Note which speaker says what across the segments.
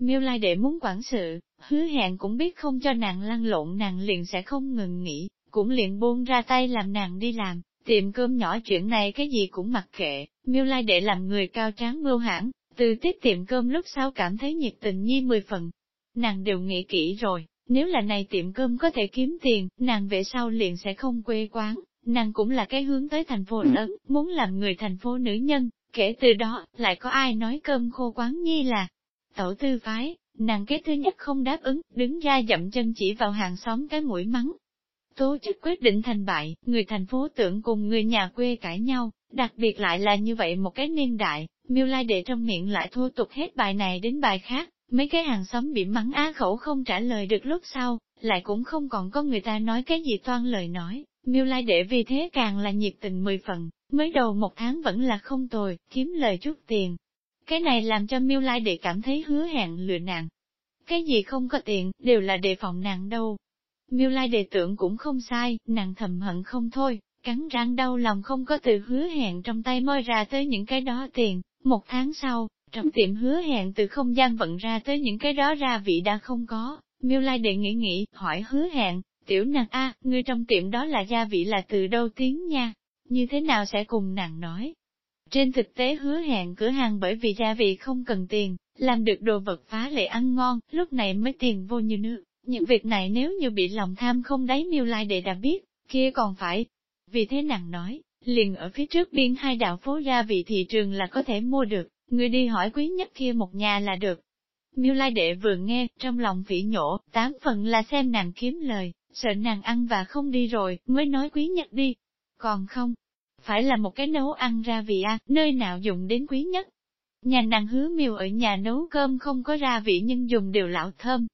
Speaker 1: Miêu lai đệ muốn quản sự, hứa hẹn cũng biết không cho nàng lăn lộn nàng liền sẽ không ngừng nghỉ, cũng liền buông ra tay làm nàng đi làm, tiệm cơm nhỏ chuyện này cái gì cũng mặc kệ, miêu lai đệ làm người cao tráng mưu hãng, từ tiếp tiệm cơm lúc sau cảm thấy nhiệt tình nhi mười phần. Nàng đều nghĩ kỹ rồi, nếu là này tiệm cơm có thể kiếm tiền, nàng về sau liền sẽ không quê quán, nàng cũng là cái hướng tới thành phố lớn, muốn làm người thành phố nữ nhân, kể từ đó, lại có ai nói cơm khô quán nhi là tổ tư phái, nàng cái thứ nhất không đáp ứng, đứng ra dậm chân chỉ vào hàng xóm cái mũi mắng. Tố chức quyết định thành bại, người thành phố tưởng cùng người nhà quê cãi nhau, đặc biệt lại là như vậy một cái niên đại, miêu lai để trong miệng lại thô tục hết bài này đến bài khác, mấy cái hàng xóm bị mắng á khẩu không trả lời được lúc sau, lại cũng không còn có người ta nói cái gì toan lời nói, miêu lai để vì thế càng là nhiệt tình mười phần, mới đầu một tháng vẫn là không tồi, kiếm lời chút tiền. Cái này làm cho miêu lai để cảm thấy hứa hẹn lừa nàng. Cái gì không có tiền, đều là đề phòng nàng đâu. Miêu lai đề tưởng cũng không sai, nàng thầm hận không thôi, cắn răng đau lòng không có từ hứa hẹn trong tay moi ra tới những cái đó tiền. Một tháng sau, trong tiệm hứa hẹn từ không gian vận ra tới những cái đó ra vị đã không có, miêu lai đệ nghĩ nghĩ, hỏi hứa hẹn, tiểu nàng A, ngươi trong tiệm đó là gia vị là từ đâu tiếng nha, như thế nào sẽ cùng nàng nói. Trên thực tế hứa hẹn cửa hàng bởi vì gia vị không cần tiền, làm được đồ vật phá lệ ăn ngon, lúc này mới tiền vô như nước. Những việc này nếu như bị lòng tham không đáy miêu lai đệ đã biết, kia còn phải. Vì thế nàng nói, liền ở phía trước biên hai đạo phố gia vị thị trường là có thể mua được, người đi hỏi quý nhất kia một nhà là được. Miêu lai đệ vừa nghe, trong lòng phỉ nhổ, tám phần là xem nàng kiếm lời, sợ nàng ăn và không đi rồi, mới nói quý nhất đi. Còn không, phải là một cái nấu ăn ra vị a, nơi nào dùng đến quý nhất. Nhà nàng hứa miêu ở nhà nấu cơm không có ra vị nhưng dùng đều lão thơm.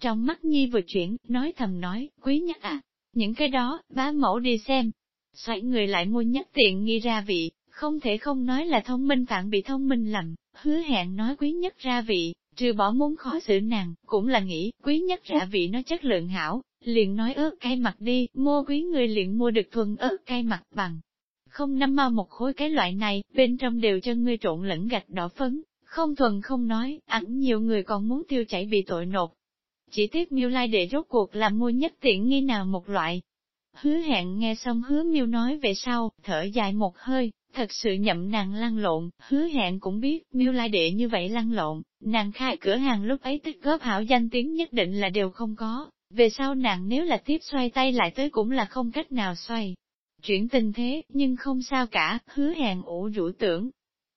Speaker 1: Trong mắt nhi vừa chuyển, nói thầm nói, quý nhất à, những cái đó, bá mẫu đi xem. Xoay người lại mua nhất tiện nghi ra vị, không thể không nói là thông minh phản bị thông minh lầm, hứa hẹn nói quý nhất ra vị, trừ bỏ muốn khó xử nàng, cũng là nghĩ quý nhất ra vị nó chất lượng hảo, liền nói ớt cay mặt đi, mua quý người liền mua được thuần ớt cay mặt bằng. Không năm mau một khối cái loại này, bên trong đều cho ngươi trộn lẫn gạch đỏ phấn, không thuần không nói, ẩn nhiều người còn muốn tiêu chảy bị tội nộp. Chỉ tiếc miêu lai để rốt cuộc là mua nhất tiện nghi nào một loại. Hứa hẹn nghe xong hứa miêu nói về sau, thở dài một hơi, thật sự nhậm nàng lăn lộn, hứa hẹn cũng biết, miêu lai đệ như vậy lăn lộn, nàng khai cửa hàng lúc ấy tích góp hảo danh tiếng nhất định là đều không có, về sau nàng nếu là tiếp xoay tay lại tới cũng là không cách nào xoay. Chuyển tình thế, nhưng không sao cả, hứa hẹn ủ rũ tưởng.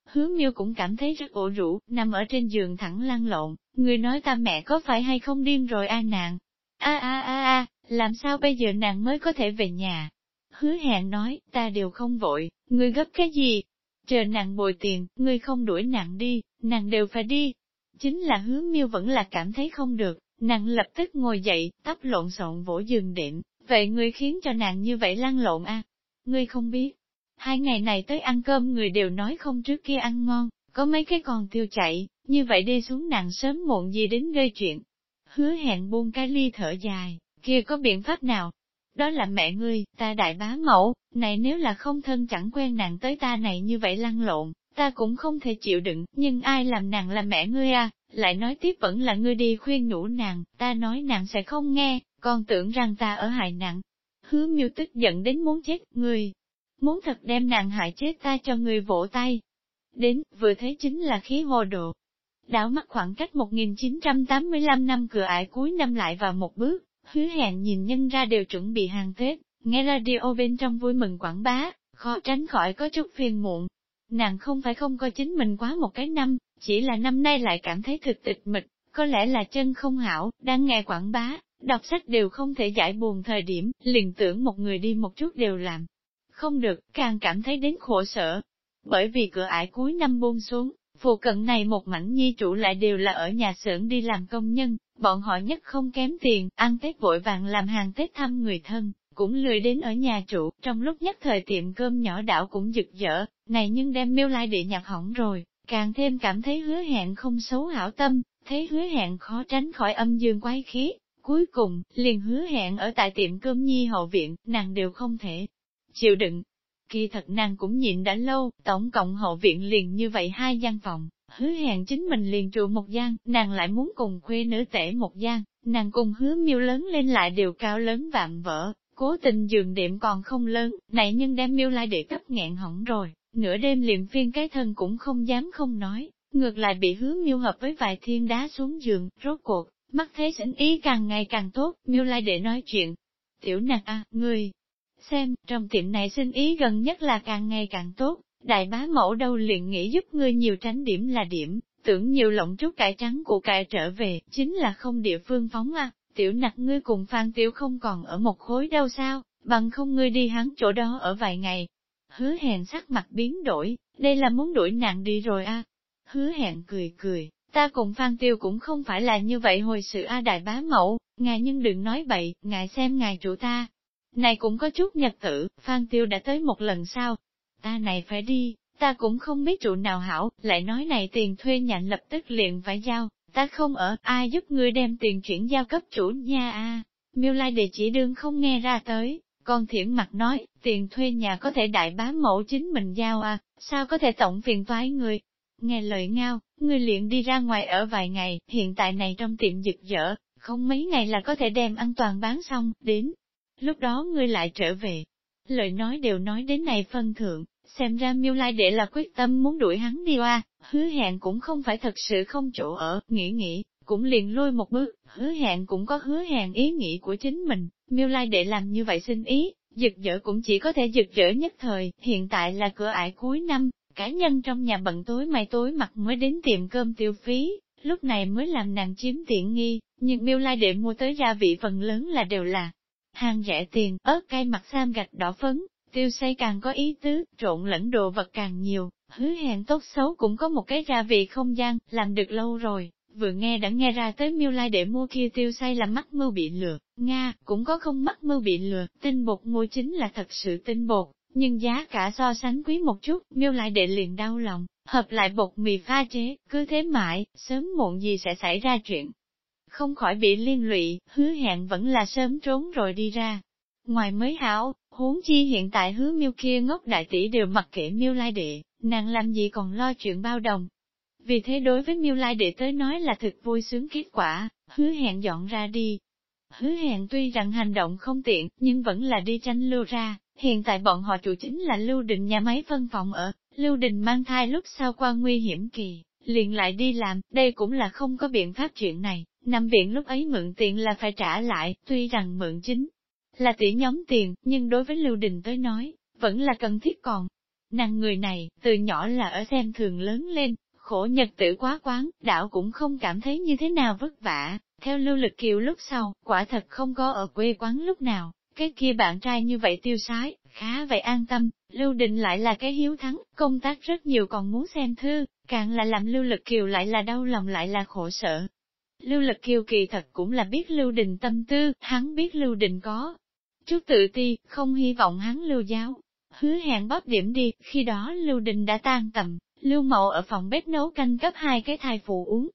Speaker 1: Hứa miêu cũng cảm thấy rất ủ rũ, nằm ở trên giường thẳng lăn lộn, người nói ta mẹ có phải hay không điên rồi a nàng. A a a a, làm sao bây giờ nàng mới có thể về nhà? Hứa hẹn nói, ta đều không vội, ngươi gấp cái gì? Chờ nàng bồi tiền, ngươi không đuổi nàng đi, nàng đều phải đi. Chính là hứa miêu vẫn là cảm thấy không được, nàng lập tức ngồi dậy, tóc lộn xộn vỗ giường đệm, vậy ngươi khiến cho nàng như vậy lăn lộn a? À? Ngươi không biết. Hai ngày này tới ăn cơm người đều nói không trước kia ăn ngon, có mấy cái còn tiêu chạy, như vậy đi xuống nặng sớm muộn gì đến gây chuyện. Hứa hẹn buông cái ly thở dài, kia có biện pháp nào, đó là mẹ ngươi, ta đại bá mẫu, này nếu là không thân chẳng quen nàng tới ta này như vậy lăn lộn, ta cũng không thể chịu đựng, nhưng ai làm nàng là mẹ ngươi à, lại nói tiếp vẫn là ngươi đi khuyên nhủ nàng, ta nói nàng sẽ không nghe, còn tưởng rằng ta ở hại nặng. Hứa miêu tức giận đến muốn chết, người muốn thật đem nàng hại chết ta cho người vỗ tay. Đến, vừa thấy chính là khí hồ độ. Đảo mắt khoảng cách 1985 năm cửa ải cuối năm lại vào một bước, Hứa hẹn nhìn nhân ra đều chuẩn bị hàng Tết, nghe radio bên trong vui mừng quảng bá, khó tránh khỏi có chút phiền muộn. Nàng không phải không coi chính mình quá một cái năm, chỉ là năm nay lại cảm thấy thực tịch mịch, có lẽ là chân không hảo, đang nghe quảng bá, đọc sách đều không thể giải buồn thời điểm, liền tưởng một người đi một chút đều làm. Không được, càng cảm thấy đến khổ sở. Bởi vì cửa ải cuối năm buông xuống, phù cận này một mảnh nhi chủ lại đều là ở nhà xưởng đi làm công nhân, bọn họ nhất không kém tiền, ăn Tết vội vàng làm hàng Tết thăm người thân, cũng lười đến ở nhà chủ. trong lúc nhất thời tiệm cơm nhỏ đảo cũng giật dở, này nhưng đem miêu lai địa nhạc hỏng rồi, càng thêm cảm thấy hứa hẹn không xấu hảo tâm, thấy hứa hẹn khó tránh khỏi âm dương quái khí, cuối cùng, liền hứa hẹn ở tại tiệm cơm nhi hậu viện, nàng đều không thể chịu đựng. Kỳ thật nàng cũng nhịn đã lâu, tổng cộng hậu viện liền như vậy hai gian phòng, hứa hẹn chính mình liền trụ một gian, nàng lại muốn cùng khuê nữ tể một gian, nàng cùng hứa miêu lớn lên lại đều cao lớn vạm vỡ, cố tình giường điểm còn không lớn, này nhưng đem miêu lại để cấp nghẹn hỏng rồi, nửa đêm liệm phiên cái thân cũng không dám không nói, ngược lại bị hứa miêu hợp với vài thiên đá xuống giường, rốt cuộc, mắt thế sinh ý càng ngày càng tốt, miêu lai để nói chuyện. Tiểu nặc a, à, ngươi, xem, trong tiệm này sinh ý gần nhất là càng ngày càng tốt, đại bá mẫu đâu liền nghĩ giúp ngươi nhiều tránh điểm là điểm, tưởng nhiều lộng chút cải trắng của cải trở về, chính là không địa phương phóng a tiểu nặc ngươi cùng Phan Tiểu không còn ở một khối đâu sao, bằng không ngươi đi hắn chỗ đó ở vài ngày. Hứa hẹn sắc mặt biến đổi, đây là muốn đuổi nàng đi rồi a Hứa hẹn cười cười, ta cùng Phan Tiêu cũng không phải là như vậy hồi sự a đại bá mẫu, ngài nhưng đừng nói bậy, ngài xem ngài chủ ta. Này cũng có chút nhật tử, Phan Tiêu đã tới một lần sau Ta này phải đi, ta cũng không biết trụ nào hảo, lại nói này tiền thuê nhà lập tức liền phải giao, ta không ở, ai giúp ngươi đem tiền chuyển giao cấp chủ nha a Miêu Lai địa chỉ đương không nghe ra tới, con thiển mặt nói, tiền thuê nhà có thể đại bá mẫu chính mình giao à, sao có thể tổng phiền toái người. Nghe lời ngao, ngươi liền đi ra ngoài ở vài ngày, hiện tại này trong tiệm giật dở, không mấy ngày là có thể đem an toàn bán xong, đến. Lúc đó ngươi lại trở về. Lời nói đều nói đến này phân thượng, xem ra miêu lai đệ là quyết tâm muốn đuổi hắn đi qua, hứa hẹn cũng không phải thật sự không chỗ ở, nghĩ nghĩ, cũng liền lôi một bước, hứa hẹn cũng có hứa hẹn ý nghĩ của chính mình, miêu lai đệ làm như vậy xin ý, giật dở cũng chỉ có thể giật dở nhất thời, hiện tại là cửa ải cuối năm, cá nhân trong nhà bận tối mày tối mặt mới đến tiệm cơm tiêu phí, lúc này mới làm nàng chiếm tiện nghi, nhưng miêu lai để mua tới gia vị phần lớn là đều là hàng rẻ tiền, ớt cay mặt sam gạch đỏ phấn, tiêu xây càng có ý tứ, trộn lẫn đồ vật càng nhiều, hứa hẹn tốt xấu cũng có một cái gia vị không gian, làm được lâu rồi, vừa nghe đã nghe ra tới miêu lai để mua kia tiêu say là mắc mưu bị lừa, Nga, cũng có không mắc mưu bị lừa, tinh bột mua chính là thật sự tinh bột, nhưng giá cả so sánh quý một chút, miêu lại đệ liền đau lòng, hợp lại bột mì pha chế, cứ thế mãi, sớm muộn gì sẽ xảy ra chuyện. Không khỏi bị liên lụy, hứa hẹn vẫn là sớm trốn rồi đi ra. Ngoài mới hảo, huống chi hiện tại hứa miêu kia ngốc đại tỷ đều mặc kệ miêu lai đệ, nàng làm gì còn lo chuyện bao đồng. Vì thế đối với miêu lai đệ tới nói là thực vui sướng kết quả, hứa hẹn dọn ra đi. Hứa hẹn tuy rằng hành động không tiện, nhưng vẫn là đi tranh lưu ra, hiện tại bọn họ chủ chính là Lưu Đình nhà máy phân phòng ở, Lưu Đình mang thai lúc sau qua nguy hiểm kỳ, liền lại đi làm, đây cũng là không có biện pháp chuyện này, nằm viện lúc ấy mượn tiền là phải trả lại, tuy rằng mượn chính là tỷ nhóm tiền, nhưng đối với Lưu Đình tới nói, vẫn là cần thiết còn. Nàng người này, từ nhỏ là ở xem thường lớn lên, khổ nhật tử quá quán, đảo cũng không cảm thấy như thế nào vất vả. Theo lưu lực kiều lúc sau, quả thật không có ở quê quán lúc nào, cái kia bạn trai như vậy tiêu sái, khá vậy an tâm, lưu định lại là cái hiếu thắng, công tác rất nhiều còn muốn xem thư, càng là làm lưu lực kiều lại là đau lòng lại là khổ sở. Lưu lực kiều kỳ thật cũng là biết lưu đình tâm tư, hắn biết lưu đình có, Chút tự ti, không hy vọng hắn lưu giáo. Hứa hẹn bóp điểm đi, khi đó lưu đình đã tan tầm, lưu mậu ở phòng bếp nấu canh cấp hai cái thai phụ uống.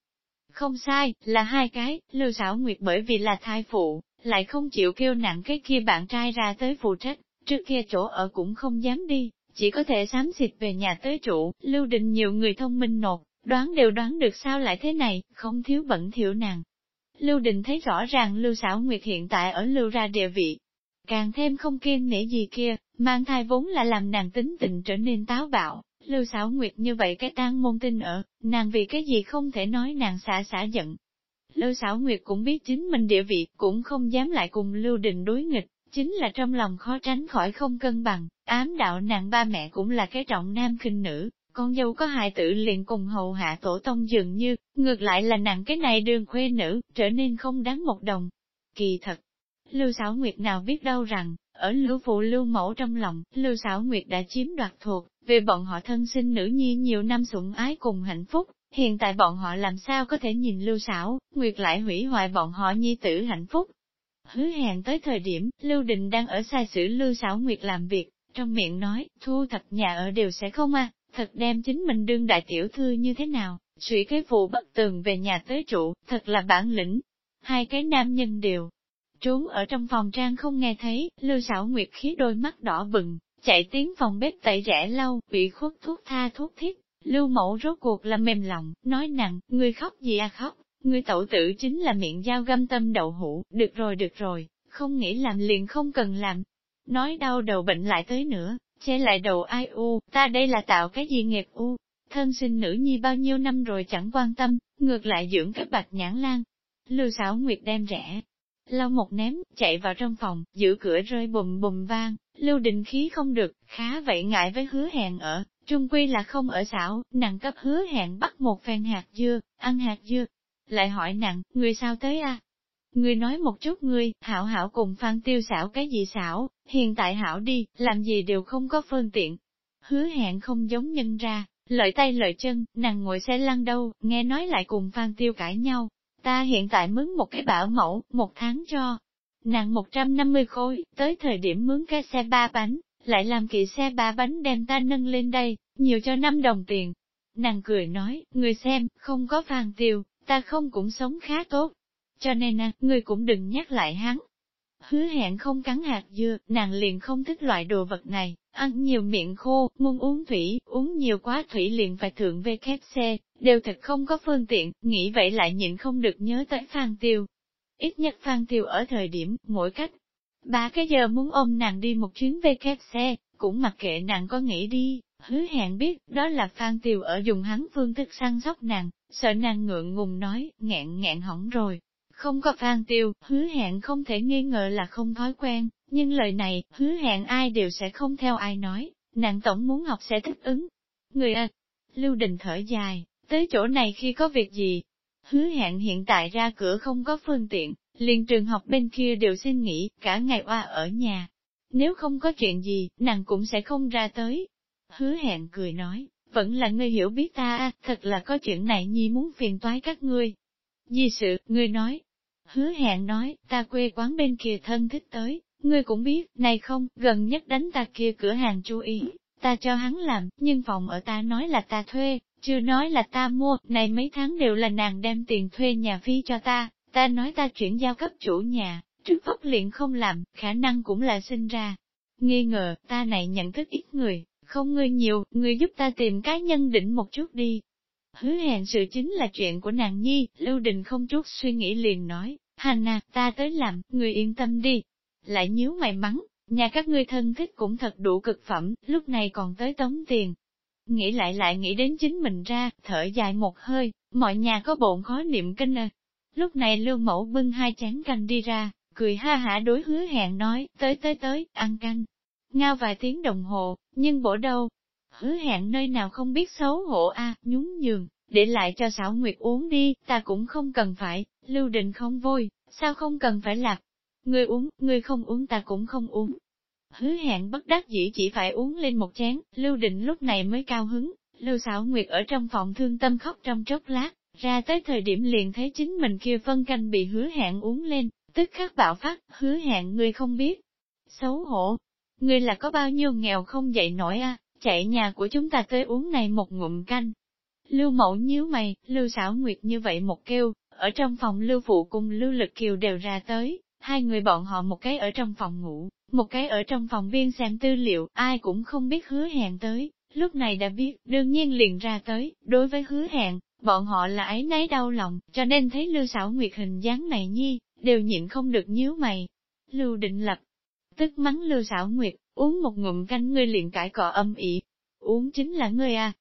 Speaker 1: Không sai, là hai cái, lưu Sảo nguyệt bởi vì là thai phụ, lại không chịu kêu nặng cái kia bạn trai ra tới phụ trách, trước kia chỗ ở cũng không dám đi, chỉ có thể xám xịt về nhà tới trụ, lưu Định nhiều người thông minh nột, đoán đều đoán được sao lại thế này, không thiếu bẩn thiểu nàng. Lưu Đình thấy rõ ràng Lưu Sảo Nguyệt hiện tại ở Lưu ra địa vị, Càng thêm không kiên nể gì kia, mang thai vốn là làm nàng tính tình trở nên táo bạo, lưu xảo nguyệt như vậy cái tang môn tin ở, nàng vì cái gì không thể nói nàng xả xả giận. Lưu xảo nguyệt cũng biết chính mình địa vị, cũng không dám lại cùng lưu đình đối nghịch, chính là trong lòng khó tránh khỏi không cân bằng, ám đạo nàng ba mẹ cũng là cái trọng nam khinh nữ, con dâu có hài tử liền cùng hầu hạ tổ tông dường như, ngược lại là nàng cái này đường khuê nữ, trở nên không đáng một đồng. Kỳ thật, Lưu Sảo Nguyệt nào biết đâu rằng, ở lưu phụ lưu mẫu trong lòng, Lưu Sảo Nguyệt đã chiếm đoạt thuộc, về bọn họ thân sinh nữ nhi nhiều năm sủng ái cùng hạnh phúc, hiện tại bọn họ làm sao có thể nhìn Lưu Sảo, Nguyệt lại hủy hoại bọn họ nhi tử hạnh phúc. Hứa hẹn tới thời điểm, Lưu Đình đang ở sai sử Lưu Sảo Nguyệt làm việc, trong miệng nói, thu thật nhà ở đều sẽ không à, thật đem chính mình đương đại tiểu thư như thế nào, suy cái phụ bất tường về nhà tới trụ, thật là bản lĩnh. Hai cái nam nhân đều trốn ở trong phòng trang không nghe thấy, Lưu Sảo Nguyệt khí đôi mắt đỏ bừng, chạy tiến phòng bếp tẩy rẻ lau, bị khuất thuốc tha thuốc thiết. Lưu mẫu rốt cuộc là mềm lòng, nói nặng, ngươi khóc gì à khóc, ngươi tẩu tử chính là miệng dao găm tâm đậu hũ, được rồi được rồi, không nghĩ làm liền không cần làm. Nói đau đầu bệnh lại tới nữa, che lại đầu ai u, ta đây là tạo cái gì nghiệp u, thân sinh nữ nhi bao nhiêu năm rồi chẳng quan tâm, ngược lại dưỡng các bạch nhãn lan. Lưu xảo nguyệt đem rẻ, lau một ném, chạy vào trong phòng, giữ cửa rơi bùm bùm vang, lưu định khí không được, khá vậy ngại với hứa hẹn ở, trung quy là không ở xảo, nàng cấp hứa hẹn bắt một phen hạt dưa, ăn hạt dưa. Lại hỏi nàng, người sao tới a? Người nói một chút ngươi, hảo hảo cùng phan tiêu xảo cái gì xảo, hiện tại hảo đi, làm gì đều không có phương tiện. Hứa hẹn không giống nhân ra, lợi tay lợi chân, nàng ngồi xe lăn đâu, nghe nói lại cùng phan tiêu cãi nhau, Ta hiện tại mướn một cái bảo mẫu, một tháng cho. Nàng 150 khối, tới thời điểm mướn cái xe ba bánh, lại làm kỵ xe ba bánh đem ta nâng lên đây, nhiều cho năm đồng tiền. Nàng cười nói, người xem, không có phàn tiêu, ta không cũng sống khá tốt. Cho nên à, người cũng đừng nhắc lại hắn, hứa hẹn không cắn hạt dưa, nàng liền không thích loại đồ vật này, ăn nhiều miệng khô, muốn uống thủy, uống nhiều quá thủy liền phải thượng về khép xe, đều thật không có phương tiện, nghĩ vậy lại nhịn không được nhớ tới Phan Tiêu. Ít nhất Phan Tiêu ở thời điểm, mỗi cách, ba cái giờ muốn ôm nàng đi một chuyến về kép xe, cũng mặc kệ nàng có nghĩ đi, hứa hẹn biết, đó là Phan tiều ở dùng hắn phương thức săn sóc nàng, sợ nàng ngượng ngùng nói, ngẹn ngẹn hỏng rồi, không có phan tiều hứa hẹn không thể nghi ngờ là không thói quen, nhưng lời này, hứa hẹn ai đều sẽ không theo ai nói, nàng tổng muốn học sẽ thích ứng. Người à, Lưu Đình thở dài, tới chỗ này khi có việc gì? Hứa hẹn hiện tại ra cửa không có phương tiện, liền trường học bên kia đều xin nghỉ, cả ngày qua ở nhà. Nếu không có chuyện gì, nàng cũng sẽ không ra tới. Hứa hẹn cười nói, vẫn là ngươi hiểu biết ta, thật là có chuyện này nhi muốn phiền toái các ngươi. Di sự, ngươi nói. Hứa hẹn nói, ta quê quán bên kia thân thích tới, ngươi cũng biết, này không, gần nhất đánh ta kia cửa hàng chú ý, ta cho hắn làm, nhưng phòng ở ta nói là ta thuê, chưa nói là ta mua, này mấy tháng đều là nàng đem tiền thuê nhà phi cho ta, ta nói ta chuyển giao cấp chủ nhà, trước pháp liền không làm, khả năng cũng là sinh ra. Nghi ngờ, ta này nhận thức ít người, không ngươi nhiều, ngươi giúp ta tìm cá nhân đỉnh một chút đi, Hứa hẹn sự chính là chuyện của nàng nhi, Lưu Đình không chút suy nghĩ liền nói, Hannah, ta tới làm, người yên tâm đi. Lại nhíu mày mắng, nhà các ngươi thân thích cũng thật đủ cực phẩm, lúc này còn tới tống tiền. Nghĩ lại lại nghĩ đến chính mình ra, thở dài một hơi, mọi nhà có bộn khó niệm kinh à. Lúc này lưu mẫu bưng hai chén canh đi ra, cười ha hả đối hứa hẹn nói, tới tới tới, ăn canh. Ngao vài tiếng đồng hồ, nhưng bổ đâu, hứa hẹn nơi nào không biết xấu hổ a nhún nhường, để lại cho xảo nguyệt uống đi, ta cũng không cần phải, lưu định không vui, sao không cần phải lạc. Người uống, người không uống ta cũng không uống. Hứa hẹn bất đắc dĩ chỉ phải uống lên một chén, lưu định lúc này mới cao hứng, lưu sảo nguyệt ở trong phòng thương tâm khóc trong chốc lát, ra tới thời điểm liền thấy chính mình kia phân canh bị hứa hẹn uống lên, tức khắc bạo phát, hứa hẹn người không biết. Xấu hổ, người là có bao nhiêu nghèo không dậy nổi a chạy nhà của chúng ta tới uống này một ngụm canh. Lưu mẫu nhíu mày, lưu sảo nguyệt như vậy một kêu, ở trong phòng lưu phụ cùng lưu lực kiều đều ra tới, hai người bọn họ một cái ở trong phòng ngủ, một cái ở trong phòng viên xem tư liệu, ai cũng không biết hứa hẹn tới, lúc này đã biết, đương nhiên liền ra tới, đối với hứa hẹn, bọn họ là ấy nấy đau lòng, cho nên thấy lưu xảo nguyệt hình dáng này nhi, đều nhịn không được nhíu mày. Lưu định lập, tức mắng lưu xảo nguyệt, uống một ngụm canh ngươi liền cãi cọ âm ỉ. Uống chính là ngươi à.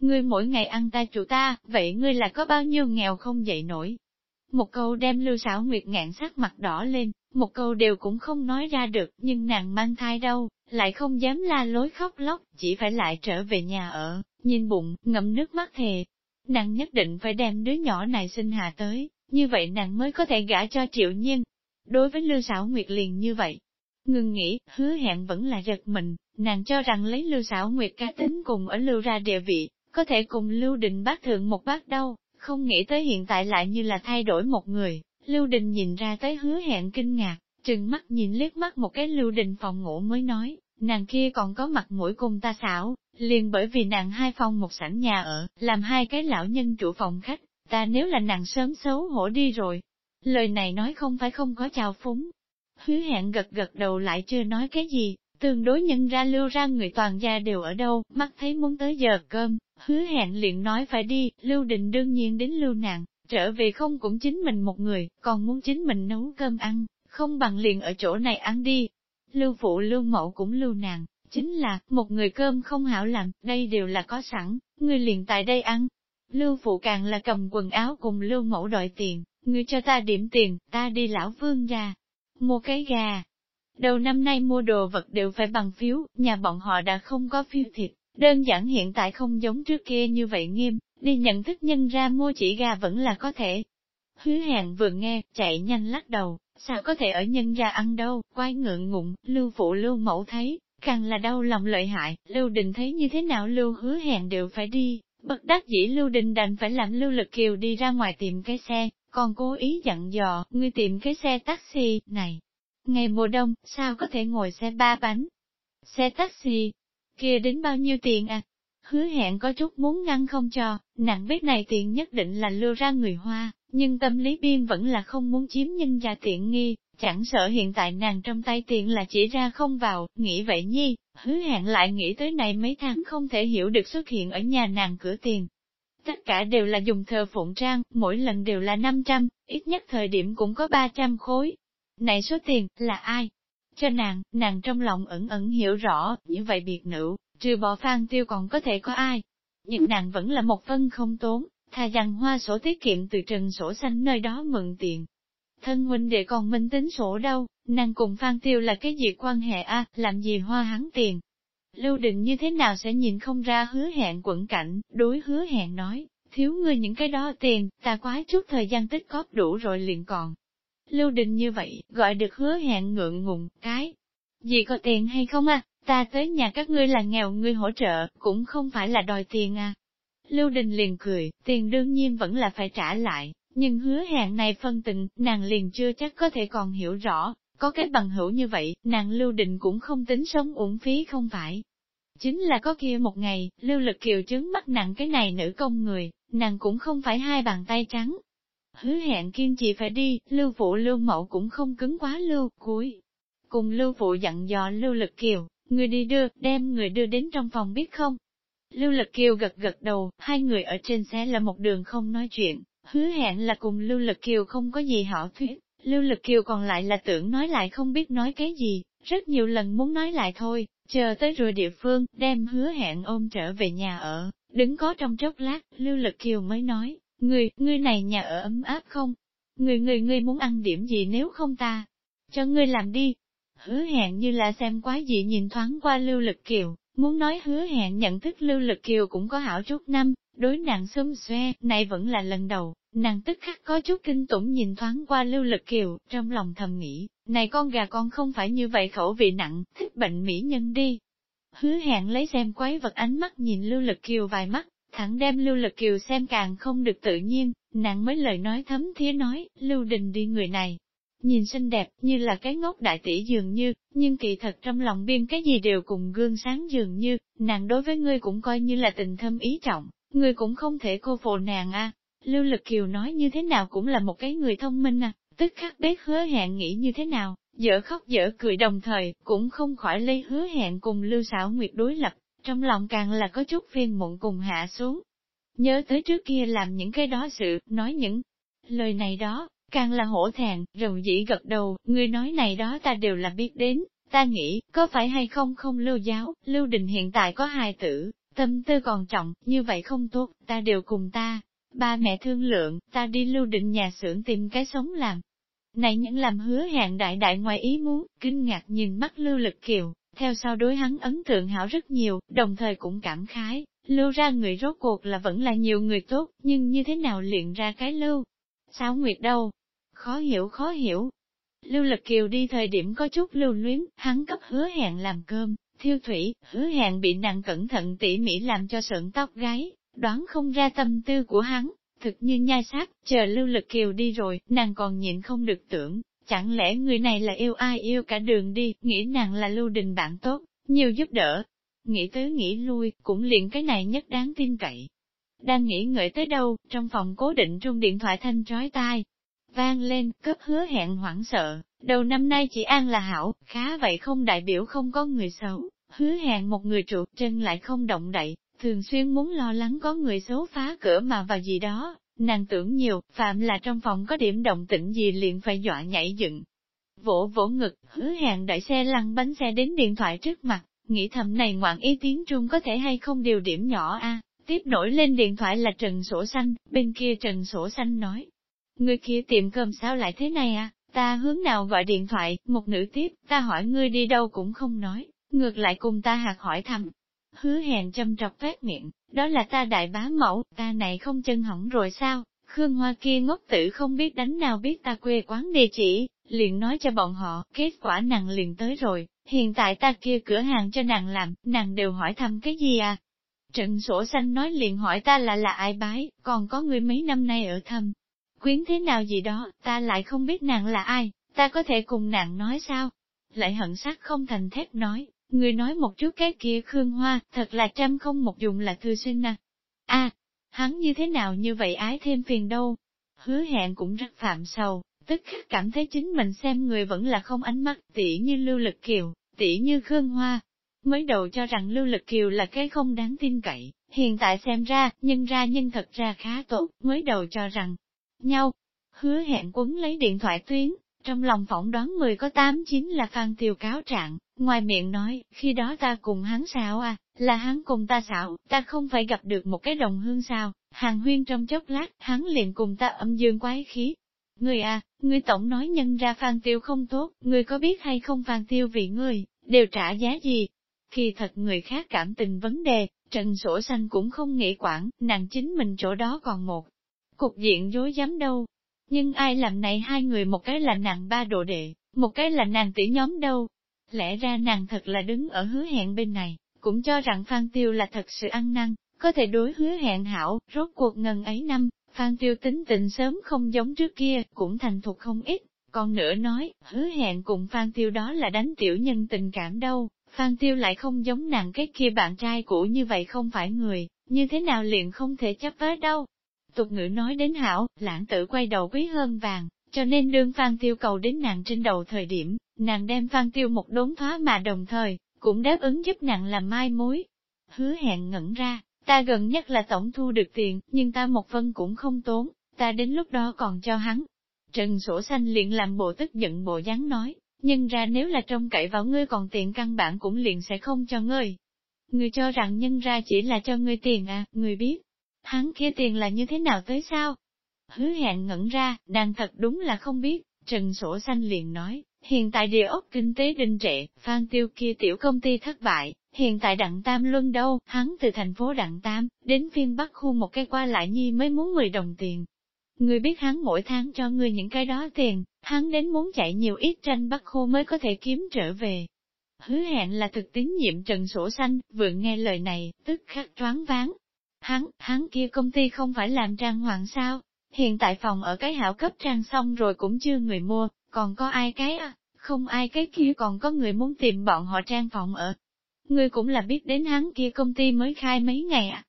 Speaker 1: Ngươi mỗi ngày ăn ta chủ ta, vậy ngươi là có bao nhiêu nghèo không dậy nổi. Một câu đem lưu xảo nguyệt ngạn sắc mặt đỏ lên, một câu đều cũng không nói ra được, nhưng nàng mang thai đâu, lại không dám la lối khóc lóc, chỉ phải lại trở về nhà ở, nhìn bụng, ngậm nước mắt thề. Nàng nhất định phải đem đứa nhỏ này sinh hạ tới, như vậy nàng mới có thể gả cho triệu nhiên. Đối với Lưu Sảo Nguyệt liền như vậy, Ngừng nghĩ, hứa hẹn vẫn là giật mình, nàng cho rằng lấy lưu xảo nguyệt ca tính cùng ở lưu ra địa vị, có thể cùng lưu định bác thượng một bác đâu, không nghĩ tới hiện tại lại như là thay đổi một người. Lưu Đình nhìn ra tới hứa hẹn kinh ngạc, trừng mắt nhìn liếc mắt một cái Lưu Đình phòng ngủ mới nói, nàng kia còn có mặt mũi cùng ta xảo, liền bởi vì nàng hai phòng một sảnh nhà ở, làm hai cái lão nhân chủ phòng khách, ta nếu là nàng sớm xấu hổ đi rồi. Lời này nói không phải không có chào phúng, Hứa hẹn gật gật đầu lại chưa nói cái gì, tương đối nhân ra lưu ra người toàn gia đều ở đâu, mắt thấy muốn tới giờ cơm, hứa hẹn liền nói phải đi, lưu đình đương nhiên đến lưu nàng, trở về không cũng chính mình một người, còn muốn chính mình nấu cơm ăn, không bằng liền ở chỗ này ăn đi. Lưu phụ lưu mẫu cũng lưu nàng, chính là, một người cơm không hảo làm, đây đều là có sẵn, người liền tại đây ăn. Lưu phụ càng là cầm quần áo cùng lưu mẫu đòi tiền, người cho ta điểm tiền, ta đi lão vương ra, mua cái gà. Đầu năm nay mua đồ vật đều phải bằng phiếu, nhà bọn họ đã không có phiếu thịt, đơn giản hiện tại không giống trước kia như vậy nghiêm, đi nhận thức nhân ra mua chỉ gà vẫn là có thể. Hứa hẹn vừa nghe, chạy nhanh lắc đầu, sao có thể ở nhân ra ăn đâu, quái ngượng ngụng, lưu phụ lưu mẫu thấy, càng là đau lòng lợi hại, lưu đình thấy như thế nào lưu hứa hẹn đều phải đi, bất đắc dĩ lưu đình đành phải làm lưu lực kiều đi ra ngoài tìm cái xe, còn cố ý dặn dò, ngươi tìm cái xe taxi, này. Ngày mùa đông, sao có thể ngồi xe ba bánh? Xe taxi, kia đến bao nhiêu tiền à? Hứa hẹn có chút muốn ngăn không cho, nàng biết này tiền nhất định là lưu ra người Hoa, nhưng tâm lý biên vẫn là không muốn chiếm nhân gia tiện nghi, chẳng sợ hiện tại nàng trong tay tiền là chỉ ra không vào, nghĩ vậy nhi, hứa hẹn lại nghĩ tới này mấy tháng không thể hiểu được xuất hiện ở nhà nàng cửa tiền. Tất cả đều là dùng thờ phụng trang, mỗi lần đều là 500, ít nhất thời điểm cũng có 300 khối. Này số tiền, là ai? Cho nàng, nàng trong lòng ẩn ẩn hiểu rõ, như vậy biệt nữ, trừ bỏ phan tiêu còn có thể có ai. Nhưng nàng vẫn là một phân không tốn, thà rằng hoa sổ tiết kiệm từ trần sổ xanh nơi đó mượn tiền. Thân huynh đệ còn minh tính sổ đâu, nàng cùng phan tiêu là cái gì quan hệ a làm gì hoa hắn tiền. Lưu định như thế nào sẽ nhìn không ra hứa hẹn quẩn cảnh, đối hứa hẹn nói, thiếu ngươi những cái đó tiền, ta quái chút thời gian tích cóp đủ rồi liền còn. Lưu định như vậy, gọi được hứa hẹn ngượng ngùng, cái. Gì có tiền hay không à, ta tới nhà các ngươi là nghèo ngươi hỗ trợ, cũng không phải là đòi tiền à. Lưu Đình liền cười, tiền đương nhiên vẫn là phải trả lại, nhưng hứa hẹn này phân tình, nàng liền chưa chắc có thể còn hiểu rõ, có cái bằng hữu như vậy, nàng Lưu Đình cũng không tính sống uổng phí không phải. Chính là có kia một ngày, Lưu Lực Kiều chứng mắt nặng cái này nữ công người, nàng cũng không phải hai bàn tay trắng. Hứa hẹn kiên trì phải đi, Lưu Phụ Lưu mẫu cũng không cứng quá Lưu, cuối. Cùng Lưu Phụ dặn dò Lưu Lực Kiều, người đi đưa, đem người đưa đến trong phòng biết không, Lưu Lực Kiều gật gật đầu, hai người ở trên xe là một đường không nói chuyện, hứa hẹn là cùng Lưu Lực Kiều không có gì họ thuyết, Lưu Lực Kiều còn lại là tưởng nói lại không biết nói cái gì, rất nhiều lần muốn nói lại thôi, chờ tới rồi địa phương, đem hứa hẹn ôm trở về nhà ở, đứng có trong chốc lát, Lưu Lực Kiều mới nói, người, ngươi này nhà ở ấm áp không? Người người ngươi muốn ăn điểm gì nếu không ta? Cho ngươi làm đi. Hứa hẹn như là xem quái gì nhìn thoáng qua Lưu Lực Kiều, Muốn nói hứa hẹn nhận thức lưu lực kiều cũng có hảo chút năm, đối nàng xôm xoe, này vẫn là lần đầu, nàng tức khắc có chút kinh tủng nhìn thoáng qua lưu lực kiều, trong lòng thầm nghĩ, này con gà con không phải như vậy khẩu vị nặng, thích bệnh mỹ nhân đi. Hứa hẹn lấy xem quái vật ánh mắt nhìn lưu lực kiều vài mắt, thẳng đem lưu lực kiều xem càng không được tự nhiên, nàng mới lời nói thấm thía nói, lưu đình đi người này, nhìn xinh đẹp như là cái ngốc đại tỷ dường như, nhưng kỳ thật trong lòng biên cái gì đều cùng gương sáng dường như, nàng đối với ngươi cũng coi như là tình thâm ý trọng, ngươi cũng không thể cô phụ nàng a. Lưu Lực Kiều nói như thế nào cũng là một cái người thông minh à, tức khắc bếp hứa hẹn nghĩ như thế nào, dở khóc dở cười đồng thời, cũng không khỏi lấy hứa hẹn cùng Lưu Sảo Nguyệt đối lập, trong lòng càng là có chút phiền muộn cùng hạ xuống. Nhớ tới trước kia làm những cái đó sự, nói những lời này đó, Càng là hổ thẹn, rầu dĩ gật đầu, người nói này đó ta đều là biết đến, ta nghĩ, có phải hay không không lưu giáo, lưu đình hiện tại có hài tử, tâm tư còn trọng, như vậy không tốt, ta đều cùng ta. Ba mẹ thương lượng, ta đi lưu định nhà xưởng tìm cái sống làm. Này những làm hứa hẹn đại đại ngoài ý muốn, kinh ngạc nhìn mắt lưu lực kiều, theo sau đối hắn ấn tượng hảo rất nhiều, đồng thời cũng cảm khái, lưu ra người rốt cuộc là vẫn là nhiều người tốt, nhưng như thế nào luyện ra cái lưu. Sao Nguyệt đâu, Khó hiểu khó hiểu. Lưu Lực Kiều đi thời điểm có chút lưu luyến, hắn cấp hứa hẹn làm cơm, thiêu thủy, hứa hẹn bị nàng cẩn thận tỉ mỉ làm cho sợn tóc gái, đoán không ra tâm tư của hắn, thực như nhai sát, chờ Lưu Lực Kiều đi rồi, nàng còn nhịn không được tưởng, chẳng lẽ người này là yêu ai yêu cả đường đi, nghĩ nàng là Lưu Đình bạn tốt, nhiều giúp đỡ. Nghĩ tới nghĩ lui, cũng liền cái này nhất đáng tin cậy. Đang nghĩ ngợi tới đâu, trong phòng cố định trung điện thoại thanh trói tai, vang lên, cấp hứa hẹn hoảng sợ, đầu năm nay chỉ an là hảo, khá vậy không đại biểu không có người xấu, hứa hẹn một người trụ chân lại không động đậy, thường xuyên muốn lo lắng có người xấu phá cửa mà vào gì đó, nàng tưởng nhiều, phạm là trong phòng có điểm động tĩnh gì liền phải dọa nhảy dựng. Vỗ vỗ ngực, hứa hẹn đợi xe lăn bánh xe đến điện thoại trước mặt, nghĩ thầm này ngoạn ý tiếng Trung có thể hay không điều điểm nhỏ a à, Tiếp nổi lên điện thoại là Trần Sổ Xanh, bên kia Trần Sổ Xanh nói. Người kia tiệm cơm sao lại thế này à, ta hướng nào gọi điện thoại, một nữ tiếp, ta hỏi ngươi đi đâu cũng không nói, ngược lại cùng ta hạt hỏi thăm. Hứa hẹn châm trọc phát miệng, đó là ta đại bá mẫu, ta này không chân hỏng rồi sao, Khương Hoa kia ngốc tử không biết đánh nào biết ta quê quán địa chỉ, liền nói cho bọn họ, kết quả nàng liền tới rồi, hiện tại ta kia cửa hàng cho nàng làm, nàng đều hỏi thăm cái gì à, Trần sổ xanh nói liền hỏi ta là là ai bái, còn có người mấy năm nay ở thâm. Quyến thế nào gì đó, ta lại không biết nàng là ai, ta có thể cùng nàng nói sao? Lại hận sát không thành thép nói, người nói một chút cái kia Khương Hoa, thật là trăm không một dùng là thư sinh à. a hắn như thế nào như vậy ái thêm phiền đâu. Hứa hẹn cũng rất phạm sầu, tức khắc cảm thấy chính mình xem người vẫn là không ánh mắt tỉ như lưu lực kiều, tỉ như Khương Hoa, Mới đầu cho rằng Lưu Lực Kiều là cái không đáng tin cậy, hiện tại xem ra, nhân ra nhân thật ra khá tốt, mới đầu cho rằng, nhau, hứa hẹn quấn lấy điện thoại tuyến, trong lòng phỏng đoán 10 có 8 chính là Phan Tiêu cáo trạng, ngoài miệng nói, khi đó ta cùng hắn xạo à, là hắn cùng ta xạo, ta không phải gặp được một cái đồng hương sao, hàng huyên trong chốc lát, hắn liền cùng ta âm dương quái khí. Người à, người tổng nói nhân ra Phan Tiêu không tốt, người có biết hay không Phan Tiêu vì người, đều trả giá gì, khi thật người khác cảm tình vấn đề, Trần Sổ Xanh cũng không nghĩ quản, nàng chính mình chỗ đó còn một. Cục diện dối dám đâu. Nhưng ai làm này hai người một cái là nàng ba độ đệ, một cái là nàng tỷ nhóm đâu. Lẽ ra nàng thật là đứng ở hứa hẹn bên này, cũng cho rằng Phan Tiêu là thật sự ăn năn, có thể đối hứa hẹn hảo, rốt cuộc ngần ấy năm, Phan Tiêu tính tình sớm không giống trước kia, cũng thành thục không ít. Còn nữa nói, hứa hẹn cùng Phan Tiêu đó là đánh tiểu nhân tình cảm đâu, Phan Tiêu lại không giống nàng cái kia bạn trai cũ như vậy không phải người, như thế nào liền không thể chấp vá đâu. Tục ngữ nói đến hảo, lãng tử quay đầu quý hơn vàng, cho nên đương Phan Tiêu cầu đến nàng trên đầu thời điểm, nàng đem Phan Tiêu một đốn thoá mà đồng thời, cũng đáp ứng giúp nàng làm mai mối. Hứa hẹn ngẩn ra, ta gần nhất là tổng thu được tiền, nhưng ta một phân cũng không tốn, ta đến lúc đó còn cho hắn. Trần sổ xanh liền làm bộ tức giận bộ dáng nói, nhưng ra nếu là trông cậy vào ngươi còn tiền căn bản cũng liền sẽ không cho ngươi. Ngươi cho rằng nhân ra chỉ là cho ngươi tiền à, ngươi biết. Hắn kia tiền là như thế nào tới sao? Hứa hẹn ngẩn ra, nàng thật đúng là không biết, Trần Sổ Xanh liền nói, hiện tại địa ốc kinh tế đình trệ, Phan Tiêu kia tiểu công ty thất bại, hiện tại Đặng Tam Luân đâu, hắn từ thành phố Đặng Tam, đến phiên Bắc khu một cái qua lại nhi mới muốn 10 đồng tiền, người biết hắn mỗi tháng cho người những cái đó tiền, hắn đến muốn chạy nhiều ít tranh bắc khu mới có thể kiếm trở về. Hứa hẹn là thực tín nhiệm Trần Sổ Xanh, vừa nghe lời này, tức khắc choáng váng. Hắn, hắn kia công ty không phải làm trang hoàng sao, hiện tại phòng ở cái hảo cấp trang xong rồi cũng chưa người mua, còn có ai cái à, không ai cái kia còn có người muốn tìm bọn họ trang phòng ở. Ngươi cũng là biết đến hắn kia công ty mới khai mấy ngày à.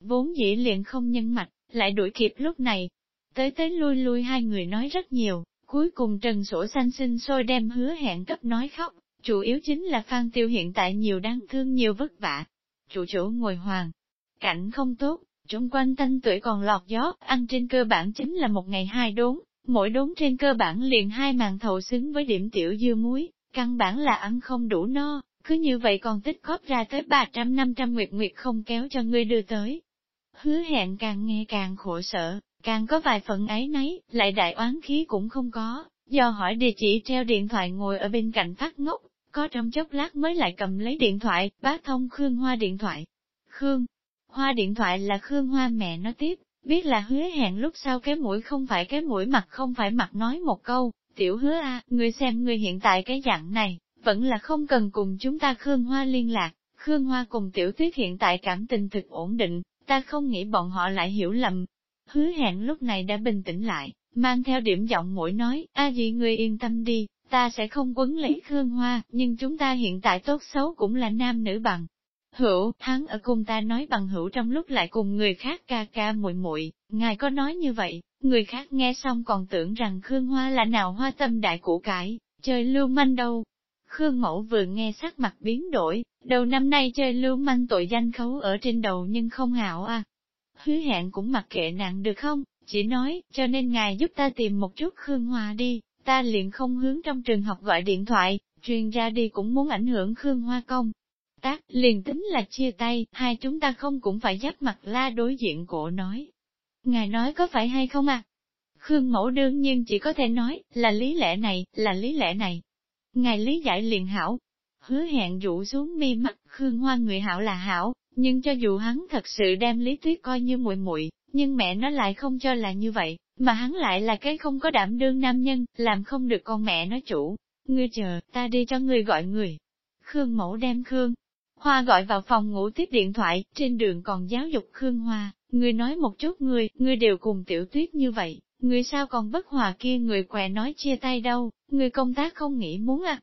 Speaker 1: Vốn dĩ liền không nhân mạch, lại đuổi kịp lúc này, Tới tới lui lui hai người nói rất nhiều, cuối cùng Trần Sổ Xanh sinh sôi đem hứa hẹn cấp nói khóc, chủ yếu chính là Phan Tiêu hiện tại nhiều đáng thương nhiều vất vả. Chủ chủ ngồi hoàng, cảnh không tốt, trung quanh thanh tuổi còn lọt gió, ăn trên cơ bản chính là một ngày hai đốn, mỗi đốn trên cơ bản liền hai màn thầu xứng với điểm tiểu dưa muối, căn bản là ăn không đủ no, cứ như vậy còn tích góp ra tới 300-500 nguyệt nguyệt không kéo cho ngươi đưa tới. Hứa hẹn càng nghe càng khổ sở, Càng có vài phần ấy nấy, lại đại oán khí cũng không có, do hỏi địa chỉ treo điện thoại ngồi ở bên cạnh phát ngốc, có trong chốc lát mới lại cầm lấy điện thoại, bác thông Khương Hoa điện thoại. Khương, Hoa điện thoại là Khương Hoa mẹ nó tiếp, biết là hứa hẹn lúc sau cái mũi không phải cái mũi mặt không phải mặt nói một câu, tiểu hứa a, à, người xem người hiện tại cái dạng này, vẫn là không cần cùng chúng ta Khương Hoa liên lạc, Khương Hoa cùng tiểu tuyết hiện tại cảm tình thực ổn định, ta không nghĩ bọn họ lại hiểu lầm, Hứa hẹn lúc này đã bình tĩnh lại, mang theo điểm giọng mũi nói, a gì người yên tâm đi, ta sẽ không quấn lấy Khương Hoa, nhưng chúng ta hiện tại tốt xấu cũng là nam nữ bằng. Hữu, hắn ở cùng ta nói bằng hữu trong lúc lại cùng người khác ca ca muội muội, ngài có nói như vậy, người khác nghe xong còn tưởng rằng Khương Hoa là nào hoa tâm đại củ cải, chơi lưu manh đâu. Khương Mẫu vừa nghe sắc mặt biến đổi, đầu năm nay chơi lưu manh tội danh khấu ở trên đầu nhưng không hảo à. Hứa hẹn cũng mặc kệ nặng được không, chỉ nói, cho nên ngài giúp ta tìm một chút Khương Hoa đi, ta liền không hướng trong trường học gọi điện thoại, truyền ra đi cũng muốn ảnh hưởng Khương Hoa công. Tác, liền tính là chia tay, hai chúng ta không cũng phải giáp mặt la đối diện cổ nói. Ngài nói có phải hay không à? Khương Mẫu đương nhiên chỉ có thể nói, là lý lẽ này, là lý lẽ này. Ngài lý giải liền hảo. Hứa hẹn dụ xuống mi mắt, Khương Hoa người hảo là hảo, nhưng cho dù hắn thật sự đem lý tuyết coi như muội muội, nhưng mẹ nó lại không cho là như vậy, mà hắn lại là cái không có đảm đương nam nhân, làm không được con mẹ nó chủ. Ngươi chờ, ta đi cho ngươi gọi người. Khương Mẫu đem Khương Hoa gọi vào phòng ngủ tiếp điện thoại, trên đường còn giáo dục Khương Hoa, ngươi nói một chút ngươi, ngươi đều cùng tiểu tuyết như vậy, ngươi sao còn bất hòa kia người què nói chia tay đâu, ngươi công tác không nghĩ muốn à.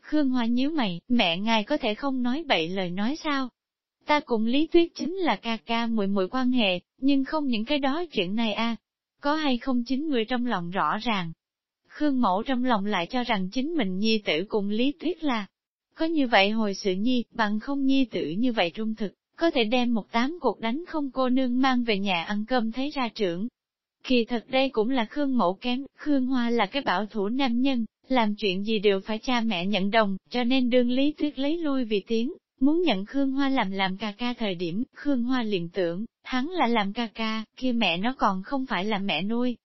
Speaker 1: Khương Hoa nhíu mày, mẹ ngài có thể không nói bậy lời nói sao? Ta cùng Lý Tuyết chính là ca ca muội muội quan hệ, nhưng không những cái đó chuyện này a, à. Có hay không chính người trong lòng rõ ràng. Khương Mẫu trong lòng lại cho rằng chính mình nhi tử cùng Lý Tuyết là có như vậy hồi sự nhi, bằng không nhi tử như vậy trung thực, có thể đem một tám cuộc đánh không cô nương mang về nhà ăn cơm thấy ra trưởng. Kỳ thật đây cũng là Khương Mẫu kém, Khương Hoa là cái bảo thủ nam nhân, làm chuyện gì đều phải cha mẹ nhận đồng, cho nên đương Lý Tuyết lấy lui vì tiếng, muốn nhận Khương Hoa làm làm ca ca thời điểm, Khương Hoa liền tưởng, hắn là làm ca ca, kia mẹ nó còn không phải là mẹ nuôi.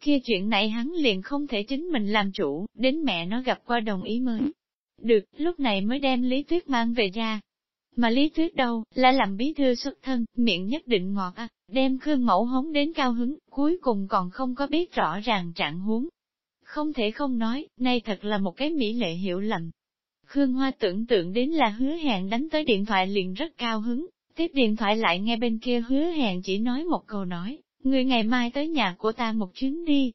Speaker 1: Kia chuyện này hắn liền không thể chính mình làm chủ, đến mẹ nó gặp qua đồng ý mới. Được, lúc này mới đem Lý Tuyết mang về ra. Mà Lý Tuyết đâu, là làm bí thư xuất thân, miệng nhất định ngọt à, đem Khương Mẫu hống đến cao hứng, cuối cùng còn không có biết rõ ràng trạng huống. Không thể không nói, nay thật là một cái mỹ lệ hiểu lầm. Khương Hoa tưởng tượng đến là hứa hẹn đánh tới điện thoại liền rất cao hứng, tiếp điện thoại lại nghe bên kia hứa hẹn chỉ nói một câu nói, người ngày mai tới nhà của ta một chuyến đi.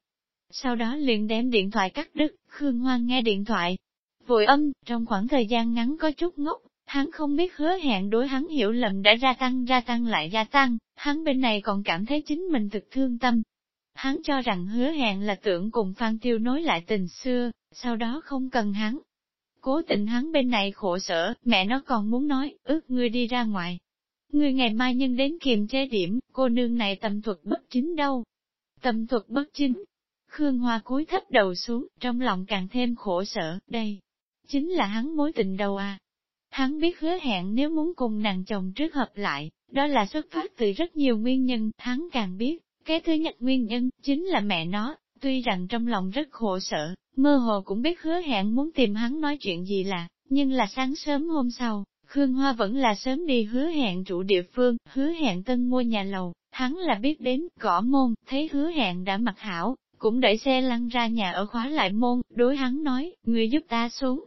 Speaker 1: Sau đó liền đem điện thoại cắt đứt, Khương Hoa nghe điện thoại, Vội âm, trong khoảng thời gian ngắn có chút ngốc, hắn không biết hứa hẹn đối hắn hiểu lầm đã gia tăng gia tăng lại gia tăng, hắn bên này còn cảm thấy chính mình thực thương tâm. Hắn cho rằng hứa hẹn là tưởng cùng Phan Tiêu nối lại tình xưa, sau đó không cần hắn. Cố tình hắn bên này khổ sở, mẹ nó còn muốn nói, ước ngươi đi ra ngoài. Ngươi ngày mai nhân đến kiềm chế điểm, cô nương này tâm thuật bất chính đâu. Tâm thuật bất chính. Khương Hoa cúi thấp đầu xuống, trong lòng càng thêm khổ sở, đây, chính là hắn mối tình đầu à. Hắn biết hứa hẹn nếu muốn cùng nàng chồng trước hợp lại, đó là xuất phát từ rất nhiều nguyên nhân, hắn càng biết, cái thứ nhất nguyên nhân, chính là mẹ nó, tuy rằng trong lòng rất khổ sở, mơ hồ cũng biết hứa hẹn muốn tìm hắn nói chuyện gì là, nhưng là sáng sớm hôm sau, Khương Hoa vẫn là sớm đi hứa hẹn trụ địa phương, hứa hẹn tân mua nhà lầu, hắn là biết đến, gõ môn, thấy hứa hẹn đã mặc hảo, cũng đẩy xe lăn ra nhà ở khóa lại môn, đối hắn nói, người giúp ta xuống,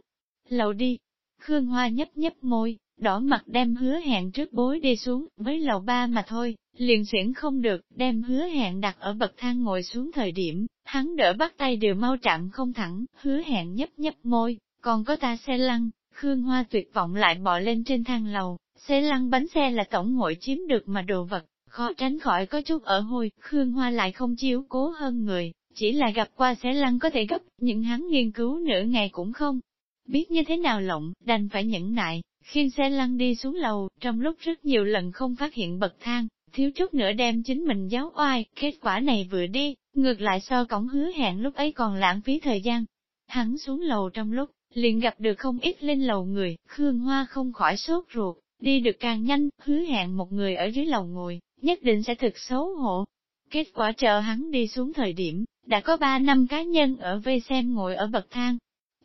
Speaker 1: lầu đi. Khương Hoa nhấp nhấp môi, đỏ mặt đem hứa hẹn trước bối đi xuống, với lầu ba mà thôi, liền xuyển không được, đem hứa hẹn đặt ở bậc thang ngồi xuống thời điểm, hắn đỡ bắt tay đều mau chạm không thẳng, hứa hẹn nhấp nhấp môi, còn có ta xe lăn, Khương Hoa tuyệt vọng lại bò lên trên thang lầu, xe lăn bánh xe là tổng hội chiếm được mà đồ vật, khó tránh khỏi có chút ở hôi, Khương Hoa lại không chiếu cố hơn người, chỉ là gặp qua xe lăn có thể gấp, nhưng hắn nghiên cứu nửa ngày cũng không, biết như thế nào lộng, đành phải nhẫn nại, khiên xe lăn đi xuống lầu, trong lúc rất nhiều lần không phát hiện bậc thang, thiếu chút nữa đem chính mình giáo oai, kết quả này vừa đi, ngược lại so cổng hứa hẹn lúc ấy còn lãng phí thời gian. Hắn xuống lầu trong lúc, liền gặp được không ít lên lầu người, Khương Hoa không khỏi sốt ruột, đi được càng nhanh, hứa hẹn một người ở dưới lầu ngồi, nhất định sẽ thực xấu hổ. Kết quả chờ hắn đi xuống thời điểm, đã có ba năm cá nhân ở vây xem ngồi ở bậc thang,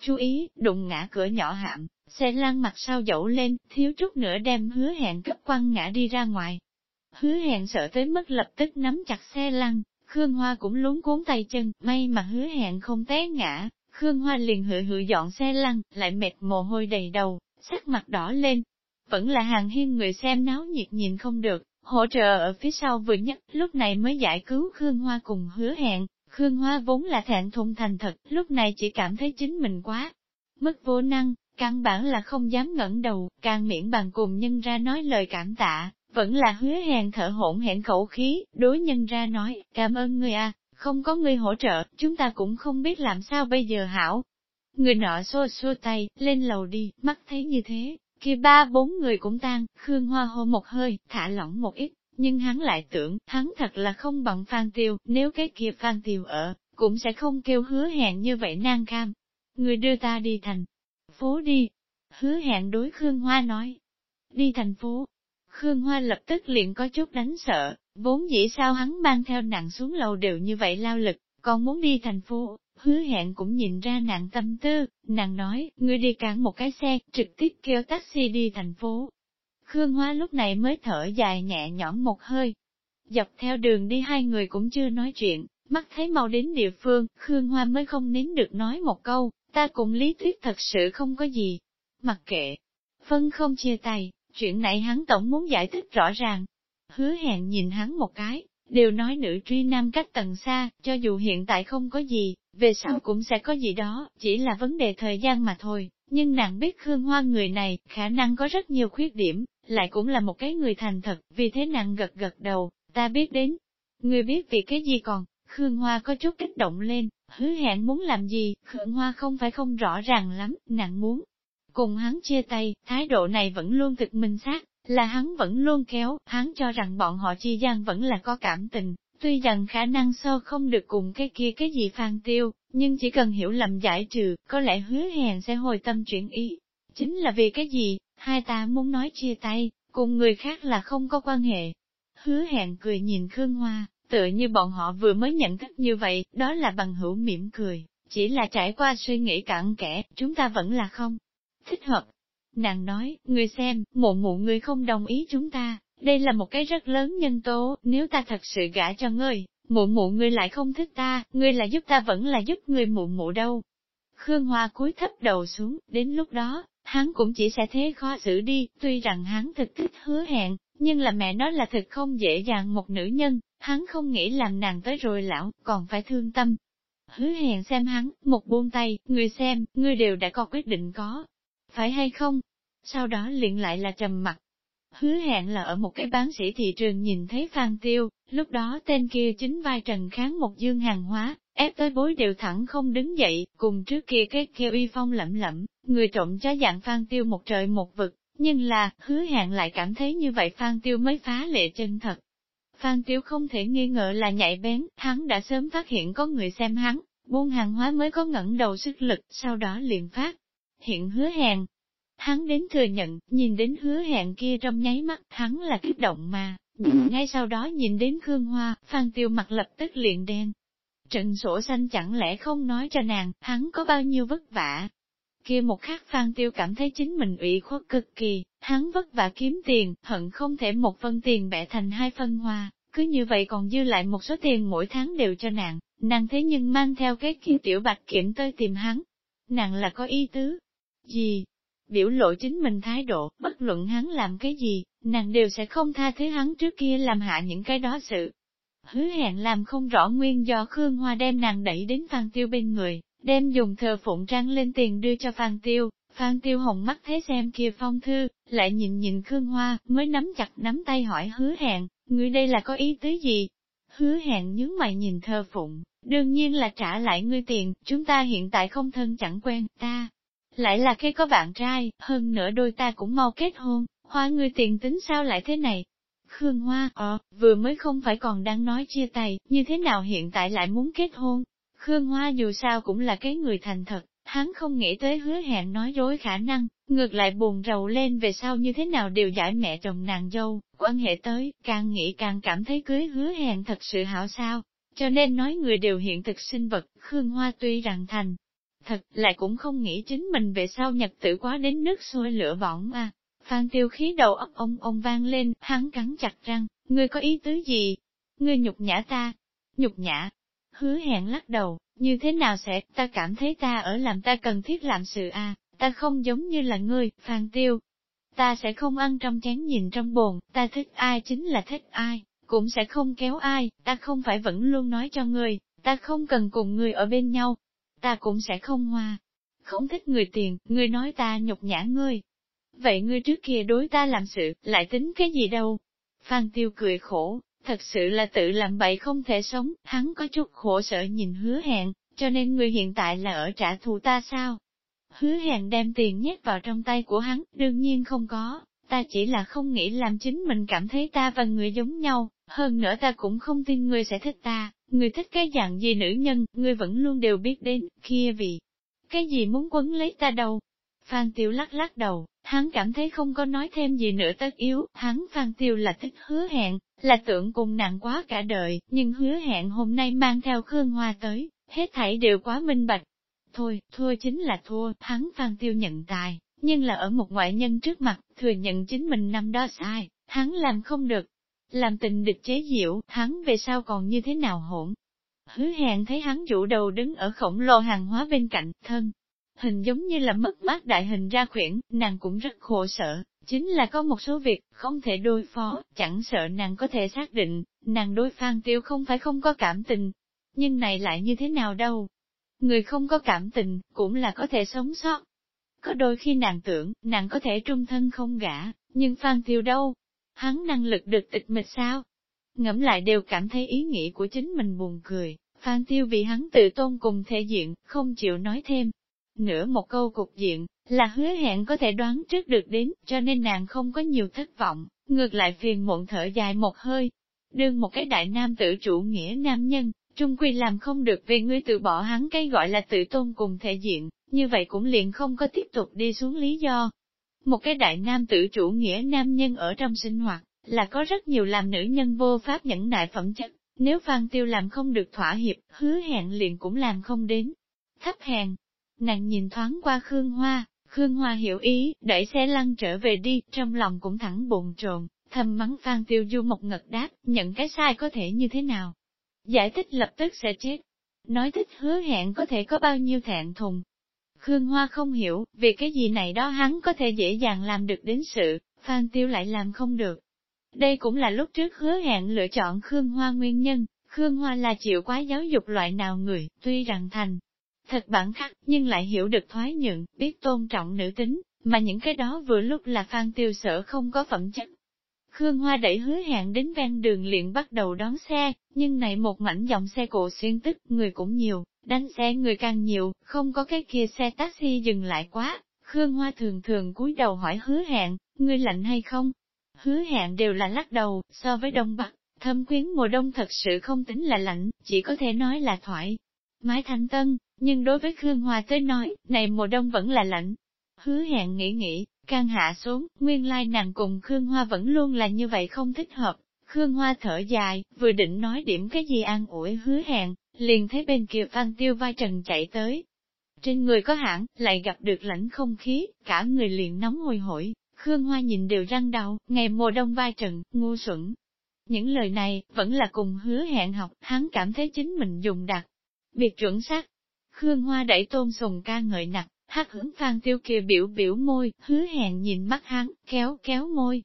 Speaker 1: Chú ý, đụng ngã cửa nhỏ hạm, xe lăn mặt sau dẫu lên, thiếu chút nữa đem hứa hẹn cấp quăng ngã đi ra ngoài. Hứa hẹn sợ tới mức lập tức nắm chặt xe lăn, Khương Hoa cũng lún cuốn tay chân, may mà hứa hẹn không té ngã, Khương Hoa liền hự hự dọn xe lăn, lại mệt mồ hôi đầy đầu, sắc mặt đỏ lên. Vẫn là hàng hiên người xem náo nhiệt nhìn không được, hỗ trợ ở phía sau vừa nhất, lúc này mới giải cứu Khương Hoa cùng hứa hẹn, Khương Hoa vốn là thẹn thùng thành thật, lúc này chỉ cảm thấy chính mình quá. Mất vô năng, căn bản là không dám ngẩng đầu, càng miễn bàn cùng nhân ra nói lời cảm tạ, vẫn là hứa hẹn thở hỗn hẹn khẩu khí, đối nhân ra nói, cảm ơn người à, không có người hỗ trợ, chúng ta cũng không biết làm sao bây giờ hảo. người nọ xô xô tay, lên lầu đi, mắt thấy như thế, kia ba bốn người cũng tan, Khương Hoa hô một hơi, thả lỏng một ít, nhưng hắn lại tưởng, hắn thật là không bằng Phan Tiêu, nếu cái kia Phan Tiêu ở, cũng sẽ không kêu hứa hẹn như vậy nan cam. Người đưa ta đi thành phố đi. Hứa hẹn đối Khương Hoa nói. Đi thành phố. Khương Hoa lập tức liền có chút đánh sợ, vốn dĩ sao hắn mang theo nặng xuống lầu đều như vậy lao lực, còn muốn đi thành phố, hứa hẹn cũng nhìn ra nàng tâm tư, nàng nói, ngươi đi cản một cái xe, trực tiếp kêu taxi đi thành phố. Khương Hoa lúc này mới thở dài nhẹ nhõm một hơi. Dọc theo đường đi hai người cũng chưa nói chuyện, mắt thấy mau đến địa phương, Khương Hoa mới không nín được nói một câu, ta cùng Lý Tuyết thật sự không có gì. Mặc kệ, phân không chia tay, chuyện này hắn tổng muốn giải thích rõ ràng. Hứa hẹn nhìn hắn một cái, đều nói nữ truy nam cách tầng xa, cho dù hiện tại không có gì, về sau cũng sẽ có gì đó, chỉ là vấn đề thời gian mà thôi. Nhưng nàng biết Khương Hoa người này, khả năng có rất nhiều khuyết điểm, lại cũng là một cái người thành thật, vì thế nàng gật gật đầu, ta biết đến. Người biết vì cái gì còn, Khương Hoa có chút kích động lên, hứa hẹn muốn làm gì, Khương Hoa không phải không rõ ràng lắm, nàng muốn. Cùng hắn chia tay, thái độ này vẫn luôn thực minh xác, là hắn vẫn luôn kéo, hắn cho rằng bọn họ chi gian vẫn là có cảm tình, tuy rằng khả năng so không được cùng cái kia cái gì phan tiêu, nhưng chỉ cần hiểu lầm giải trừ, có lẽ hứa hẹn sẽ hồi tâm chuyển ý. Chính là vì cái gì, hai ta muốn nói chia tay, cùng người khác là không có quan hệ. Hứa hẹn cười nhìn Khương Hoa, tựa như bọn họ vừa mới nhận thức như vậy, đó là bằng hữu mỉm cười, chỉ là trải qua suy nghĩ cặn kẽ, chúng ta vẫn là không thích hợp. Nàng nói, người xem, mụ mụ người không đồng ý chúng ta, đây là một cái rất lớn nhân tố, nếu ta thật sự gả cho ngươi, mụ mụ ngươi lại không thích ta, ngươi là giúp ta vẫn là giúp người mụ mụ đâu. Khương Hoa cúi thấp đầu xuống, đến lúc đó, hắn cũng chỉ sẽ thế khó xử đi, tuy rằng hắn thực thích hứa hẹn, nhưng là mẹ nó là thực không dễ dàng một nữ nhân, hắn không nghĩ làm nàng tới rồi lão, còn phải thương tâm. Hứa hẹn xem hắn, một buông tay, người xem, người đều đã có quyết định có, phải hay không? Sau đó liền lại là trầm mặt. Hứa hẹn là ở một cái bán sĩ thị trường nhìn thấy Phan Tiêu, lúc đó tên kia chính vai trần kháng một dương hàng hóa, ép tới bối đều thẳng không đứng dậy, cùng trước kia cái kêu uy phong lẩm lẩm, người trộm chó dạng Phan Tiêu một trời một vực, nhưng là, hứa hẹn lại cảm thấy như vậy Phan Tiêu mới phá lệ chân thật. Phan Tiêu không thể nghi ngờ là nhạy bén, hắn đã sớm phát hiện có người xem hắn, buôn hàng hóa mới có ngẩng đầu sức lực, sau đó liền phát. Hiện hứa hẹn, hắn đến thừa nhận, nhìn đến hứa hẹn kia trong nháy mắt, hắn là kích động mà, ngay sau đó nhìn đến Khương Hoa, Phan Tiêu mặt lập tức liền đen. Trận sổ xanh chẳng lẽ không nói cho nàng, hắn có bao nhiêu vất vả, kia một khắc Phan Tiêu cảm thấy chính mình ủy khuất cực kỳ, hắn vất vả kiếm tiền, hận không thể một phân tiền bẻ thành hai phân hoa, cứ như vậy còn dư lại một số tiền mỗi tháng đều cho nàng, nàng thế nhưng mang theo cái kia tiểu bạch kiểm tới tìm hắn. Nàng là có ý tứ gì? Biểu lộ chính mình thái độ, bất luận hắn làm cái gì, nàng đều sẽ không tha thứ hắn trước kia làm hạ những cái đó sự. Hứa hẹn làm không rõ nguyên do Khương Hoa đem nàng đẩy đến Phan Tiêu bên người, đem dùng thờ phụng trang lên tiền đưa cho Phan Tiêu. Phan Tiêu hồng mắt thế xem kia phong thư, lại nhìn nhìn Khương Hoa, mới nắm chặt nắm tay hỏi hứa hẹn, ngươi đây là có ý tứ gì? Hứa hẹn nhướng mày nhìn thơ phụng, đương nhiên là trả lại ngươi tiền, chúng ta hiện tại không thân chẳng quen, ta. Lại là khi có bạn trai, hơn nữa đôi ta cũng mau kết hôn, hoa ngươi tiền tính sao lại thế này? Khương Hoa, ờ, vừa mới không phải còn đang nói chia tay, như thế nào hiện tại lại muốn kết hôn? Khương Hoa dù sao cũng là cái người thành thật, hắn không nghĩ tới hứa hẹn nói dối khả năng, ngược lại buồn rầu lên về sau như thế nào đều giải mẹ chồng nàng dâu, quan hệ tới, càng nghĩ càng cảm thấy cưới hứa hẹn thật sự hảo sao, cho nên nói người đều hiện thực sinh vật, Khương Hoa tuy rằng thành, thật lại cũng không nghĩ chính mình về sau nhật tử quá đến nước sôi lửa bỏng à. Phan tiêu khí đầu óc ông ông vang lên, hắn cắn chặt răng, ngươi có ý tứ gì? Ngươi nhục nhã ta? Nhục nhã, Hứa hẹn lắc đầu, như thế nào sẽ, ta cảm thấy ta ở làm ta cần thiết làm sự a à, ta không giống như là ngươi, Phan Tiêu. Ta sẽ không ăn trong chén nhìn trong bồn, ta thích ai chính là thích ai, cũng sẽ không kéo ai, ta không phải vẫn luôn nói cho ngươi, ta không cần cùng ngươi ở bên nhau, ta cũng sẽ không hoa. Không thích người tiền, ngươi nói ta nhục nhã ngươi. Vậy ngươi trước kia đối ta làm sự, lại tính cái gì đâu? Phan Tiêu cười khổ, thật sự là tự làm bậy không thể sống, hắn có chút khổ sở nhìn hứa hẹn, cho nên người hiện tại là ở trả thù ta sao? Hứa hẹn đem tiền nhét vào trong tay của hắn, đương nhiên không có, ta chỉ là không nghĩ làm chính mình cảm thấy ta và người giống nhau, hơn nữa ta cũng không tin người sẽ thích ta, người thích cái dạng gì nữ nhân, người vẫn luôn đều biết đến, kia vì cái gì muốn quấn lấy ta đâu. Phan Tiêu lắc lắc đầu, hắn cảm thấy không có nói thêm gì nữa tất yếu, hắn Phan Tiêu là thích hứa hẹn, là tưởng cùng nặng quá cả đời, nhưng hứa hẹn hôm nay mang theo Khương Hoa tới, hết thảy đều quá minh bạch. Thôi, thua chính là thua, hắn Phan Tiêu nhận tài, nhưng là ở một ngoại nhân trước mặt, thừa nhận chính mình năm đó sai, hắn làm không được. Làm tình địch chế diệu, hắn về sau còn như thế nào hỗn. Hứa hẹn thấy hắn chủ đầu đứng ở khổng lồ hàng hóa bên cạnh, thân. Hình giống như là mất mát đại hình ra khuyển, nàng cũng rất khổ sở, chính là có một số việc không thể đối phó, chẳng sợ nàng có thể xác định, nàng đối Phan Tiêu không phải không có cảm tình. Nhưng này lại như thế nào đâu? Người không có cảm tình, cũng là có thể sống sót. Có đôi khi nàng tưởng, nàng có thể trung thân không gả, nhưng Phan Tiêu đâu? Hắn năng lực được tịch mịch sao? Ngẫm lại đều cảm thấy ý nghĩ của chính mình buồn cười, Phan Tiêu vì hắn tự tôn cùng thể diện, không chịu nói thêm. Nửa một câu cục diện, là hứa hẹn có thể đoán trước được đến, cho nên nàng không có nhiều thất vọng, ngược lại phiền muộn thở dài một hơi. Đương một cái đại nam tử chủ nghĩa nam nhân, trung quy làm không được vì ngươi tự bỏ hắn cái gọi là tự tôn cùng thể diện, như vậy cũng liền không có tiếp tục đi xuống lý do. Một cái đại nam tử chủ nghĩa nam nhân ở trong sinh hoạt, là có rất nhiều làm nữ nhân vô pháp nhẫn nại phẩm chất, nếu Phan Tiêu làm không được thỏa hiệp, hứa hẹn liền cũng làm không đến. Thấp hèn, nàng nhìn thoáng qua Khương Hoa, Khương Hoa hiểu ý, đẩy xe lăn trở về đi, trong lòng cũng thẳng bồn trồn, thầm mắng Phan Tiêu Du một ngật đáp, nhận cái sai có thể như thế nào. Giải thích lập tức sẽ chết. Nói thích hứa hẹn có thể có bao nhiêu thẹn thùng. Khương Hoa không hiểu, vì cái gì này đó hắn có thể dễ dàng làm được đến sự, Phan Tiêu lại làm không được. Đây cũng là lúc trước hứa hẹn lựa chọn Khương Hoa nguyên nhân, Khương Hoa là chịu quá giáo dục loại nào người, tuy rằng thành thật bản khắc, nhưng lại hiểu được thoái nhượng, biết tôn trọng nữ tính, mà những cái đó vừa lúc là Phan Tiêu sở không có phẩm chất. Khương Hoa đẩy hứa hẹn đến ven đường liền bắt đầu đón xe, nhưng này một mảnh dòng xe cộ xuyên tức, người cũng nhiều, đánh xe người càng nhiều, không có cái kia xe taxi dừng lại quá. Khương Hoa thường thường cúi đầu hỏi hứa hẹn, ngươi lạnh hay không? Hứa hẹn đều là lắc đầu, so với Đông Bắc, thâm quyến mùa đông thật sự không tính là lạnh, chỉ có thể nói là thoải. Mái thanh tân, nhưng đối với Khương Hoa tới nói, này mùa đông vẫn là lạnh. Hứa hẹn nghĩ nghĩ, càng hạ xuống, nguyên lai nàng cùng Khương Hoa vẫn luôn là như vậy không thích hợp. Khương Hoa thở dài, vừa định nói điểm cái gì an ủi hứa hẹn, liền thấy bên kia Phan Tiêu vai trần chạy tới. Trên người có hãng, lại gặp được lãnh không khí, cả người liền nóng hồi hổi, Khương Hoa nhìn đều răng đau, ngày mùa đông vai trần, ngu xuẩn. Những lời này, vẫn là cùng hứa hẹn học, hắn cảm thấy chính mình dùng đạt Biệt chuẩn xác, Khương Hoa đẩy tôn sùng ca ngợi nặc, hát hướng phan tiêu kia biểu biểu môi, hứa hẹn nhìn mắt hắn, kéo kéo môi.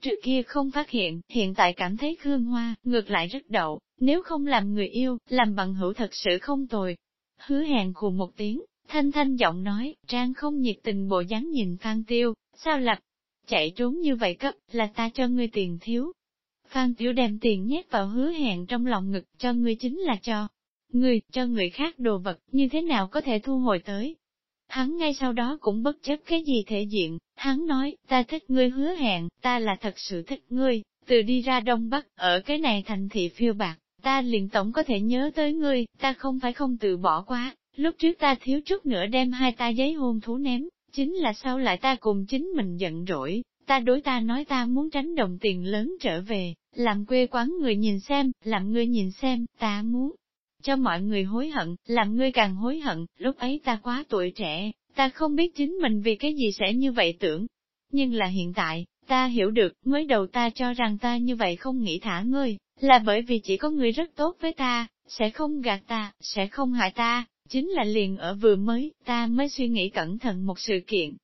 Speaker 1: Trước kia không phát hiện, hiện tại cảm thấy Khương Hoa, ngược lại rất đậu, nếu không làm người yêu, làm bằng hữu thật sự không tồi. Hứa hẹn khù một tiếng, thanh thanh giọng nói, trang không nhiệt tình bộ dáng nhìn Phan Tiêu, sao lập, chạy trốn như vậy cấp, là ta cho ngươi tiền thiếu. Phan Tiêu đem tiền nhét vào hứa hẹn trong lòng ngực, cho ngươi chính là cho, Người, cho người khác đồ vật, như thế nào có thể thu hồi tới? Hắn ngay sau đó cũng bất chấp cái gì thể diện, hắn nói, ta thích ngươi hứa hẹn, ta là thật sự thích ngươi, từ đi ra Đông Bắc, ở cái này thành thị phiêu bạc, ta liền tổng có thể nhớ tới ngươi, ta không phải không từ bỏ quá, lúc trước ta thiếu chút nữa đem hai ta giấy hôn thú ném, chính là sau lại ta cùng chính mình giận rỗi, ta đối ta nói ta muốn tránh đồng tiền lớn trở về, làm quê quán người nhìn xem, làm ngươi nhìn xem, ta muốn cho mọi người hối hận, làm ngươi càng hối hận, lúc ấy ta quá tuổi trẻ, ta không biết chính mình vì cái gì sẽ như vậy tưởng. Nhưng là hiện tại, ta hiểu được, mới đầu ta cho rằng ta như vậy không nghĩ thả ngươi, là bởi vì chỉ có ngươi rất tốt với ta, sẽ không gạt ta, sẽ không hại ta, chính là liền ở vừa mới, ta mới suy nghĩ cẩn thận một sự kiện.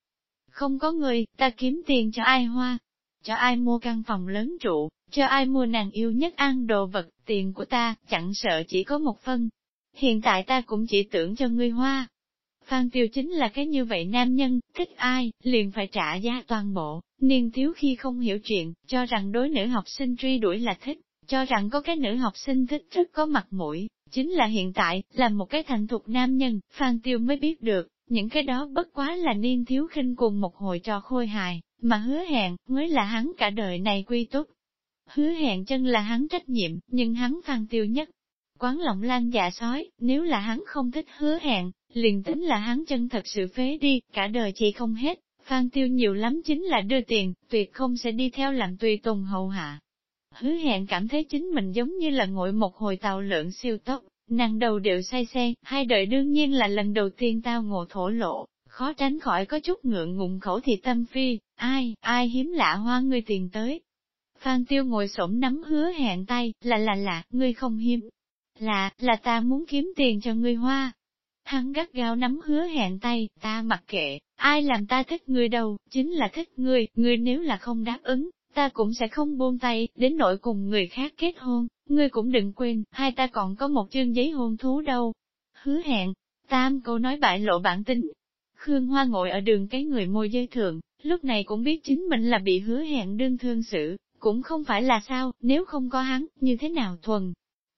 Speaker 1: Không có ngươi, ta kiếm tiền cho ai hoa, cho ai mua căn phòng lớn trụ, cho ai mua nàng yêu nhất ăn đồ vật, tiền của ta, chẳng sợ chỉ có một phân. Hiện tại ta cũng chỉ tưởng cho ngươi hoa. Phan Tiêu chính là cái như vậy nam nhân, thích ai, liền phải trả giá toàn bộ, niên thiếu khi không hiểu chuyện, cho rằng đối nữ học sinh truy đuổi là thích, cho rằng có cái nữ học sinh thích rất có mặt mũi, Chính là hiện tại, là một cái thành thục nam nhân, Phan Tiêu mới biết được, những cái đó bất quá là niên thiếu khinh cùng một hồi trò khôi hài, mà hứa hẹn, mới là hắn cả đời này quy túc. Hứa hẹn chân là hắn trách nhiệm, nhưng hắn Phan Tiêu nhất. Quán lòng lan dạ sói, nếu là hắn không thích hứa hẹn, liền tính là hắn chân thật sự phế đi, cả đời chỉ không hết, Phan Tiêu nhiều lắm chính là đưa tiền, tuyệt không sẽ đi theo làm tùy tùng hầu hạ. Hứa hẹn cảm thấy chính mình giống như là ngồi một hồi tàu lượn siêu tốc, nàng đầu đều say xe, hai đời đương nhiên là lần đầu tiên tao ngộ thổ lộ, khó tránh khỏi có chút ngượng ngùng khẩu thì tâm phi, ai, ai hiếm lạ hoa ngươi tiền tới. Phan Tiêu ngồi xổm nắm hứa hẹn tay, là là là, ngươi không hiếm. Là, là ta muốn kiếm tiền cho ngươi hoa. Hắn gắt gao nắm hứa hẹn tay, ta mặc kệ, ai làm ta thích ngươi đâu, chính là thích ngươi, ngươi nếu là không đáp ứng, ta cũng sẽ không buông tay, đến nỗi cùng người khác kết hôn, ngươi cũng đừng quên, hai ta còn có một chương giấy hôn thú đâu. Hứa hẹn, tam câu nói bại lộ bản tính. Khương Hoa ngồi ở đường cái người môi giới thượng, lúc này cũng biết chính mình là bị hứa hẹn đương thương sự, cũng không phải là sao, nếu không có hắn, như thế nào thuần.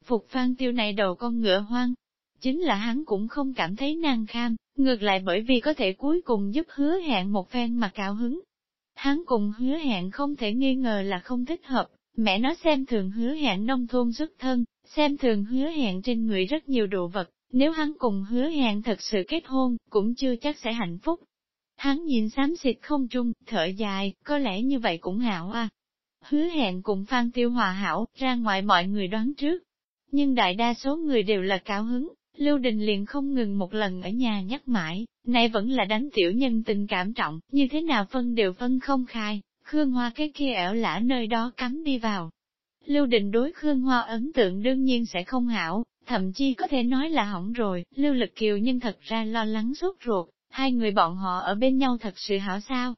Speaker 1: Phục phan tiêu này đầu con ngựa hoang, chính là hắn cũng không cảm thấy năng kham, ngược lại bởi vì có thể cuối cùng giúp hứa hẹn một phen mà cao hứng. Hắn cùng hứa hẹn không thể nghi ngờ là không thích hợp, mẹ nó xem thường hứa hẹn nông thôn xuất thân, xem thường hứa hẹn trên người rất nhiều đồ vật, nếu hắn cùng hứa hẹn thật sự kết hôn, cũng chưa chắc sẽ hạnh phúc. Hắn nhìn xám xịt không trung, thở dài, có lẽ như vậy cũng hảo à. Hứa hẹn cùng Phan Tiêu Hòa hảo, ra ngoài mọi người đoán trước. Nhưng đại đa số người đều là cao hứng, Lưu Đình liền không ngừng một lần ở nhà nhắc mãi, nay vẫn là đánh tiểu nhân tình cảm trọng, như thế nào phân đều phân không khai, Khương Hoa cái kia ẻo lả nơi đó cắm đi vào. Lưu Đình đối Khương Hoa ấn tượng đương nhiên sẽ không hảo, thậm chí có thể nói là hỏng rồi, Lưu Lực Kiều nhưng thật ra lo lắng sốt ruột, hai người bọn họ ở bên nhau thật sự hảo sao.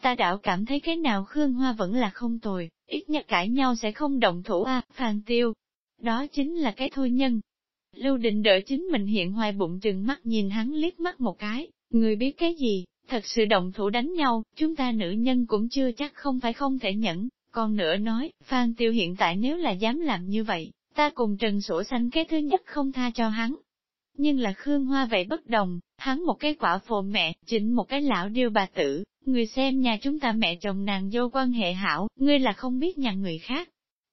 Speaker 1: Ta đảo cảm thấy cái nào Khương Hoa vẫn là không tồi, ít nhất cãi nhau sẽ không động thủ a à, Phan Tiêu. Đó chính là cái thôi nhân, Lưu định đợi chính mình hiện hoài bụng trừng mắt nhìn hắn liếc mắt một cái, người biết cái gì, thật sự động thủ đánh nhau, chúng ta nữ nhân cũng chưa chắc không phải không thể nhẫn, còn nữa nói, Phan Tiêu hiện tại nếu là dám làm như vậy, ta cùng Trần Sổ Xanh cái thứ nhất không tha cho hắn. Nhưng là Khương Hoa vậy bất đồng, hắn một cái quả phụ mẹ, chỉnh một cái lão điêu bà tử, người xem nhà chúng ta mẹ chồng nàng vô quan hệ hảo, ngươi là không biết nhà người khác.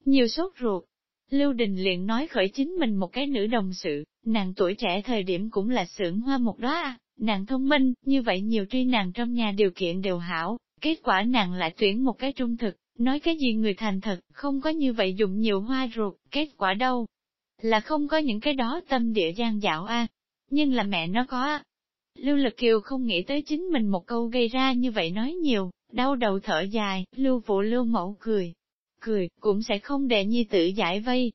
Speaker 1: Nhiều sốt ruột, Lưu Đình liền nói khởi chính mình một cái nữ đồng sự, nàng tuổi trẻ thời điểm cũng là sưởng hoa một đó à, nàng thông minh, như vậy nhiều truy nàng trong nhà điều kiện đều hảo, kết quả nàng lại tuyển một cái trung thực, nói cái gì người thành thật, không có như vậy dùng nhiều hoa ruột, kết quả đâu? Là không có những cái đó tâm địa gian dạo a. Nhưng là mẹ nó có Lưu Lực Kiều không nghĩ tới chính mình một câu gây ra như vậy nói nhiều, đau đầu thở dài, Lưu Phụ Lưu Mẫu cười, cười, cũng sẽ không để nhi tử giải vây.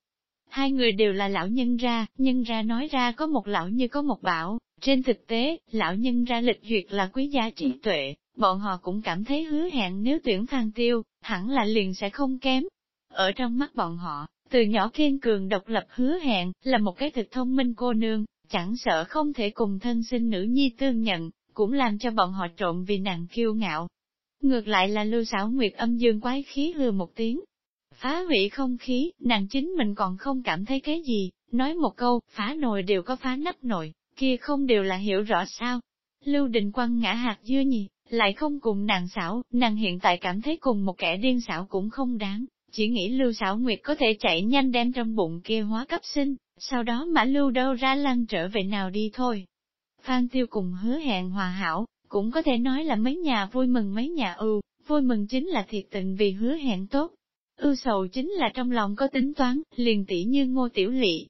Speaker 1: Hai người đều là lão nhân ra, nhân ra nói ra có một lão như có một bảo, trên thực tế, lão nhân ra lịch duyệt là quý giá trị tuệ, bọn họ cũng cảm thấy hứa hẹn nếu tuyển phan tiêu, hẳn là liền sẽ không kém. Ở trong mắt bọn họ, từ nhỏ kiên cường độc lập hứa hẹn, là một cái thực thông minh cô nương, chẳng sợ không thể cùng thân sinh nữ nhi tương nhận, cũng làm cho bọn họ trộn vì nàng kiêu ngạo. Ngược lại là lưu xảo nguyệt âm dương quái khí hư một tiếng, phá hủy không khí, nàng chính mình còn không cảm thấy cái gì, nói một câu, phá nồi đều có phá nắp nồi, kia không đều là hiểu rõ sao. Lưu Đình Quang ngã hạt dưa nhì, lại không cùng nàng xảo, nàng hiện tại cảm thấy cùng một kẻ điên xảo cũng không đáng, chỉ nghĩ Lưu xảo Nguyệt có thể chạy nhanh đem trong bụng kia hóa cấp sinh, sau đó mã Lưu đâu ra lăn trở về nào đi thôi. Phan Tiêu cùng hứa hẹn hòa hảo, cũng có thể nói là mấy nhà vui mừng mấy nhà ưu, vui mừng chính là thiệt tình vì hứa hẹn tốt, Ưu sầu chính là trong lòng có tính toán, liền tỷ như ngô tiểu lị.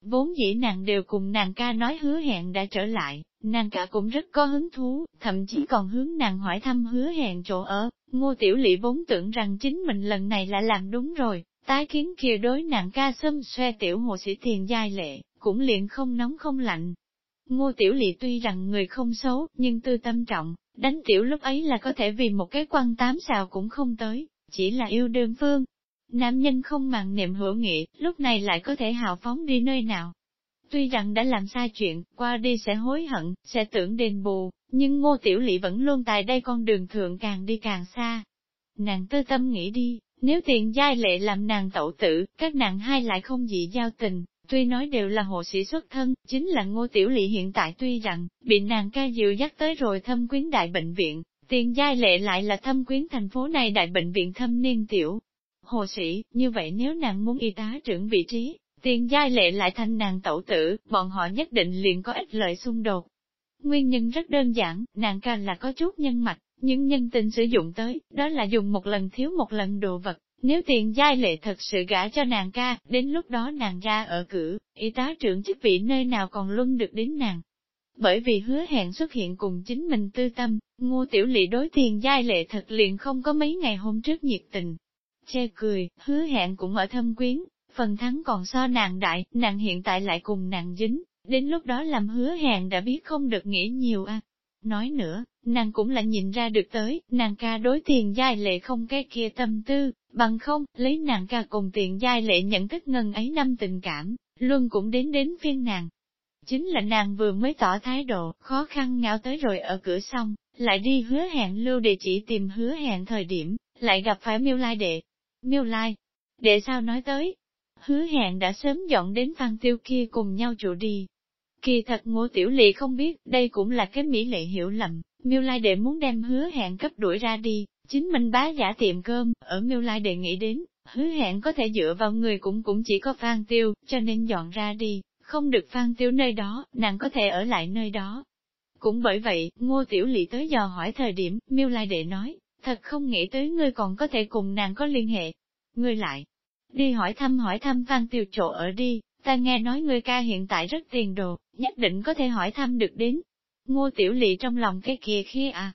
Speaker 1: Vốn dĩ nàng đều cùng nàng ca nói hứa hẹn đã trở lại, nàng cả cũng rất có hứng thú, thậm chí còn hướng nàng hỏi thăm hứa hẹn chỗ ở, ngô tiểu lị vốn tưởng rằng chính mình lần này là làm đúng rồi, tái kiến kia đối nàng ca xâm xoe tiểu hồ sĩ thiền giai lệ, cũng liền không nóng không lạnh. Ngô tiểu lị tuy rằng người không xấu, nhưng tư tâm trọng, đánh tiểu lúc ấy là có thể vì một cái quan tám xào cũng không tới, chỉ là yêu đơn phương, Nam nhân không màng niệm hữu nghị, lúc này lại có thể hào phóng đi nơi nào. Tuy rằng đã làm sai chuyện, qua đi sẽ hối hận, sẽ tưởng đền bù, nhưng ngô tiểu lỵ vẫn luôn tại đây con đường thượng càng đi càng xa. Nàng tư tâm nghĩ đi, nếu tiền giai lệ làm nàng tẩu tử, các nàng hai lại không dị giao tình, Tuy nói đều là hộ sĩ xuất thân, chính là ngô tiểu lỵ hiện tại tuy rằng, bị nàng ca dịu dắt tới rồi thâm quyến đại bệnh viện, tiền giai lệ lại là thâm quyến thành phố này đại bệnh viện thâm niên tiểu. Hồ sĩ, như vậy nếu nàng muốn y tá trưởng vị trí, tiền giai lệ lại thành nàng tẩu tử, bọn họ nhất định liền có ích lợi xung đột. Nguyên nhân rất đơn giản, nàng ca là có chút nhân mạch, nhưng nhân tình sử dụng tới, đó là dùng một lần thiếu một lần đồ vật, nếu tiền giai lệ thật sự gả cho nàng ca, đến lúc đó nàng ra ở cử, y tá trưởng chức vị nơi nào còn luân được đến nàng. Bởi vì hứa hẹn xuất hiện cùng chính mình tư tâm, ngô tiểu lị đối tiền giai lệ thật liền không có mấy ngày hôm trước nhiệt tình. Che cười, hứa hẹn cũng ở thâm quyến, phần thắng còn so nàng đại, nàng hiện tại lại cùng nàng dính, đến lúc đó làm hứa hẹn đã biết không được nghĩ nhiều à. Nói nữa, nàng cũng là nhìn ra được tới, nàng ca đối tiền giai lệ không cái kia tâm tư, bằng không, lấy nàng ca cùng tiền giai lệ nhận thức ngân ấy năm tình cảm, luôn cũng đến đến phiên nàng. Chính là nàng vừa mới tỏ thái độ, khó khăn ngạo tới rồi ở cửa xong, lại đi hứa hẹn lưu địa chỉ tìm hứa hẹn thời điểm, lại gặp phải miêu lai đệ. Miêu lai, đệ sao nói tới? Hứa hẹn đã sớm dọn đến phan tiêu kia cùng nhau trụ đi, Kỳ thật ngô tiểu lị không biết, đây cũng là cái mỹ lệ hiểu lầm, miêu lai đệ muốn đem hứa hẹn cấp đuổi ra đi, chính mình bá giả tiệm cơm, ở miêu lai đệ nghĩ đến, hứa hẹn có thể dựa vào người cũng cũng chỉ có phan tiêu, cho nên dọn ra đi, không được phan tiêu nơi đó, nàng có thể ở lại nơi đó. Cũng bởi vậy, ngô tiểu lị tới dò hỏi thời điểm, miêu lai đệ nói, thật không nghĩ tới ngươi còn có thể cùng nàng có liên hệ. Ngươi lại, đi hỏi thăm hỏi thăm phan tiêu chỗ ở đi, Ta nghe nói người ca hiện tại rất tiền đồ, nhất định có thể hỏi thăm được đến. Ngô tiểu lị trong lòng cái kia kia à.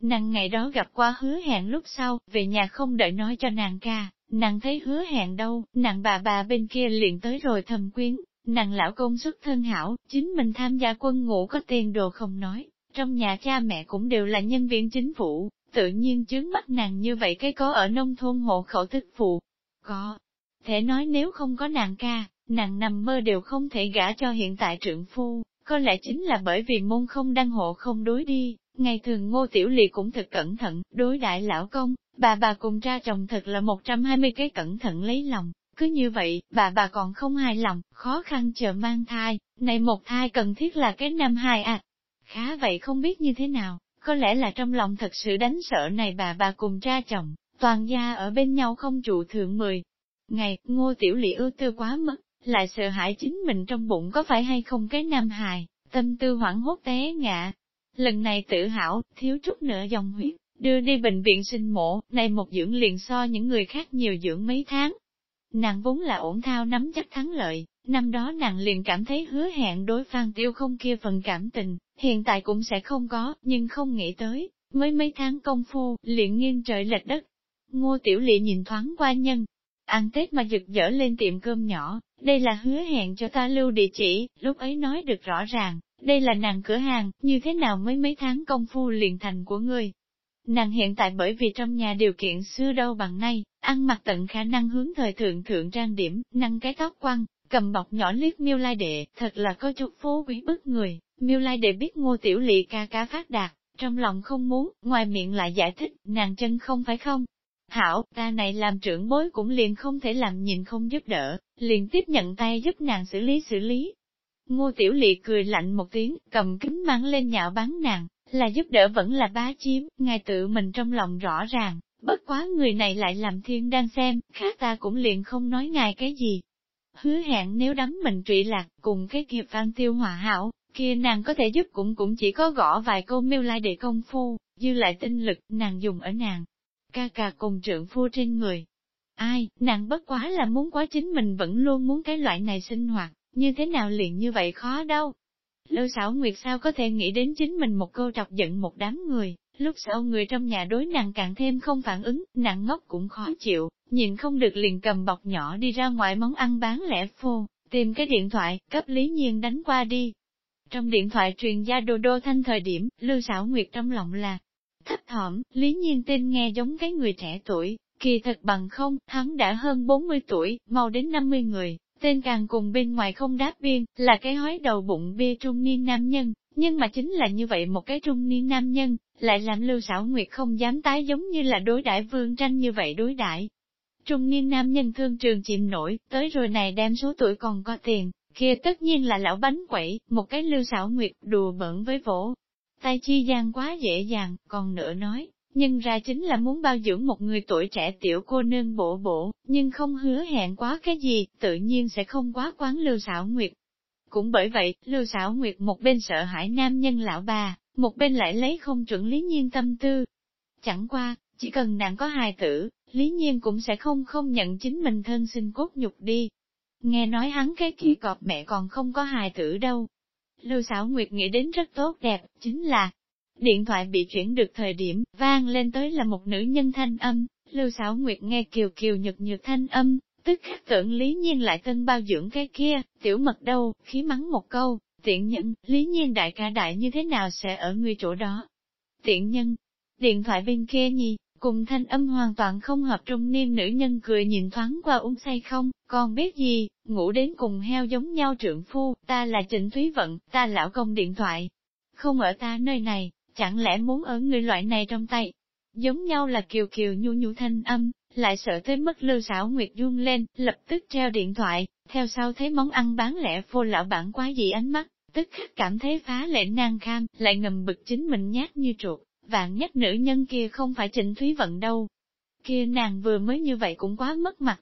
Speaker 1: Nàng ngày đó gặp qua hứa hẹn lúc sau, về nhà không đợi nói cho nàng ca, nàng thấy hứa hẹn đâu, nàng bà bà bên kia liền tới rồi thầm quyến, nàng lão công xuất thân hảo, chính mình tham gia quân ngũ có tiền đồ không nói, trong nhà cha mẹ cũng đều là nhân viên chính phủ, tự nhiên chướng mắt nàng như vậy cái có ở nông thôn hộ khẩu thức phụ. Có, thể nói nếu không có nàng ca, nàng nằm mơ đều không thể gả cho hiện tại trượng phu, có lẽ chính là bởi vì môn không đăng hộ không đối đi, ngày thường ngô tiểu lì cũng thật cẩn thận, đối đại lão công, bà bà cùng cha chồng thật là 120 cái cẩn thận lấy lòng, cứ như vậy, bà bà còn không hài lòng, khó khăn chờ mang thai, này một thai cần thiết là cái năm hai à. Khá vậy không biết như thế nào, có lẽ là trong lòng thật sự đánh sợ này bà bà cùng cha chồng, toàn gia ở bên nhau không trụ thượng mười. Ngày, ngô tiểu lị ưu tư quá mất, lại sợ hãi chính mình trong bụng có phải hay không cái nam hài, tâm tư hoảng hốt té ngạ. Lần này tự hảo, thiếu chút nữa dòng huyết, đưa đi bệnh viện sinh mổ, này một dưỡng liền so những người khác nhiều dưỡng mấy tháng. Nàng vốn là ổn thao nắm chắc thắng lợi, năm đó nàng liền cảm thấy hứa hẹn đối Phan Tiêu không kia phần cảm tình, hiện tại cũng sẽ không có, nhưng không nghĩ tới, mới mấy tháng công phu, liền nghiêng trời lệch đất. Ngô Tiểu Lị nhìn thoáng qua nhân, ăn Tết mà giật dở lên tiệm cơm nhỏ, đây là hứa hẹn cho ta lưu địa chỉ, lúc ấy nói được rõ ràng, đây là nàng cửa hàng, như thế nào mới mấy tháng công phu liền thành của ngươi. Nàng hiện tại bởi vì trong nhà điều kiện xưa đâu bằng nay, ăn mặc tận khả năng hướng thời thượng thượng trang điểm, năng cái tóc quăng, cầm bọc nhỏ liếc miêu lai đệ, thật là có chút phố quý bức người, miêu lai đệ biết ngô tiểu lị ca cá phát đạt, trong lòng không muốn, ngoài miệng lại giải thích, nàng chân không phải không, Hảo, ta này làm trưởng bối cũng liền không thể làm nhìn không giúp đỡ, liền tiếp nhận tay giúp nàng xử lý xử lý. Ngô Tiểu Lị cười lạnh một tiếng, cầm kính mang lên nhạo bán nàng, là giúp đỡ vẫn là bá chiếm, ngài tự mình trong lòng rõ ràng, bất quá người này lại làm thiên đang xem, khác ta cũng liền không nói ngài cái gì. Hứa hẹn nếu đắm mình trụy lạc, cùng cái kiệp phan tiêu hòa hảo, kia nàng có thể giúp cũng cũng chỉ có gõ vài câu miêu lai để công phu, dư lại tinh lực, nàng dùng ở nàng, ca ca cùng trượng phu trên người. Ai, nàng bất quá là muốn quá chính mình vẫn luôn muốn cái loại này sinh hoạt, như thế nào liền như vậy khó đâu. Lưu xảo nguyệt sao có thể nghĩ đến chính mình một câu trọc giận một đám người, lúc sau người trong nhà đối nàng càng thêm không phản ứng, nàng ngốc cũng khó chịu, nhìn không được liền cầm bọc nhỏ đi ra ngoài món ăn bán lẻ phô, tìm cái điện thoại, cấp Lý Nhiên đánh qua đi. Trong điện thoại truyền ra đô đô thanh thời điểm, Lưu xảo nguyệt trong lòng là, Thấp thỏm, lý nhiên tên nghe giống cái người trẻ tuổi, kỳ thật bằng không, hắn đã hơn 40 tuổi, mau đến 50 người, tên càng cùng bên ngoài không đáp biên, là cái hói đầu bụng bia trung niên nam nhân, nhưng mà chính là như vậy một cái trung niên nam nhân, lại làm lưu xảo nguyệt không dám tái giống như là đối đãi vương tranh như vậy đối đãi. Trung niên nam nhân thương trường chìm nổi, tới rồi này đem số tuổi còn có tiền, kia tất nhiên là lão bánh quẩy, một cái lưu xảo nguyệt đùa bẩn với vỗ. Tay chi gian quá dễ dàng, còn nữa nói, nhưng ra chính là muốn bao dưỡng một người tuổi trẻ tiểu cô nương bổ bổ, nhưng không hứa hẹn quá cái gì, tự nhiên sẽ không quá quán lưu xảo nguyệt. Cũng bởi vậy, lưu xảo nguyệt một bên sợ hãi nam nhân lão bà, một bên lại lấy không chuẩn lý nhiên tâm tư. Chẳng qua, chỉ cần nàng có hài tử, lý nhiên cũng sẽ không không nhận chính mình thân sinh cốt nhục đi. Nghe nói hắn cái kia cọp mẹ còn không có hài tử đâu. Lưu xảo nguyệt nghĩ đến rất tốt đẹp, chính là, Điện thoại bị chuyển được thời điểm, vang lên tới là một nữ nhân thanh âm, Lưu Sảo Nguyệt nghe kiều kiều nhật nhược thanh âm, tức khắc tưởng Lý Nhiên lại tân bao dưỡng cái kia, tiểu mật đâu, khí mắng một câu, tiện nhân, Lý Nhiên đại ca đại như thế nào sẽ ở người chỗ đó. Tiện nhân, điện thoại bên kia nhi, cùng thanh âm hoàn toàn không hợp trung niên nữ nhân cười nhìn thoáng qua uống say không, còn biết gì, ngủ đến cùng heo giống nhau trượng phu, ta là Trịnh Thúy Vận, ta lão công điện thoại, không ở ta nơi này, chẳng lẽ muốn ở người loại này trong tay. Giống nhau là kiều kiều nhu nhu thanh âm, lại sợ tới mức lưu xảo nguyệt run lên, lập tức treo điện thoại, theo sau thấy món ăn bán lẻ phô lão bản quá dị ánh mắt, tức khắc cảm thấy phá lệ nan kham, lại ngầm bực chính mình nhát như chuột, vạn nhất nữ nhân kia không phải trịnh thúy vận đâu. Kia nàng vừa mới như vậy cũng quá mất mặt.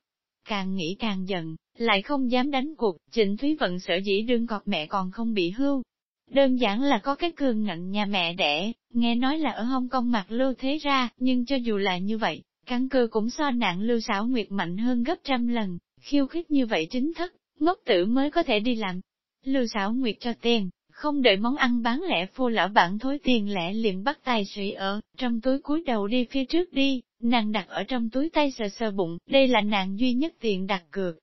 Speaker 1: Càng nghĩ càng giận, lại không dám đánh cuộc, trịnh thúy vận sợ dĩ đương cọp mẹ còn không bị hưu, Đơn giản là có cái cường ngạnh nhà mẹ đẻ, nghe nói là ở Hong Kong mặt lưu thế ra, nhưng cho dù là như vậy, căn cơ cũng so nạn lưu xảo nguyệt mạnh hơn gấp trăm lần, khiêu khích như vậy chính thức, ngốc tử mới có thể đi làm. Lưu xảo nguyệt cho tiền, không đợi món ăn bán lẻ phô lão bản thối tiền lẻ liền bắt tay sủy ở, trong túi cúi đầu đi phía trước đi, nàng đặt ở trong túi tay sờ sờ bụng, đây là nàng duy nhất tiền đặt cược.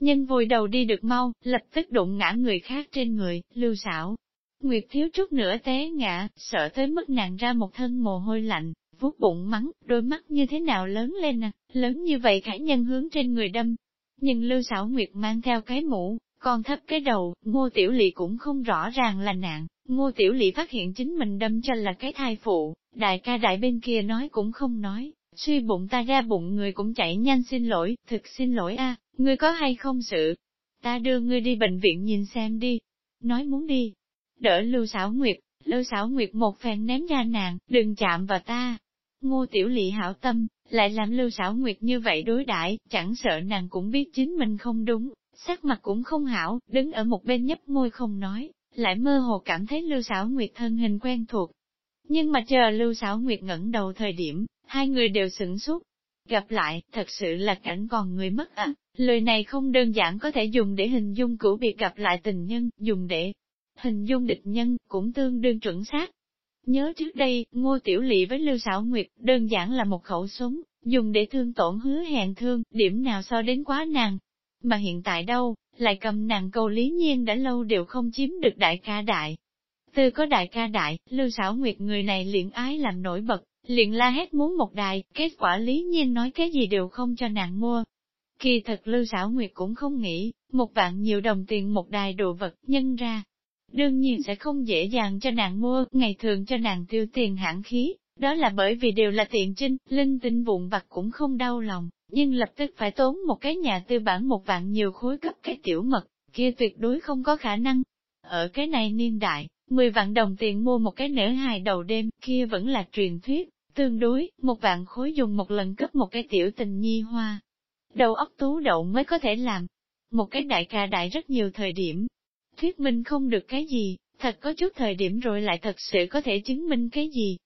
Speaker 1: Nhân vùi đầu đi được mau, lập tức đụng ngã người khác trên người, lưu xảo, Nguyệt thiếu chút nữa té ngã, sợ tới mức nàng ra một thân mồ hôi lạnh, vuốt bụng mắng, đôi mắt như thế nào lớn lên à, lớn như vậy khải nhân hướng trên người đâm. Nhưng Lưu Sảo Nguyệt mang theo cái mũ, còn thấp cái đầu, ngô tiểu lị cũng không rõ ràng là nạn, ngô tiểu lị phát hiện chính mình đâm cho là cái thai phụ, đại ca đại bên kia nói cũng không nói, suy bụng ta ra bụng người cũng chạy nhanh xin lỗi, thực xin lỗi a, ngươi có hay không sự, ta đưa ngươi đi bệnh viện nhìn xem đi, nói muốn đi, đỡ Lưu Sảo Nguyệt, Lưu Sảo Nguyệt một phen ném ra nàng, đừng chạm vào ta. Ngô Tiểu Lị hảo tâm, lại làm Lưu Sảo Nguyệt như vậy đối đãi, chẳng sợ nàng cũng biết chính mình không đúng, sắc mặt cũng không hảo, đứng ở một bên nhấp môi không nói, lại mơ hồ cảm thấy Lưu Sảo Nguyệt thân hình quen thuộc. Nhưng mà chờ Lưu Sảo Nguyệt ngẩng đầu thời điểm, hai người đều sửng sốt. Gặp lại, thật sự là cảnh còn người mất à, lời này không đơn giản có thể dùng để hình dung cửu việc gặp lại tình nhân, dùng để hình dung địch nhân, cũng tương đương chuẩn xác. Nhớ trước đây, Ngô Tiểu Lị với Lưu Sảo Nguyệt, đơn giản là một khẩu súng, dùng để thương tổn hứa hẹn thương, điểm nào so đến quá nàng. Mà hiện tại đâu, lại cầm nàng câu lý nhiên đã lâu đều không chiếm được đại ca đại. Từ có đại ca đại, Lưu Sảo Nguyệt người này liền ái làm nổi bật, liền la hét muốn một đài, kết quả lý nhiên nói cái gì đều không cho nàng mua. Kỳ thật Lưu Sảo Nguyệt cũng không nghĩ, một vạn nhiều đồng tiền một đài đồ vật nhân ra, đương nhiên sẽ không dễ dàng cho nàng mua, ngày thường cho nàng tiêu tiền hãng khí, đó là bởi vì đều là tiện trinh, linh tinh vụn vặt cũng không đau lòng, nhưng lập tức phải tốn một cái nhà tư bản một vạn nhiều khối cấp cái tiểu mật, kia tuyệt đối không có khả năng. Ở cái này niên đại, 10 vạn đồng tiền mua một cái nở hài đầu đêm, kia vẫn là truyền thuyết, tương đối, một vạn khối dùng một lần cấp một cái tiểu tình nhi hoa. Đầu óc tú đậu mới có thể làm. Một cái đại ca đại rất nhiều thời điểm, thuyết minh không được cái gì, thật có chút thời điểm rồi lại thật sự có thể chứng minh cái gì.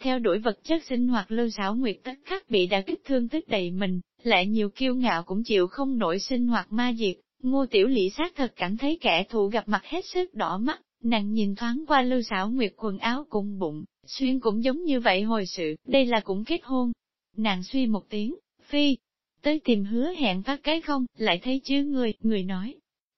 Speaker 1: Theo đuổi vật chất sinh hoạt lưu xảo nguyệt tất khắc bị đã kích thương tích đầy mình, lại nhiều kiêu ngạo cũng chịu không nổi sinh hoạt ma diệt, ngô tiểu lị xác thật cảm thấy kẻ thù gặp mặt hết sức đỏ mắt, nàng nhìn thoáng qua lưu xảo nguyệt quần áo cùng bụng, xuyên cũng giống như vậy hồi sự, đây là cũng kết hôn. Nàng suy một tiếng, phi, tới tìm hứa hẹn phát cái không, lại thấy chứ người, người nói.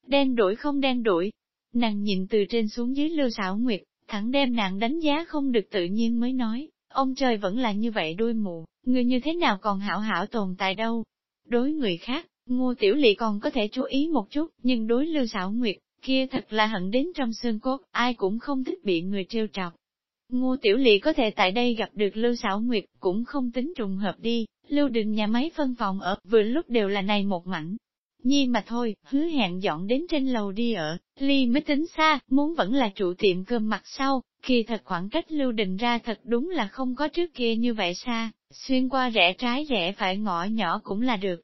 Speaker 1: Đen đuổi không đen đuổi, Nàng nhìn từ trên xuống dưới lưu xảo nguyệt, thẳng đem nàng đánh giá không được tự nhiên mới nói, ông trời vẫn là như vậy đuôi mù, người như thế nào còn hảo hảo tồn tại đâu. Đối người khác, ngô tiểu lị còn có thể chú ý một chút, nhưng đối lưu xảo nguyệt, kia thật là hận đến trong xương cốt, ai cũng không thích bị người trêu trọc. Ngô Tiểu Lị có thể tại đây gặp được Lưu Sảo Nguyệt, cũng không tính trùng hợp đi, Lưu Đình nhà máy phân phòng ở, vừa lúc đều là này một mảnh. Nhi mà thôi, hứa hẹn dọn đến trên lầu đi ở, ly mới tính xa, muốn vẫn là trụ tiệm cơm mặt sau, kỳ thật khoảng cách Lưu Đình ra thật đúng là không có trước kia như vậy xa, xuyên qua rẽ trái rẽ phải ngõ nhỏ cũng là được.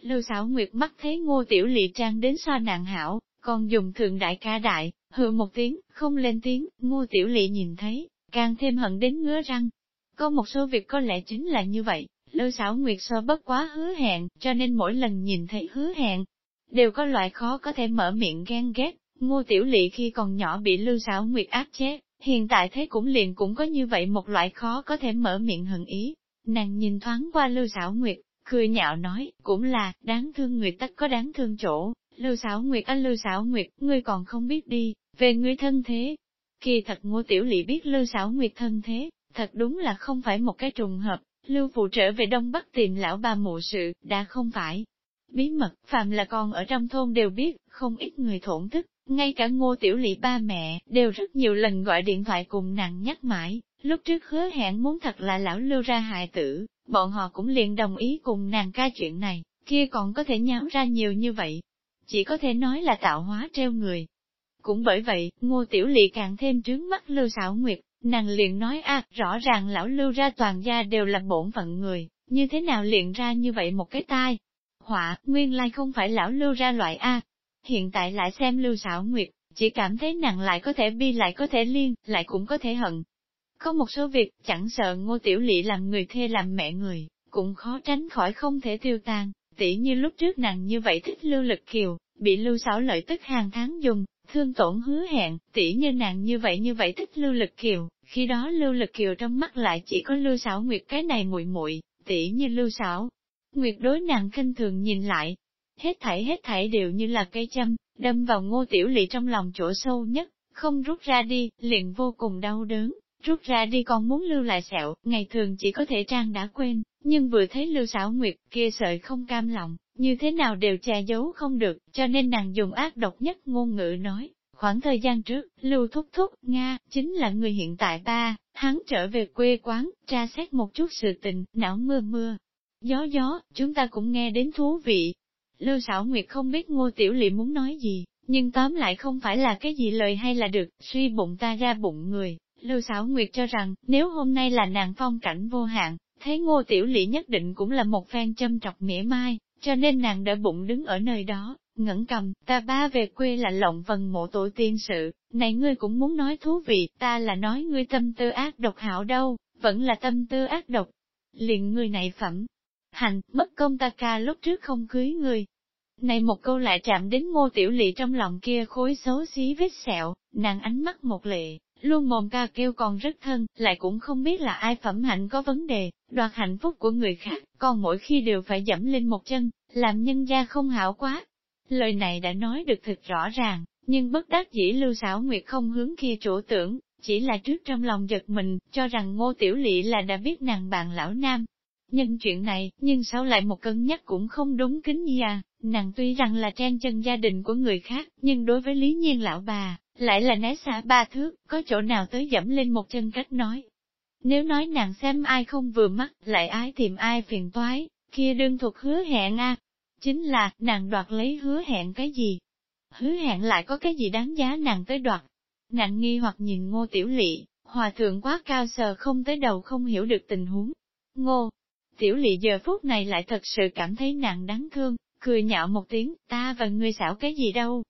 Speaker 1: Lưu xảo nguyệt mắt thấy ngô tiểu lị trang đến so nàng hảo, còn dùng thượng đại ca đại, hừ một tiếng, không lên tiếng, ngô tiểu lị nhìn thấy, càng thêm hận đến ngứa răng. Có một số việc có lẽ chính là như vậy, Lưu xảo nguyệt so bất quá hứa hẹn, cho nên mỗi lần nhìn thấy hứa hẹn, đều có loại khó có thể mở miệng ghen ghét. Ngô Tiểu Lị khi còn nhỏ bị Lưu xảo nguyệt áp chế, hiện tại thế cũng liền cũng có như vậy một loại khó có thể mở miệng hận ý. Nàng nhìn thoáng qua Lưu xảo nguyệt, cười nhạo nói, cũng là, đáng thương người tất có đáng thương chỗ. Lưu xảo nguyệt anh Lưu xảo nguyệt, ngươi còn không biết đi, về ngươi thân thế. Kỳ thật Ngô Tiểu Lị biết Lưu xảo nguyệt thân thế, thật đúng là không phải một cái trùng hợp, Lưu Phụ trở về Đông Bắc tìm lão bà mụ sự, đã không phải. Bí mật, phàm là con ở trong thôn đều biết, không ít người thổn thức, ngay cả ngô tiểu lị ba mẹ, đều rất nhiều lần gọi điện thoại cùng nàng nhắc mãi, lúc trước hứa hẹn muốn thật là lão lưu ra hại tử, bọn họ cũng liền đồng ý cùng nàng ca chuyện này, kia còn có thể nháo ra nhiều như vậy. Chỉ có thể nói là tạo hóa treo người. Cũng bởi vậy, ngô tiểu lị càng thêm trướng mắt lưu xảo nguyệt, Nàng liền nói a rõ ràng lão lưu ra toàn gia đều là bổn phận người, như thế nào liền ra như vậy một cái tai. Họa, nguyên lai không phải lão lưu ra loại A. Hiện tại lại xem lưu xảo nguyệt, chỉ cảm thấy nàng lại có thể bi lại có thể liên, lại cũng có thể hận. Có một số việc, chẳng sợ ngô tiểu lị làm người thê làm mẹ người, cũng khó tránh khỏi không thể tiêu tan, tỉ như lúc trước nàng như vậy thích lưu lực kiều, bị lưu xảo lợi tức hàng tháng dùng, thương tổn hứa hẹn, tỉ như nàng như vậy như vậy thích lưu lực kiều, khi đó lưu lực kiều trong mắt lại chỉ có lưu Sảo nguyệt cái này muội muội tỉ như lưu Sảo. Nguyệt đối nàng kinh thường nhìn lại, hết thảy hết thảy đều như là cây châm, đâm vào ngô tiểu lị trong lòng chỗ sâu nhất, không rút ra đi, liền vô cùng đau đớn, rút ra đi còn muốn lưu lại sẹo, ngày thường chỉ có thể trang đã quên, nhưng vừa thấy lưu Sảo nguyệt kia sợi không cam lòng, như thế nào đều che giấu không được, cho nên nàng dùng ác độc nhất ngôn ngữ nói. Khoảng thời gian trước, Lưu Thúc Thúc, Nga, chính là người hiện tại ba, hắn trở về quê quán, tra xét một chút sự tình, não mưa mưa. Gió gió, chúng ta cũng nghe đến thú vị. Lưu Sảo nguyệt không biết ngô tiểu lị muốn nói gì, nhưng tóm lại không phải là cái gì lời hay là được, suy bụng ta ra bụng người. Lưu Sảo nguyệt cho rằng, nếu hôm nay là nàng phong cảnh vô hạn, thấy ngô tiểu lỵ nhất định cũng là một phen châm trọc mỉa mai, cho nên nàng đã bụng đứng ở nơi đó, ngẩng cầm, ta ba về quê là lộng vần mộ tổ tiên sự, này ngươi cũng muốn nói thú vị, ta là nói ngươi tâm tư ác độc hảo đâu, vẫn là tâm tư ác độc. Liền ngươi này phẩm, hành, mất công ta ca lúc trước không cưới ngươi. Này một câu lại chạm đến ngô tiểu lỵ trong lòng kia khối xấu xí vết sẹo, nàng ánh mắt một lệ, luôn mồm ca kêu còn rất thân, lại cũng không biết là ai phẩm hạnh có vấn đề, đoạt hạnh phúc của người khác, còn mỗi khi đều phải dẫm lên một chân, làm nhân gia không hảo quá. Lời này đã nói được thật rõ ràng, nhưng bất đắc dĩ lưu xảo nguyệt không hướng kia chỗ tưởng, chỉ là trước trong lòng giật mình, cho rằng ngô tiểu lỵ là đã biết nàng bạn lão nam. Nhân chuyện này, nhưng sao lại một cân nhắc cũng không đúng kính nhi à, nàng tuy rằng là trang chân gia đình của người khác, nhưng đối với lý nhiên lão bà, lại là né xa ba thước, có chỗ nào tới dẫm lên một chân cách nói. Nếu nói nàng xem ai không vừa mắt, lại ái tìm ai phiền toái, kia đương thuộc hứa hẹn a Chính là, nàng đoạt lấy hứa hẹn cái gì? Hứa hẹn lại có cái gì đáng giá nàng tới đoạt? Nàng nghi hoặc nhìn ngô tiểu lị, hòa thượng quá cao sờ không tới đầu không hiểu được tình huống. Ngô, tiểu lị giờ phút này lại thật sự cảm thấy nàng đáng thương, cười nhạo một tiếng, ta và ngươi xảo cái gì đâu,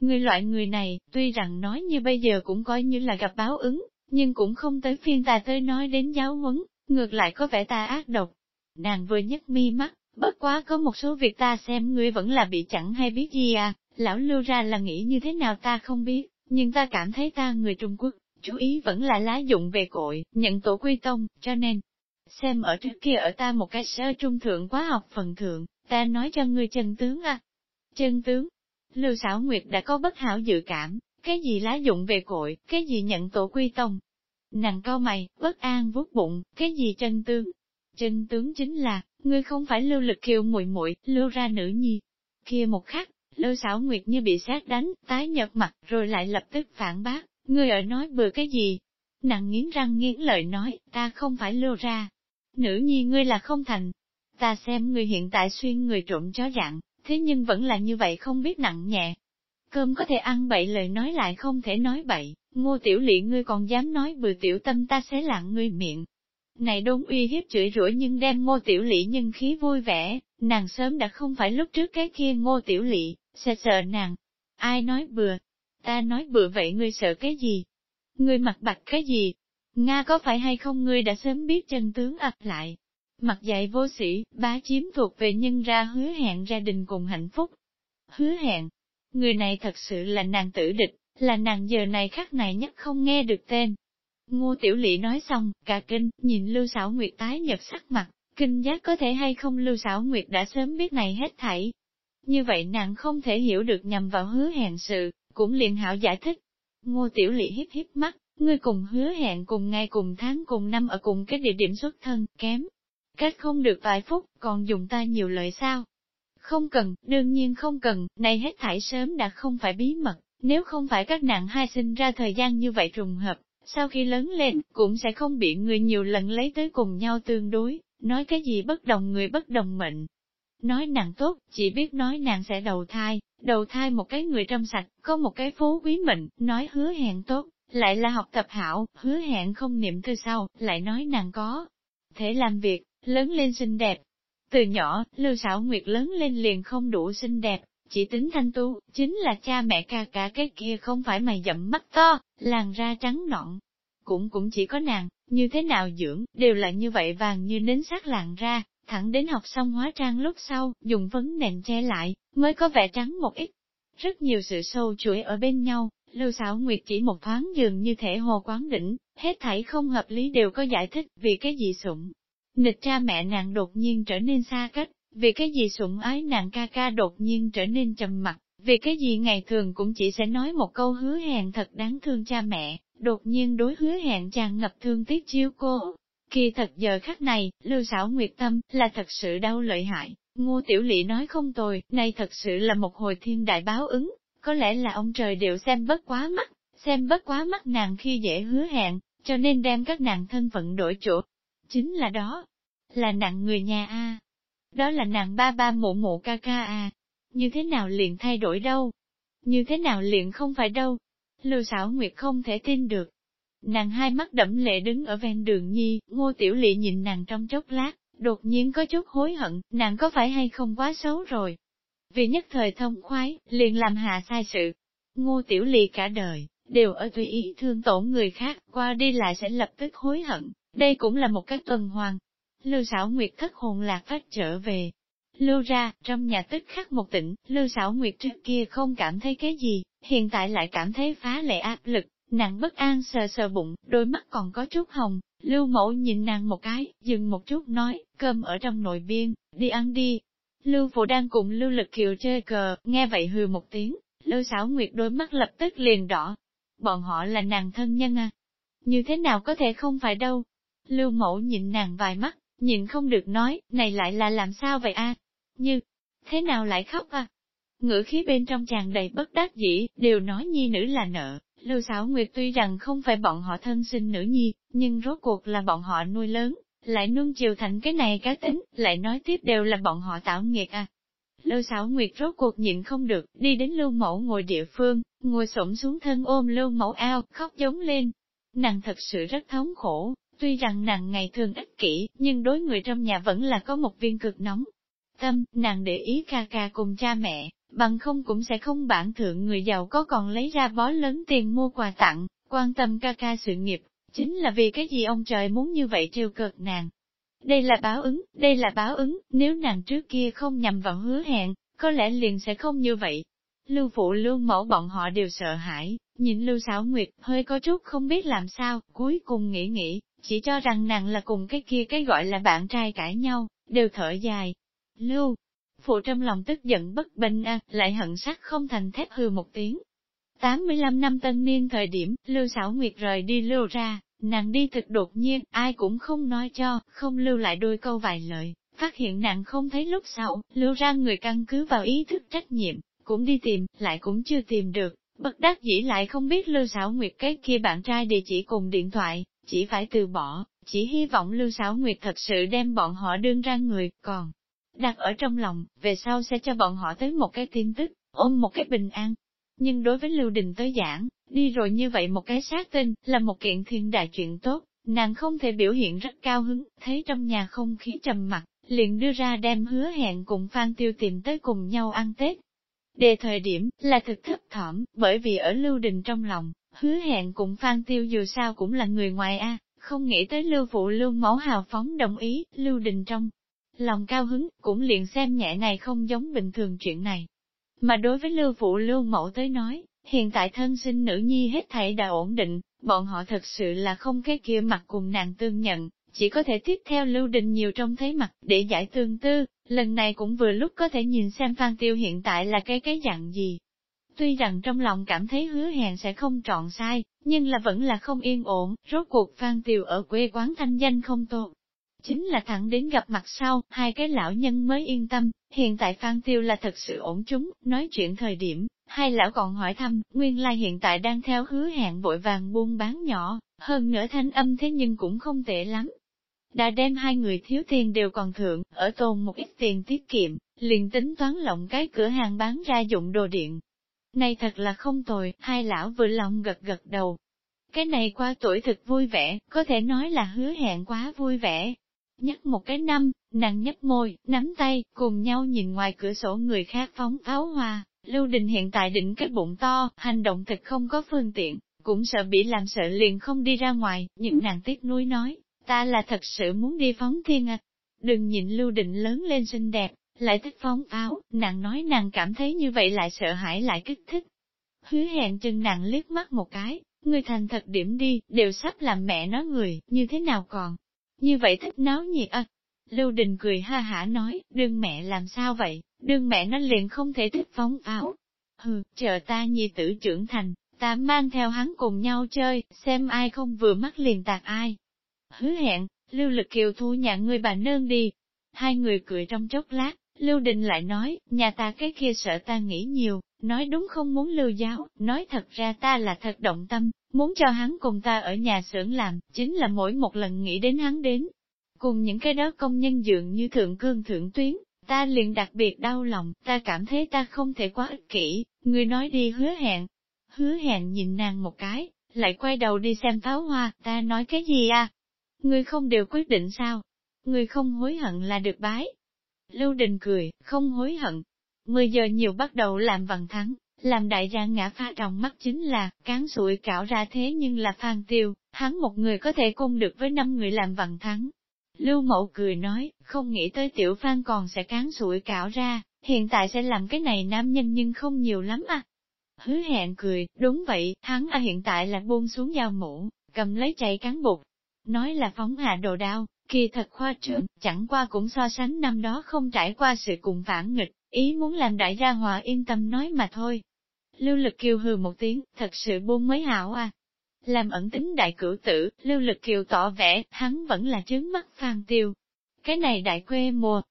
Speaker 1: Người loại người này, tuy rằng nói như bây giờ cũng coi như là gặp báo ứng, nhưng cũng không tới phiên ta tới nói đến giáo huấn, ngược lại có vẻ ta ác độc. Nàng vừa nhấc mi mắt, bất quá có một số việc ta xem ngươi vẫn là bị chẳng hay biết gì à, lão lưu ra là nghĩ như thế nào ta không biết, nhưng ta cảm thấy ta người Trung Quốc, chú ý vẫn là lá dụng về cội, nhận tổ quy tông, cho nên, xem ở trước kia ở ta một cái sơ trung thượng quá học phần thượng, ta nói cho ngươi chân tướng à. Chân tướng, Lưu xảo nguyệt đã có bất hảo dự cảm, cái gì lá dụng về cội, cái gì nhận tổ quy tông. Nàng cao mày, bất an vuốt bụng, cái gì chân tướng. Chân tướng chính là, ngươi không phải lưu lực kiều muội muội lưu ra nữ nhi. Kia một khắc, lưu xảo nguyệt như bị sát đánh, tái nhợt mặt, rồi lại lập tức phản bác, ngươi ở nói bừa cái gì. Nàng nghiến răng nghiến lợi nói, ta không phải lưu ra. Nữ nhi ngươi là không thành. ta xem người hiện tại xuyên người trộm chó dạng, thế nhưng vẫn là như vậy không biết nặng nhẹ. Cơm có thể ăn bậy lời nói lại không thể nói bậy, ngô tiểu lị ngươi còn dám nói bừa tiểu tâm ta sẽ lặng ngươi miệng. Này đôn uy hiếp chửi rủa nhưng đem ngô tiểu lị nhân khí vui vẻ, nàng sớm đã không phải lúc trước cái kia ngô tiểu lị, sợ sợ nàng. Ai nói bừa? Ta nói bừa vậy ngươi sợ cái gì? Ngươi mặt bạch cái gì? Nga có phải hay không ngươi đã sớm biết chân tướng ập lại? Mặt dạy vô sĩ, bá chiếm thuộc về nhân ra hứa hẹn gia đình cùng hạnh phúc. Hứa hẹn, người này thật sự là nàng tử địch, là nàng giờ này khắc này nhất không nghe được tên. Ngô Tiểu Lị nói xong, cả kinh, nhìn Lưu Sảo Nguyệt tái nhật sắc mặt, kinh giác có thể hay không Lưu Sảo Nguyệt đã sớm biết này hết thảy. Như vậy nàng không thể hiểu được nhằm vào hứa hẹn sự, cũng liền hảo giải thích. Ngô Tiểu Lị híp híp mắt, ngươi cùng hứa hẹn cùng ngày cùng tháng cùng năm ở cùng cái địa điểm xuất thân, kém. Cách không được vài phút, còn dùng ta nhiều lời sao? Không cần, đương nhiên không cần, này hết thảy sớm đã không phải bí mật, nếu không phải các nạn hai sinh ra thời gian như vậy trùng hợp, sau khi lớn lên, cũng sẽ không bị người nhiều lần lấy tới cùng nhau tương đối, nói cái gì bất đồng người bất đồng mệnh. Nói nàng tốt, chỉ biết nói nàng sẽ đầu thai, đầu thai một cái người trong sạch, có một cái phú quý mệnh, nói hứa hẹn tốt, lại là học tập hảo, hứa hẹn không niệm thư sau, lại nói nàng có thể làm việc, lớn lên xinh đẹp. Từ nhỏ, Lưu Sảo Nguyệt lớn lên liền không đủ xinh đẹp, chỉ tính thanh tu, chính là cha mẹ ca cả cái kia không phải mày dậm mắt to, làn da trắng nõn. Cũng cũng chỉ có nàng, như thế nào dưỡng, đều là như vậy vàng như nến sát làn ra, thẳng đến học xong hóa trang lúc sau, dùng vấn nền che lại, mới có vẻ trắng một ít. Rất nhiều sự sâu chuỗi ở bên nhau, Lưu Sảo Nguyệt chỉ một thoáng dường như thể hồ quán đỉnh, hết thảy không hợp lý đều có giải thích vì cái gì sụng. Nịch cha mẹ nàng đột nhiên trở nên xa cách, vì cái gì sủng ái nàng ca ca đột nhiên trở nên trầm mặc, vì cái gì ngày thường cũng chỉ sẽ nói một câu hứa hẹn thật đáng thương cha mẹ, đột nhiên đối hứa hẹn chàng ngập thương tiếc chiếu cô. Kỳ thật giờ khắc này, lưu xảo nguyệt tâm, là thật sự đau lợi hại, ngô tiểu lị nói không tồi, này thật sự là một hồi thiên đại báo ứng, có lẽ là ông trời đều xem bất quá mắt, xem bất quá mắt nàng khi dễ hứa hẹn, cho nên đem các nàng thân phận đổi chỗ. Chính là đó, là nặng người nhà A, đó là nàng ba ba mụ mụ ca ca à. Như thế nào liền thay đổi đâu? Như thế nào liền không phải đâu? Lưu xảo nguyệt không thể tin được. Nàng hai mắt đẫm lệ đứng ở ven đường nhi, ngô tiểu lị nhìn nàng trong chốc lát, đột nhiên có chút hối hận, nàng có phải hay không quá xấu rồi. Vì nhất thời thông khoái, liền làm hạ sai sự. Ngô tiểu lị cả đời, đều ở tùy ý thương tổn người khác, qua đi lại sẽ lập tức hối hận. Đây cũng là một cách tuần hoàn, Lưu xảo nguyệt thất hồn lạc phát trở về. Lưu ra, trong nhà tức khắc một tỉnh, Lưu xảo nguyệt trước kia không cảm thấy cái gì, hiện tại lại cảm thấy phá lệ áp lực, nặng bất an sờ sờ bụng, đôi mắt còn có chút hồng. Lưu mẫu nhìn nàng một cái, dừng một chút nói, cơm ở trong nội biên, đi ăn đi. Lưu phụ đang cùng Lưu lực kiều chơi cờ, nghe vậy hừ một tiếng, Lưu xảo nguyệt đôi mắt lập tức liền đỏ. Bọn họ là nàng thân nhân à? Như thế nào có thể không phải đâu? Lưu mẫu nhìn nàng vài mắt, Nhìn không được nói, này lại là làm sao vậy a? Như, thế nào lại khóc à? Ngữ khí bên trong chàng đầy bất đắc dĩ, đều nói nhi nữ là nợ. Lưu Sảo Nguyệt tuy rằng không phải bọn họ thân sinh nữ nhi, nhưng rốt cuộc là bọn họ nuôi lớn, lại nuông chiều thành cái này cá tính, lại nói tiếp đều là bọn họ tạo nghiệt à. Lưu Sảo Nguyệt rốt cuộc nhịn không được, đi đến Lưu Mẫu ngồi địa phương, ngồi xổm xuống thân ôm Lưu Mẫu ao, khóc giống lên. Nàng thật sự rất thống khổ, Tuy rằng nàng ngày thường ích kỷ, nhưng đối người trong nhà vẫn là có một viên cực nóng. Tâm, nàng để ý ca ca cùng cha mẹ, bằng không cũng sẽ không bản thượng người giàu có còn lấy ra bó lớn tiền mua quà tặng, quan tâm ca ca sự nghiệp, chính là vì cái gì ông trời muốn như vậy trêu cợt nàng. Đây là báo ứng, đây là báo ứng, nếu nàng trước kia không nhằm vào hứa hẹn, có lẽ liền sẽ không như vậy. Lưu phụ lưu mẫu bọn họ đều sợ hãi, nhìn lưu xảo nguyệt, hơi có chút không biết làm sao, cuối cùng nghĩ nghĩ, chỉ cho rằng nàng là cùng cái kia cái gọi là bạn trai cãi nhau, đều thở dài. Lưu, phụ trong lòng tức giận bất bình a, lại hận sắc không thành thép hư một tiếng. 85 năm tân niên thời điểm, Lưu xảo nguyệt rời đi lưu ra, nàng đi thực đột nhiên, ai cũng không nói cho, không lưu lại đôi câu vài lời, phát hiện nàng không thấy lúc sau, lưu ra người căn cứ vào ý thức trách nhiệm, cũng đi tìm, lại cũng chưa tìm được, bất đắc dĩ lại không biết Lưu Sảo Nguyệt cái kia bạn trai địa chỉ cùng điện thoại, chỉ phải từ bỏ, chỉ hy vọng Lưu Sảo Nguyệt thật sự đem bọn họ đương ra người, còn đặt ở trong lòng, về sau sẽ cho bọn họ tới một cái tin tức, ôm một cái bình an. Nhưng đối với Lưu Đình tới giảng, đi rồi như vậy một cái xác tin, là một kiện thiên đại chuyện tốt, nàng không thể biểu hiện rất cao hứng, thấy trong nhà không khí trầm mặc, liền đưa ra đem hứa hẹn cùng Phan Tiêu tìm tới cùng nhau ăn Tết. Đề thời điểm, là thực thấp thỏm, bởi vì ở Lưu Đình trong lòng, hứa hẹn cùng Phan Tiêu dù sao cũng là người ngoài a không nghĩ tới Lưu Phụ Lưu Mẫu hào phóng đồng ý, Lưu Đình trong. Lòng cao hứng, cũng liền xem nhẹ này không giống bình thường chuyện này. Mà đối với Lưu Phụ Lưu Mẫu tới nói, hiện tại thân sinh nữ nhi hết thảy đã ổn định, bọn họ thật sự là không cái kia mặt cùng nàng tương nhận, chỉ có thể tiếp theo Lưu Đình nhiều trong thấy mặt để giải tương tư, lần này cũng vừa lúc có thể nhìn xem Phan Tiêu hiện tại là cái cái dạng gì. Tuy rằng trong lòng cảm thấy hứa hẹn sẽ không trọn sai, nhưng là vẫn là không yên ổn, rốt cuộc Phan tiều ở quê quán thanh danh không tốt. Chính là thẳng đến gặp mặt sau, hai cái lão nhân mới yên tâm, hiện tại Phan Tiêu là thật sự ổn chúng, nói chuyện thời điểm, hai lão còn hỏi thăm, nguyên lai hiện tại đang theo hứa hẹn vội vàng buôn bán nhỏ, hơn nữa thanh âm thế nhưng cũng không tệ lắm, đã đem hai người thiếu tiền đều còn thượng, ở tồn một ít tiền tiết kiệm, liền tính toán lộng cái cửa hàng bán ra dụng đồ điện. Này thật là không tồi, hai lão vừa lòng gật gật đầu. Cái này qua tuổi thực vui vẻ, có thể nói là hứa hẹn quá vui vẻ. Nhắc một cái năm, nàng nhấp môi, nắm tay, cùng nhau nhìn ngoài cửa sổ người khác phóng pháo hoa. Lưu Đình hiện tại định cái bụng to, hành động thật không có phương tiện, cũng sợ bị làm sợ liền không đi ra ngoài, nhưng nàng tiếc nuối nói, Ta là thật sự muốn đi phóng thiên à. Đừng nhìn lưu định lớn lên xinh đẹp, lại thích phóng áo, nàng nói nàng cảm thấy như vậy lại sợ hãi lại kích thích. Hứa hẹn chừng nàng liếc mắt một cái, người thành thật điểm đi, đều sắp làm mẹ nó người, như thế nào còn. Như vậy thích náo nhiệt à. Lưu Đình cười ha hả nói, đương mẹ làm sao vậy, đương mẹ nó liền không thể thích phóng áo. Hừ, chờ ta nhi tử trưởng thành, ta mang theo hắn cùng nhau chơi, xem ai không vừa mắt liền tạc ai hứa hẹn, Lưu Lực Kiều thu nhà người bà nương đi. Hai người cười trong chốc lát, Lưu Đình lại nói, nhà ta cái kia sợ ta nghĩ nhiều, nói đúng không muốn lưu giáo, nói thật ra ta là thật động tâm, muốn cho hắn cùng ta ở nhà xưởng làm, chính là mỗi một lần nghĩ đến hắn đến. Cùng những cái đó công nhân dường như thượng cương thượng tuyến, ta liền đặc biệt đau lòng, ta cảm thấy ta không thể quá ích kỷ, người nói đi hứa hẹn. Hứa hẹn nhìn nàng một cái, lại quay đầu đi xem pháo hoa, ta nói cái gì à, người không đều quyết định sao? người không hối hận là được bái. Lưu Đình cười, không hối hận. Mười giờ nhiều bắt đầu làm bằng thắng, làm đại gia ngã pha trong mắt chính là, cán sụi cạo ra thế nhưng là phan tiêu, hắn một người có thể cung được với năm người làm bằng thắng. Lưu Mậu cười nói, không nghĩ tới tiểu phan còn sẽ cán sụi cạo ra, hiện tại sẽ làm cái này nam nhân nhưng không nhiều lắm à. Hứa hẹn cười, đúng vậy, hắn à hiện tại là buông xuống dao mũ, cầm lấy chạy cán bột, nói là phóng hạ đồ đao, kỳ thật khoa trưởng, chẳng qua cũng so sánh năm đó không trải qua sự cùng phản nghịch, ý muốn làm đại gia hòa yên tâm nói mà thôi. Lưu lực kiều hừ một tiếng, thật sự buông mới hảo à. Làm ẩn tính đại cửu tử, lưu lực kiều tỏ vẻ, hắn vẫn là trướng mắt phan tiêu. Cái này đại quê mùa.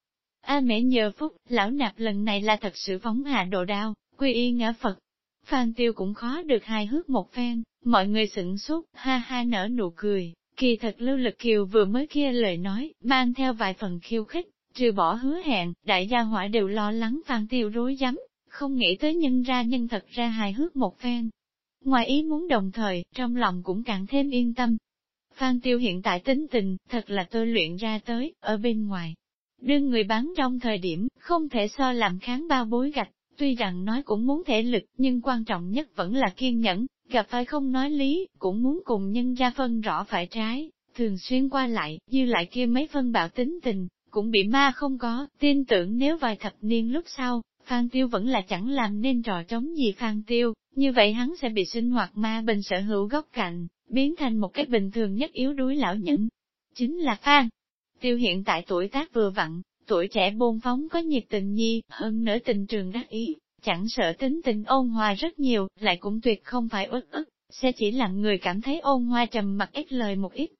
Speaker 1: A mẹ nhờ phúc, lão nạp lần này là thật sự phóng hạ đồ đao, quy y ngã Phật. Phan tiêu cũng khó được hài hước một phen, mọi người sửng sốt, ha ha nở nụ cười, Kỳ thật Lưu Lực Kiều vừa mới kia lời nói, mang theo vài phần khiêu khích, trừ bỏ hứa hẹn, đại gia hỏa đều lo lắng Phan Tiêu rối rắm, không nghĩ tới nhân ra nhân thật ra hài hước một phen. Ngoài ý muốn đồng thời, trong lòng cũng càng thêm yên tâm. Phan Tiêu hiện tại tính tình, thật là tôi luyện ra tới, ở bên ngoài. Đương người bán trong thời điểm, không thể so làm kháng bao bối gạch, tuy rằng nói cũng muốn thể lực, nhưng quan trọng nhất vẫn là kiên nhẫn, gặp phải không nói lý, cũng muốn cùng nhân ra phân rõ phải trái, thường xuyên qua lại, như lại kia mấy phân bạo tính tình, cũng bị ma không có, tin tưởng nếu vài thập niên lúc sau, Phan Tiêu vẫn là chẳng làm nên trò trống gì Phan Tiêu, như vậy hắn sẽ bị sinh hoạt ma bình sở hữu góc cạnh, biến thành một cái bình thường nhất yếu đuối lão nhẫn. Chính là Phan Tiêu hiện tại tuổi tác vừa vặn, tuổi trẻ bôn phóng có nhiệt tình nhi, hơn nữa tình trường đắc ý, chẳng sợ tính tình ôn hòa rất nhiều, lại cũng tuyệt không phải ức ức, sẽ chỉ làm người cảm thấy ôn hòa trầm mặc ít lời một ít.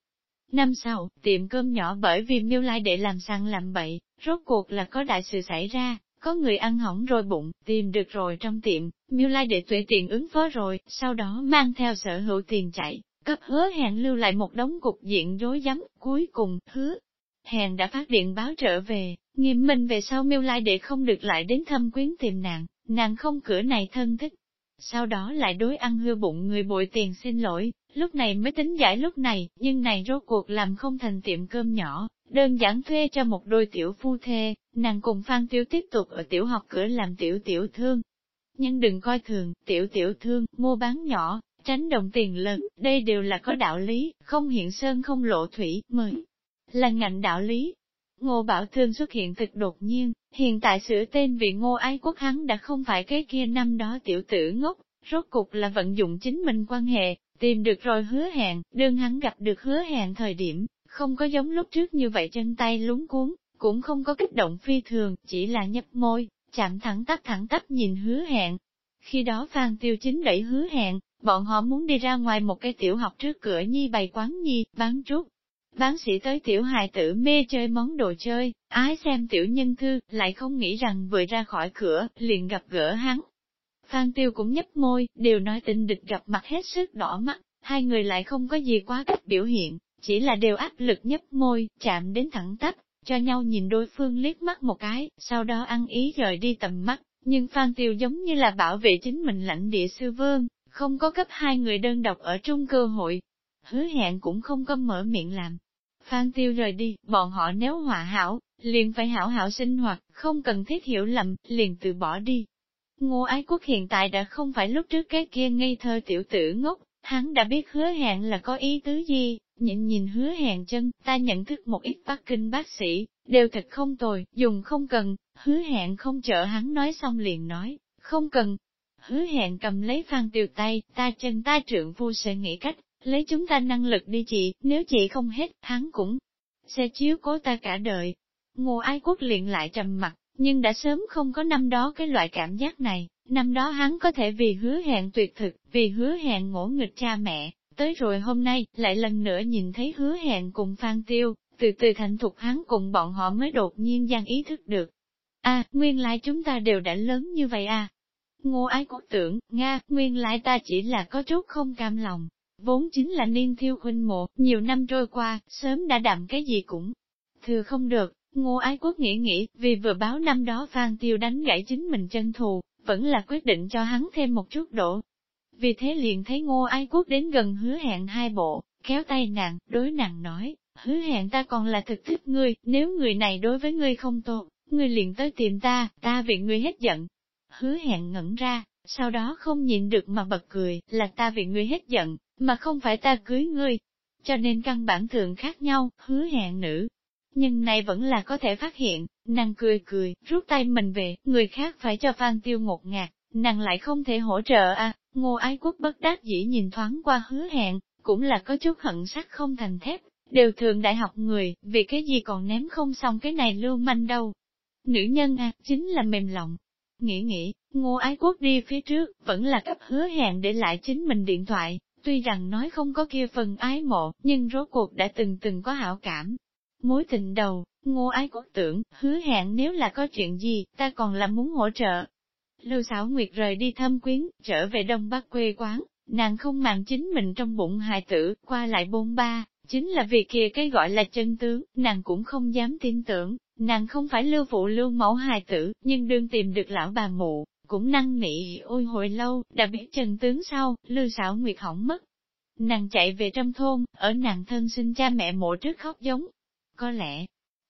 Speaker 1: Năm sau, tiệm cơm nhỏ bởi vì miêu lai để làm sang làm bậy, rốt cuộc là có đại sự xảy ra, có người ăn hỏng rồi bụng, tìm được rồi trong tiệm, miêu lai để tuệ tiền ứng phó rồi, sau đó mang theo sở hữu tiền chạy, cấp hứa hẹn lưu lại một đống cục diện rối rắm, cuối cùng, hứa. Hèn đã phát điện báo trở về, nghiêm minh về sau miêu lai để không được lại đến thăm quyến tìm nàng, nàng không cửa này thân thích. Sau đó lại đối ăn hư bụng người bội tiền xin lỗi, lúc này mới tính giải lúc này, nhưng này rốt cuộc làm không thành tiệm cơm nhỏ, đơn giản thuê cho một đôi tiểu phu thê, nàng cùng Phan Tiêu tiếp tục ở tiểu học cửa làm tiểu tiểu thương. Nhưng đừng coi thường, tiểu tiểu thương, mua bán nhỏ, tránh đồng tiền lớn, đây đều là có đạo lý, không hiện sơn không lộ thủy, mời. Là ngạnh đạo lý. Ngô Bảo Thương xuất hiện thực đột nhiên, hiện tại sửa tên vì ngô ái quốc hắn đã không phải cái kia năm đó tiểu tử ngốc, rốt cục là vận dụng chính mình quan hệ, tìm được rồi hứa hẹn, đương hắn gặp được hứa hẹn thời điểm, không có giống lúc trước như vậy chân tay lúng cuốn, cũng không có kích động phi thường, chỉ là nhấp môi, chạm thẳng tắp thẳng tắp nhìn hứa hẹn. Khi đó Phan Tiêu Chính đẩy hứa hẹn, bọn họ muốn đi ra ngoài một cái tiểu học trước cửa nhi bày quán nhi, bán trúc. Bán sĩ tới tiểu hài tử mê chơi món đồ chơi, ái xem tiểu nhân thư, lại không nghĩ rằng vừa ra khỏi cửa, liền gặp gỡ hắn. Phan Tiêu cũng nhấp môi, đều nói tình địch gặp mặt hết sức đỏ mắt, hai người lại không có gì quá cách biểu hiện, chỉ là đều áp lực nhấp môi, chạm đến thẳng tắp, cho nhau nhìn đối phương liếc mắt một cái, sau đó ăn ý rời đi tầm mắt, nhưng Phan Tiêu giống như là bảo vệ chính mình lãnh địa sư vương, không có cấp hai người đơn độc ở trung cơ hội. Hứa hẹn cũng không có mở miệng làm. Phan Tiêu rời đi, bọn họ nếu hòa hảo, liền phải hảo hảo sinh hoạt, không cần thiết hiểu lầm, liền từ bỏ đi. Ngô Ái Quốc hiện tại đã không phải lúc trước cái kia ngây thơ tiểu tử ngốc, hắn đã biết hứa hẹn là có ý tứ gì, Nhìn nhìn hứa hẹn chân, ta nhận thức một ít Bắc Kinh bác sĩ, đều thật không tồi, dùng không cần, hứa hẹn không chở hắn nói xong liền nói, không cần. Hứa hẹn cầm lấy phan tiêu tay, ta chân ta trượng phu sẽ nghĩ cách, lấy chúng ta năng lực đi chị, nếu chị không hết, hắn cũng sẽ chiếu cố ta cả đời. Ngô Ái Quốc liền lại trầm mặt, nhưng đã sớm không có năm đó cái loại cảm giác này, năm đó hắn có thể vì hứa hẹn tuyệt thực, vì hứa hẹn ngỗ nghịch cha mẹ, Tới rồi hôm nay, lại lần nữa nhìn thấy hứa hẹn cùng Phan Tiêu, từ từ thành thục hắn cùng bọn họ mới đột nhiên gian ý thức được. a nguyên lai chúng ta đều đã lớn như vậy à. Ngô ái quốc tưởng, Nga, nguyên lai ta chỉ là có chút không cam lòng. Vốn chính là niên thiêu huynh mộ, nhiều năm trôi qua, sớm đã đậm cái gì cũng thừa không được. Ngô ái quốc nghĩ nghĩ, vì vừa báo năm đó Phan Tiêu đánh gãy chính mình chân thù, vẫn là quyết định cho hắn thêm một chút độ, vì thế liền thấy ngô Ái quốc đến gần hứa hẹn hai bộ, kéo tay nàng, đối nàng nói, hứa hẹn ta còn là thực thích ngươi, nếu người này đối với ngươi không tốt, ngươi liền tới tìm ta, ta vì ngươi hết giận. Hứa hẹn ngẩn ra, sau đó không nhịn được mà bật cười, là ta vì ngươi hết giận, mà không phải ta cưới ngươi. Cho nên căn bản thường khác nhau, hứa hẹn nữ. Nhưng này vẫn là có thể phát hiện, nàng cười cười, rút tay mình về, người khác phải cho Phan Tiêu ngột ngạt, nàng lại không thể hỗ trợ à, Ngô ái quốc bất đắc dĩ nhìn thoáng qua hứa hẹn, cũng là có chút hận sắc không thành thép, đều thường đại học người, vì cái gì còn ném không xong cái này lưu manh đâu. Nữ nhân à, chính là mềm lòng. Nghĩ nghĩ, ngô ái quốc đi phía trước, vẫn là cấp hứa hẹn để lại chính mình điện thoại, tuy rằng nói không có kia phần ái mộ, nhưng rốt cuộc đã từng từng có hảo cảm. Mối tình đầu, ngô ái quốc tưởng, hứa hẹn nếu là có chuyện gì, ta còn là muốn hỗ trợ, Lưu Sảo Nguyệt rời đi thâm quyến, trở về Đông Bắc quê quán, nàng không màng chính mình trong bụng hài tử, qua lại bôn ba, chính là vì kia cái gọi là chân tướng, nàng cũng không dám tin tưởng, nàng không phải lưu phụ lưu mẫu hài tử, nhưng đương tìm được lão bà mụ, cũng năng nị ôi hồi lâu, đã biết chân tướng sau, Lưu xảo Nguyệt hỏng mất. Nàng chạy về trong thôn, ở nàng thân sinh cha mẹ mộ trước khóc giống. Có lẽ,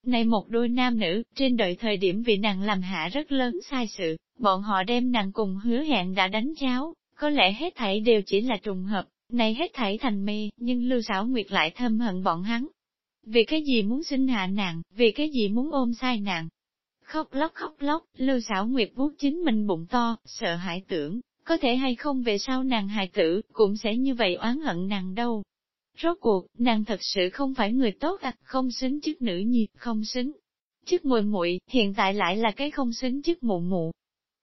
Speaker 1: này một đôi nam nữ, trên đời thời điểm vì nàng làm hạ rất lớn sai sự, bọn họ đem nàng cùng hứa hẹn đã đánh cháo, có lẽ hết thảy đều chỉ là trùng hợp, này hết thảy thành mê, nhưng Lưu Sảo Nguyệt lại thâm hận bọn hắn. Vì cái gì muốn sinh hạ nàng, vì cái gì muốn ôm sai nàng. Khóc lóc khóc lóc, Lưu Sảo Nguyệt vuốt chính mình bụng to, sợ hãi tưởng, có thể hay không về sau nàng hài tử, cũng sẽ như vậy oán hận nàng đâu. Rốt cuộc, nàng thật sự không phải người tốt à, không xứng chức nữ nhi, không xứng. Chức muội muội hiện tại lại là cái không xứng chức mụ mụ.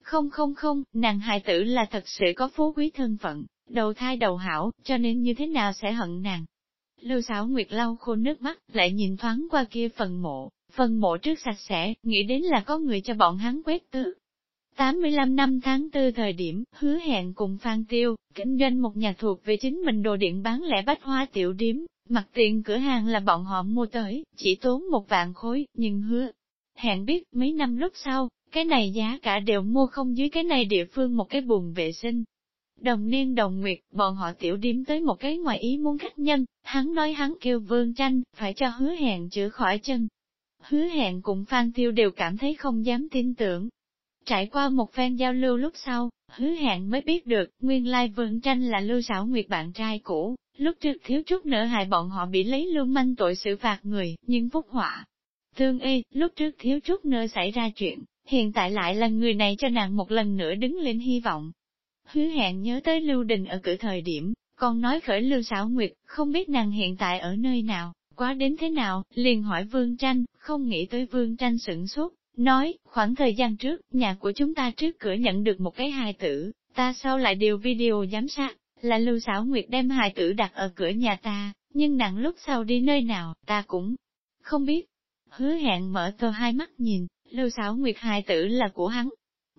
Speaker 1: Không không không, nàng hài tử là thật sự có phú quý thân phận, đầu thai đầu hảo, cho nên như thế nào sẽ hận nàng. Lưu Sáu Nguyệt lau khô nước mắt, lại nhìn thoáng qua kia phần mộ, phần mộ trước sạch sẽ, nghĩ đến là có người cho bọn hắn quét tứ. 85 năm tháng 4 thời điểm, hứa hẹn cùng Phan Tiêu, kinh doanh một nhà thuộc về chính mình đồ điện bán lẻ bách hoa tiểu điếm, mặt tiền cửa hàng là bọn họ mua tới, chỉ tốn một vạn khối, nhưng hứa. Hẹn biết mấy năm lúc sau, cái này giá cả đều mua không dưới cái này địa phương một cái buồn vệ sinh. Đồng niên đồng nguyệt, bọn họ tiểu điếm tới một cái ngoài ý muốn khách nhân, hắn nói hắn kêu vương tranh, phải cho hứa hẹn chữa khỏi chân. Hứa hẹn cùng Phan Tiêu đều cảm thấy không dám tin tưởng, Trải qua một phen giao lưu lúc sau, hứa hẹn mới biết được, nguyên lai vương tranh là lưu xảo nguyệt bạn trai cũ, lúc trước thiếu chút nữa hại bọn họ bị lấy lưu manh tội xử phạt người, nhưng phúc họa. Thương y, lúc trước thiếu chút nữa xảy ra chuyện, hiện tại lại là người này cho nàng một lần nữa đứng lên hy vọng. Hứa hẹn nhớ tới lưu đình ở cửa thời điểm, còn nói khởi lưu Sảo nguyệt, không biết nàng hiện tại ở nơi nào, quá đến thế nào, liền hỏi vương tranh, không nghĩ tới vương tranh sửng sốt, nói, khoảng thời gian trước, nhà của chúng ta trước cửa nhận được một cái hài tử, ta sau lại điều video giám sát, là Lưu Sảo Nguyệt đem hài tử đặt ở cửa nhà ta, nhưng nặng lúc sau đi nơi nào, ta cũng không biết. Hứa hẹn mở to hai mắt nhìn, Lưu Sảo Nguyệt hài tử là của hắn.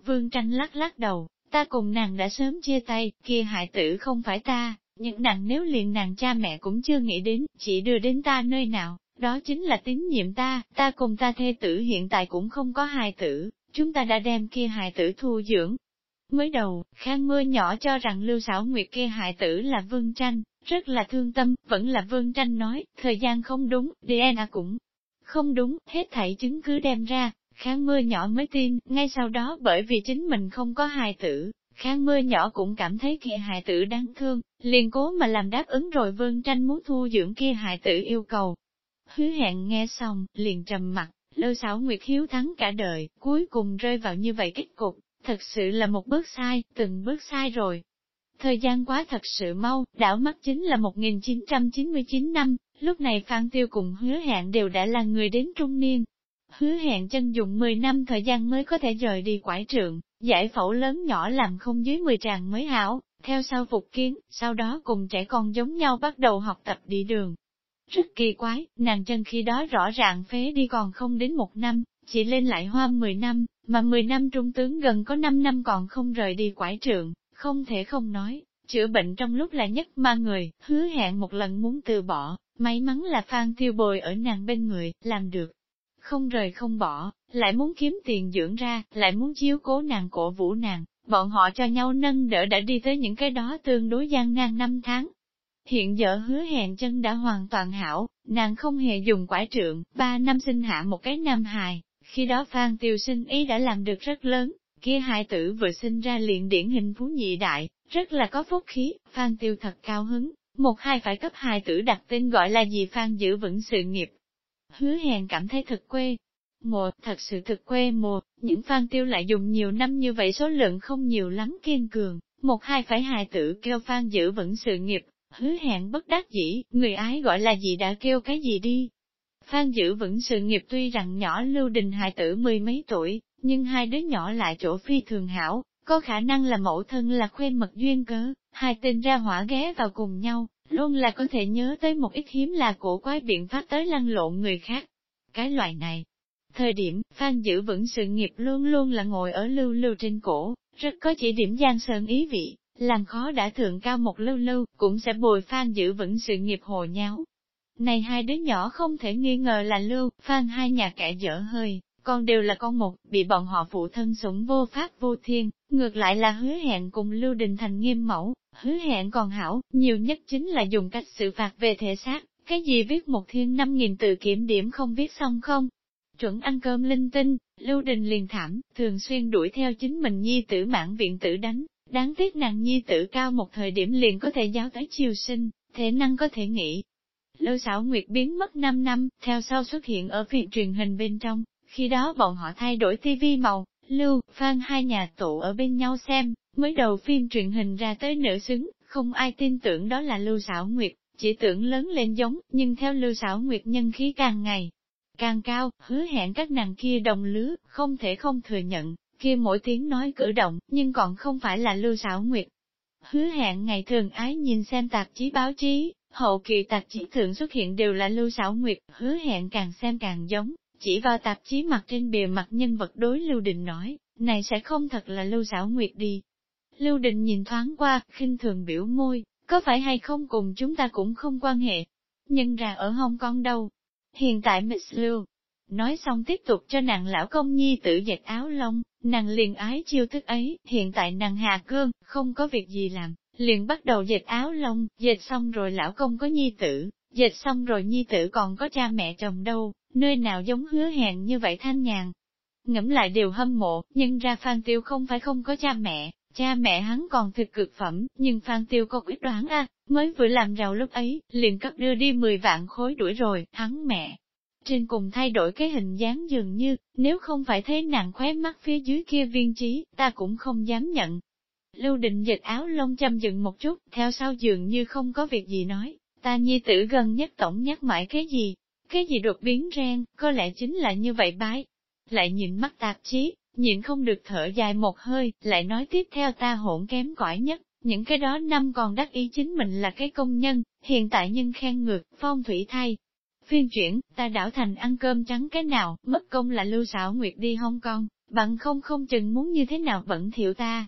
Speaker 1: Vương tranh lắc lắc đầu, ta cùng nàng đã sớm chia tay, kia hại tử không phải ta, nhưng nàng nếu liền nàng cha mẹ cũng chưa nghĩ đến, chỉ đưa đến ta nơi nào, đó chính là tín nhiệm ta, ta cùng ta thê tử hiện tại cũng không có hài tử, chúng ta đã đem kia hài tử thu dưỡng. Mới đầu, Khang Mưa nhỏ cho rằng Lưu Sảo Nguyệt kia hài tử là Vương Tranh, rất là thương tâm, vẫn là Vương Tranh nói, thời gian không đúng, DNA cũng không đúng, hết thảy chứng cứ đem ra, Kháng Mưa nhỏ mới tin, ngay sau đó bởi vì chính mình không có hài tử, kháng Mưa nhỏ cũng cảm thấy kia hài tử đáng thương, liền cố mà làm đáp ứng rồi Vương Tranh muốn thu dưỡng kia hài tử yêu cầu, Hứa hẹn nghe xong, liền trầm mặt, lơ xảo Nguyệt Hiếu thắng cả đời, cuối cùng rơi vào như vậy kết cục, thật sự là một bước sai, từng bước sai rồi. Thời gian quá thật sự mau, đảo mắt chính là 1999 năm, lúc này Phan Tiêu cùng hứa hẹn đều đã là người đến trung niên. Hứa hẹn chân dùng 10 năm thời gian mới có thể rời đi quải trượng, giải phẫu lớn nhỏ làm không dưới 10 tràng mới hảo, theo sau phục kiến, sau đó cùng trẻ con giống nhau bắt đầu học tập đi đường. Rất kỳ quái, nàng chân khi đó rõ ràng phế đi còn không đến một năm, chỉ lên lại hoa 10 năm, mà 10 năm trung tướng gần có 5 năm còn không rời đi quải trượng, không thể không nói, chữa bệnh trong lúc là nhất ma người, hứa hẹn một lần muốn từ bỏ, may mắn là Phan Tiêu Bồi ở nàng bên người, làm được. Không rời không bỏ, lại muốn kiếm tiền dưỡng ra, lại muốn chiếu cố nàng cổ vũ nàng, bọn họ cho nhau nâng đỡ đã đi tới những cái đó tương đối gian nan năm tháng, Hiện giờ hứa hẹn chân đã hoàn toàn hảo, nàng không hề dùng quải trượng, ba năm sinh hạ một cái nam hài, khi đó Phan Tiêu sinh ý đã làm được rất lớn, kia hai tử vừa sinh ra liền điển hình phú nhị đại, rất là có phúc khí, Phan Tiêu thật cao hứng, một hai phải cấp hai tử đặt tên gọi là gì Phan giữ vững sự nghiệp. Hứa hẹn cảm thấy thật quê, mùa, thật sự thực quê mùa, những Phan Tiêu lại dùng nhiều năm như vậy số lượng không nhiều lắm kiên cường, một hai phải hài tử kêu Phan giữ vững sự nghiệp, Hứa hẹn bất đắc dĩ, người ái gọi là gì đã kêu cái gì đi. Phan giữ vững sự nghiệp tuy rằng nhỏ lưu đình hài tử mười mấy tuổi, nhưng hai đứa nhỏ lại chỗ phi thường hảo, có khả năng là mẫu thân là khuê mật duyên cớ, hai tên ra hỏa ghé vào cùng nhau, luôn là có thể nhớ tới một ít hiếm là cổ quái biện pháp tới lăn lộn người khác. Cái loại này, thời điểm, Phan giữ vững sự nghiệp luôn luôn là ngồi ở lưu lưu trên cổ, rất có chỉ điểm gian sơn ý vị, làm khó đã thượng cao một lâu lâu, cũng sẽ bồi Phan giữ vững sự nghiệp hồ nháo. Này hai đứa nhỏ không thể nghi ngờ là lưu, Phan hai nhà kẻ dở hơi, còn đều là con một, bị bọn họ phụ thân sủng vô pháp vô thiên, ngược lại là hứa hẹn cùng Lưu Đình Thành nghiêm mẫu, hứa hẹn còn hảo, nhiều nhất chính là dùng cách xử phạt về thể xác, cái gì viết một thiên năm nghìn từ kiểm điểm không viết xong không? Chuẩn ăn cơm linh tinh, Lưu Đình liền thảm, thường xuyên đuổi theo chính mình nhi tử mãn viện tử đánh, Đáng tiếc nàng nhi tử cao một thời điểm liền có thể giáo tới chiều sinh, thể năng có thể nghĩ. Lưu xảo nguyệt biến mất 5 năm, theo sau xuất hiện ở viện truyền hình bên trong, khi đó bọn họ thay đổi tivi màu, Lưu, Phan hai nhà tụ ở bên nhau xem, mới đầu phim truyền hình ra tới nửa xứng, không ai tin tưởng đó là Lưu Sảo nguyệt, chỉ tưởng lớn lên giống, nhưng theo Lưu Sảo nguyệt nhân khí càng ngày càng cao, hứa hẹn các nàng kia đồng lứa, không thể không thừa nhận, kia mỗi tiếng nói cử động, nhưng còn không phải là lưu Sảo nguyệt. Hứa hẹn ngày thường ái nhìn xem tạp chí báo chí, hậu kỳ tạp chí thường xuất hiện đều là lưu Sảo nguyệt, hứa hẹn càng xem càng giống, chỉ vào tạp chí mặt trên bìa mặt nhân vật đối Lưu Đình nói, này sẽ không thật là Lưu Sảo Nguyệt đi. Lưu Đình nhìn thoáng qua, khinh thường biểu môi, có phải hay không cùng chúng ta cũng không quan hệ. Nhưng ra ở Hong Kong đâu. Hiện tại Miss Lưu, nói xong tiếp tục cho nàng lão công nhi tử dệt áo lông, nàng liền ái chiêu thức ấy, hiện tại nàng hạ cương, không có việc gì làm, liền bắt đầu dệt áo lông, dệt xong rồi lão công có nhi tử, dệt xong rồi nhi tử còn có cha mẹ chồng đâu, nơi nào giống hứa hẹn như vậy thanh nhàn. Ngẫm lại đều hâm mộ, nhưng ra Phan Tiêu không phải không có cha mẹ, cha mẹ hắn còn thực cực phẩm, nhưng Phan Tiêu có quyết đoán a mới vừa làm giàu lúc ấy, liền cấp đưa đi 10 vạn khối đuổi rồi, hắn mẹ. Trên cùng thay đổi cái hình dáng dường như, nếu không phải thấy nàng khóe mắt phía dưới kia viên trí, ta cũng không dám nhận. Lưu định dịch áo lông châm dựng một chút, theo sau dường như không có việc gì nói, ta nhi tử gần nhất tổng nhắc mãi cái gì, cái gì đột biến ren có lẽ chính là như vậy bái. Lại nhìn mắt tạp chí, nhịn không được thở dài một hơi, lại nói tiếp theo ta hỗn kém cỏi nhất, những cái đó năm còn đắc ý chính mình là cái công nhân, hiện tại nhưng khen ngược, phong thủy thay. Phiên chuyển, ta đảo thành ăn cơm trắng cái nào, mất công là lưu xảo nguyệt đi Hong Kong, bằng không không chừng muốn như thế nào vẫn thiệu ta.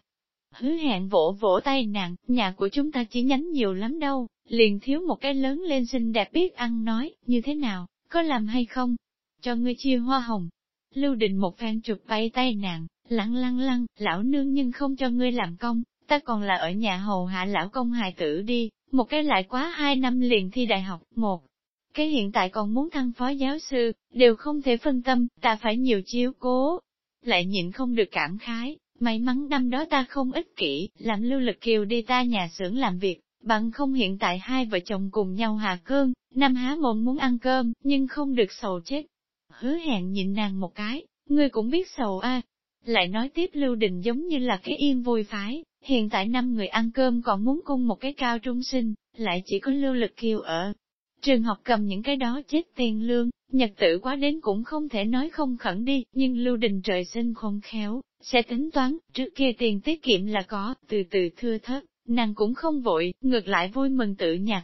Speaker 1: Hứa hẹn vỗ vỗ tay nàng, nhà của chúng ta chỉ nhánh nhiều lắm đâu, liền thiếu một cái lớn lên xinh đẹp biết ăn nói, như thế nào, có làm hay không? Cho ngươi chia hoa hồng. Lưu đình một phen chụp bay tay nàng, lăng lăng lăng, lão nương nhưng không cho ngươi làm công, ta còn là ở nhà hầu hạ lão công hài tử đi, một cái lại quá hai năm liền thi đại học, một. Cái hiện tại còn muốn thăng phó giáo sư, đều không thể phân tâm, ta phải nhiều chiếu cố. Lại nhịn không được cảm khái, may mắn năm đó ta không ích kỷ, làm lưu lực kiều đi ta nhà xưởng làm việc, bằng không hiện tại hai vợ chồng cùng nhau hạ cơn, năm há mồm muốn ăn cơm, nhưng không được sầu chết. Hứa hẹn nhịn nàng một cái, ngươi cũng biết sầu a. Lại nói tiếp Lưu Đình giống như là cái yên vui phái, hiện tại năm người ăn cơm còn muốn cung một cái cao trung sinh, lại chỉ có Lưu Lực Kiều ở. Trường học cầm những cái đó chết tiền lương, nhật tử quá đến cũng không thể nói không khẩn đi, nhưng Lưu Đình trời sinh không khéo, sẽ tính toán, trước kia tiền tiết kiệm là có, từ từ thưa thớt, nàng cũng không vội, ngược lại vui mừng tự nhặt.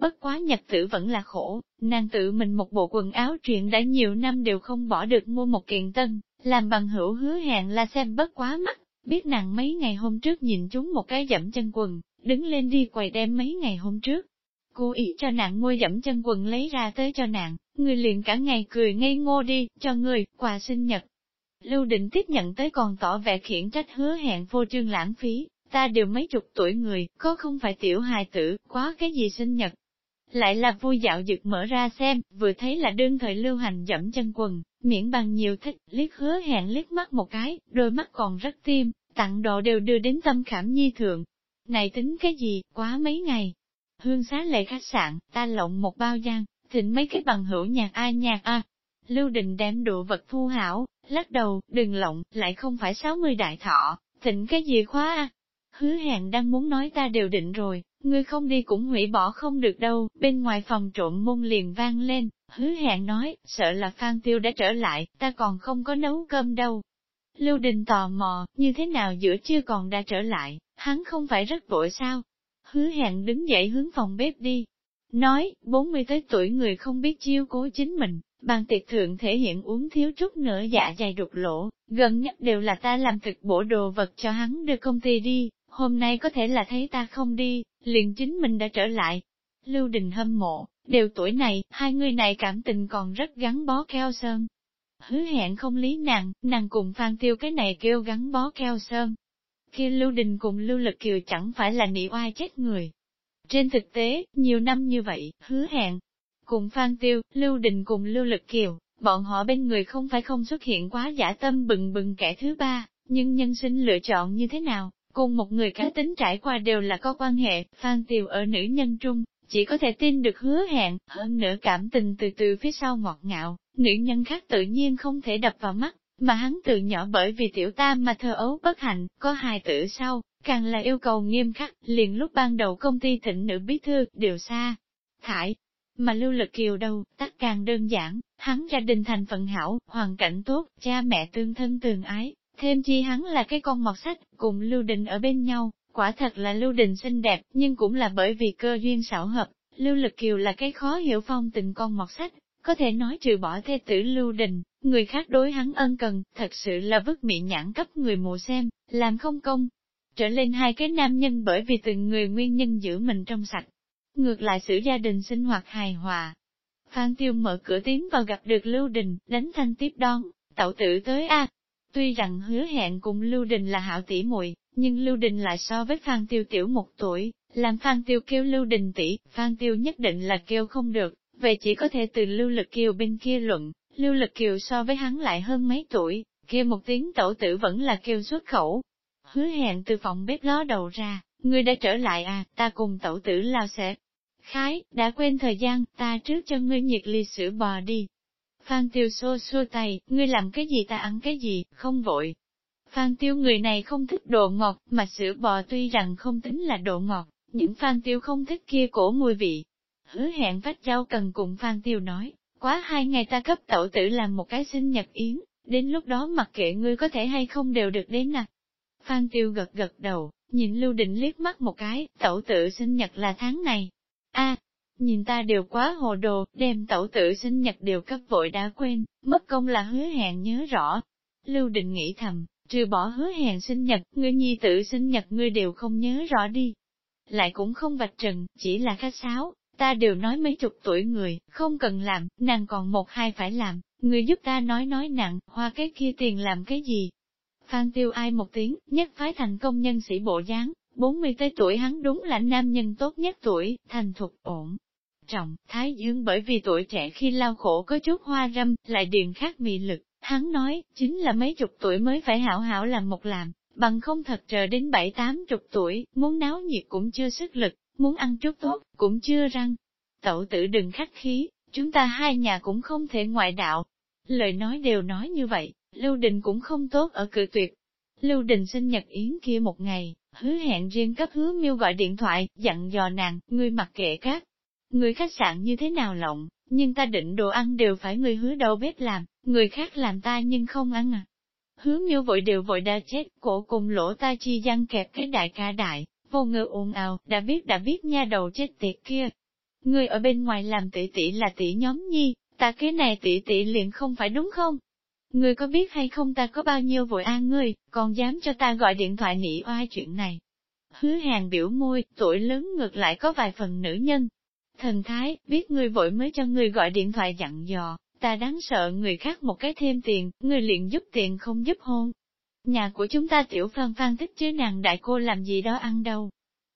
Speaker 1: Bất quá nhật tử vẫn là khổ, nàng tự mình một bộ quần áo truyền đã nhiều năm đều không bỏ được mua một kiện tân, làm bằng hữu hứa hẹn là xem bất quá mắt, biết nàng mấy ngày hôm trước nhìn chúng một cái dẫm chân quần, đứng lên đi quầy đem mấy ngày hôm trước. Cô ý cho nàng mua dẫm chân quần lấy ra tới cho nàng, người liền cả ngày cười ngây ngô đi, cho người, quà sinh nhật. Lưu định tiếp nhận tới còn tỏ vẻ khiển trách hứa hẹn vô trương lãng phí, ta đều mấy chục tuổi người, có không phải tiểu hài tử, quá cái gì sinh nhật. Lại là vui dạo dực mở ra xem, vừa thấy là đương thời lưu hành dẫm chân quần, miễn bằng nhiều thích, liếc hứa hẹn liếc mắt một cái, đôi mắt còn rất tim, tặng đồ đều đưa đến tâm khảm nhi thượng. Này tính cái gì, quá mấy ngày. Hương xá lệ khách sạn, ta lộng một bao giang, thịnh mấy cái bằng hữu nhạc ai nhạc a. Lưu Đình đem đồ vật thu hảo, lắc đầu, đừng lộng, lại không phải 60 đại thọ, thịnh cái gì khóa a. Hứa hẹn đang muốn nói ta đều định rồi, ngươi không đi cũng hủy bỏ không được đâu, bên ngoài phòng trộm môn liền vang lên, hứa hẹn nói, sợ là Phan Tiêu đã trở lại, ta còn không có nấu cơm đâu. Lưu Đình tò mò, như thế nào giữa chưa còn đã trở lại, hắn không phải rất vội sao? Hứa hẹn đứng dậy hướng phòng bếp đi. Nói, 40 tới tuổi người không biết chiêu cố chính mình, bàn tiệc thượng thể hiện uống thiếu chút nữa dạ dày đục lỗ, gần nhất đều là ta làm thực bổ đồ vật cho hắn đưa công ty đi, hôm nay có thể là thấy ta không đi, liền chính mình đã trở lại. Lưu Đình hâm mộ, đều tuổi này, hai người này cảm tình còn rất gắn bó keo sơn. Hứa hẹn không lý nàng, nàng cùng Phan Tiêu cái này kêu gắn bó keo sơn. Khi Lưu Đình cùng Lưu Lực Kiều chẳng phải là nị oai chết người. Trên thực tế, nhiều năm như vậy, hứa hẹn, cùng Phan Tiêu, Lưu Đình cùng Lưu Lực Kiều, bọn họ bên người không phải không xuất hiện quá giả tâm bừng bừng kẻ thứ ba, nhưng nhân sinh lựa chọn như thế nào, Cùng một người cá tính trải qua đều là có quan hệ, Phan Tiều ở nữ nhân trung, chỉ có thể tin được hứa hẹn, hơn nữa cảm tình từ từ phía sau ngọt ngạo, nữ nhân khác tự nhiên không thể đập vào mắt, mà hắn từ nhỏ bởi vì tiểu tam mà thơ ấu bất hạnh, có hài tử sau, càng là yêu cầu nghiêm khắc, liền lúc ban đầu công ty thịnh nữ bí thư, đều xa, thải. Mà lưu lực kiều đâu, tắc càng đơn giản, hắn gia đình thành phận hảo, hoàn cảnh tốt, cha mẹ tương thân tương ái, Thêm chi hắn là cái con mọt sách, cùng Lưu Đình ở bên nhau, quả thật là Lưu Đình xinh đẹp, nhưng cũng là bởi vì cơ duyên xảo hợp, Lưu Lực Kiều là cái khó hiểu phong tình con mọt sách, có thể nói trừ bỏ thê tử Lưu Đình, người khác đối hắn ân cần, thật sự là vứt miệng nhãn cấp người mù xem, làm không công. Trở lên hai cái nam nhân bởi vì từng người nguyên nhân giữ mình trong sạch. Ngược lại xử gia đình sinh hoạt hài hòa. Phan Tiêu mở cửa tiến vào gặp được Lưu Đình, đánh thanh tiếp đón, tẩu tử tới a. Tuy rằng hứa hẹn cùng Lưu Đình là hảo tỷ muội, nhưng Lưu Đình lại so với Phan Tiêu tiểu một tuổi, làm Phan Tiêu kêu Lưu Đình tỷ, Phan Tiêu nhất định là kêu không được, vậy chỉ có thể từ Lưu Lực Kiều bên kia luận, Lưu Lực Kiều so với hắn lại hơn mấy tuổi, kêu một tiếng tổ tử vẫn là kêu xuất khẩu. Hứa hẹn từ phòng bếp ló đầu ra, ngươi đã trở lại à, ta cùng tổ tử lao sẽ. Khái, đã quên thời gian, ta trước cho ngươi nhiệt ly sữa bò đi. Phan Tiêu xô xô tay, ngươi làm cái gì ta ăn cái gì, không vội. Phan Tiêu người này không thích đồ ngọt, mà sữa bò tuy rằng không tính là đồ ngọt, những Phan Tiêu không thích kia cổ mùi vị. Hứa hẹn vách rau cần cùng Phan Tiêu nói, quá hai ngày ta cấp tẩu tử làm một cái sinh nhật yến, đến lúc đó mặc kệ ngươi có thể hay không đều được đến nè. Phan Tiêu gật gật đầu, nhìn Lưu Định liếc mắt một cái, tẩu tử sinh nhật là tháng này. a nhìn ta đều quá hồ đồ, đem tẩu tử sinh nhật đều cấp vội đã quên, mất công là hứa hẹn nhớ rõ. Lưu Định nghĩ thầm, trừ bỏ hứa hẹn sinh nhật, ngươi nhi tử sinh nhật ngươi đều không nhớ rõ đi, lại cũng không vạch trần, chỉ là khách sáo, ta đều nói mấy chục tuổi người, không cần làm, nàng còn một hai phải làm, người giúp ta nói nói nặng, hoa cái kia tiền làm cái gì. Phan tiêu ai một tiếng, nhất phái thành công nhân sĩ bộ dáng, 40 tới tuổi hắn đúng là nam nhân tốt nhất tuổi, thành thục ổn. Trọng, Thái Dương bởi vì tuổi trẻ khi lao khổ có chút hoa râm, lại điền khác mị lực, hắn nói, chính là mấy chục tuổi mới phải hảo hảo làm một làm, bằng không thật chờ đến bảy tám chục tuổi, muốn náo nhiệt cũng chưa sức lực, muốn ăn chút tốt, cũng chưa răng. Tẩu tử đừng khách khí, chúng ta hai nhà cũng không thể ngoại đạo. Lời nói đều nói như vậy, Lưu Đình cũng không tốt ở cự tuyệt. Lưu Đình sinh nhật yến kia một ngày, hứa hẹn riêng cấp hứa miêu gọi điện thoại, dặn dò nàng, ngươi mặc kệ các. Người khách sạn như thế nào lộng, nhưng ta định đồ ăn đều phải người hứa đầu bếp làm, người khác làm ta nhưng không ăn à. Hứa miêu vội đều vội đã chết, cổ cùng lỗ ta chi gian kẹp cái đại ca đại, vô ngơ ồn ào, đã biết đã biết nha đầu chết tiệt kia. Người ở bên ngoài làm tỷ tỷ là tỷ nhóm nhi, ta cái này tỷ tỷ liền không phải đúng không? Người có biết hay không ta có bao nhiêu vội an ngươi, còn dám cho ta gọi điện thoại nỉ oai chuyện này. Hứa hàng biểu môi, tuổi lớn ngược lại có vài phần nữ nhân. Thần thái, biết ngươi vội mới cho ngươi gọi điện thoại dặn dò, ta đáng sợ người khác một cái thêm tiền, người liền giúp tiền không giúp hôn. Nhà của chúng ta tiểu phan phan thích chứ nàng đại cô làm gì đó ăn đâu.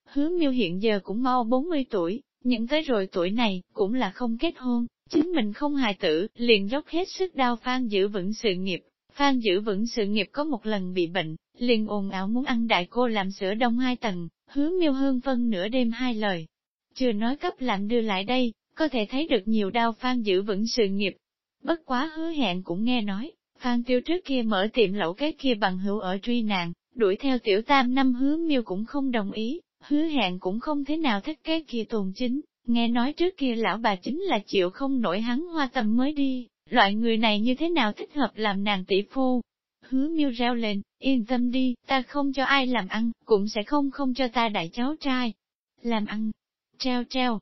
Speaker 1: Hứa miêu hiện giờ cũng mau 40 tuổi, những tới rồi tuổi này, cũng là không kết hôn, chính mình không hài tử, liền dốc hết sức đau phan giữ vững sự nghiệp. Phan giữ vững sự nghiệp có một lần bị bệnh, liền ồn ảo muốn ăn đại cô làm sữa đông hai tầng, hứa miêu hương phân nửa đêm hai lời. Chưa nói cấp lạnh đưa lại đây, có thể thấy được nhiều đau phan giữ vững sự nghiệp, Bất quá hứa hẹn cũng nghe nói, Phan Tiêu trước kia mở tiệm lẩu cái kia bằng hữu ở truy nạn, đuổi theo tiểu tam năm hứa miêu cũng không đồng ý, hứa hẹn cũng không thế nào thích cái kia tồn chính, nghe nói trước kia lão bà chính là chịu không nổi hắn hoa tầm mới đi, loại người này như thế nào thích hợp làm nàng tỷ phu. Hứa miêu reo lên, yên tâm đi, ta không cho ai làm ăn, cũng sẽ không không cho ta đại cháu trai. Làm ăn, treo treo,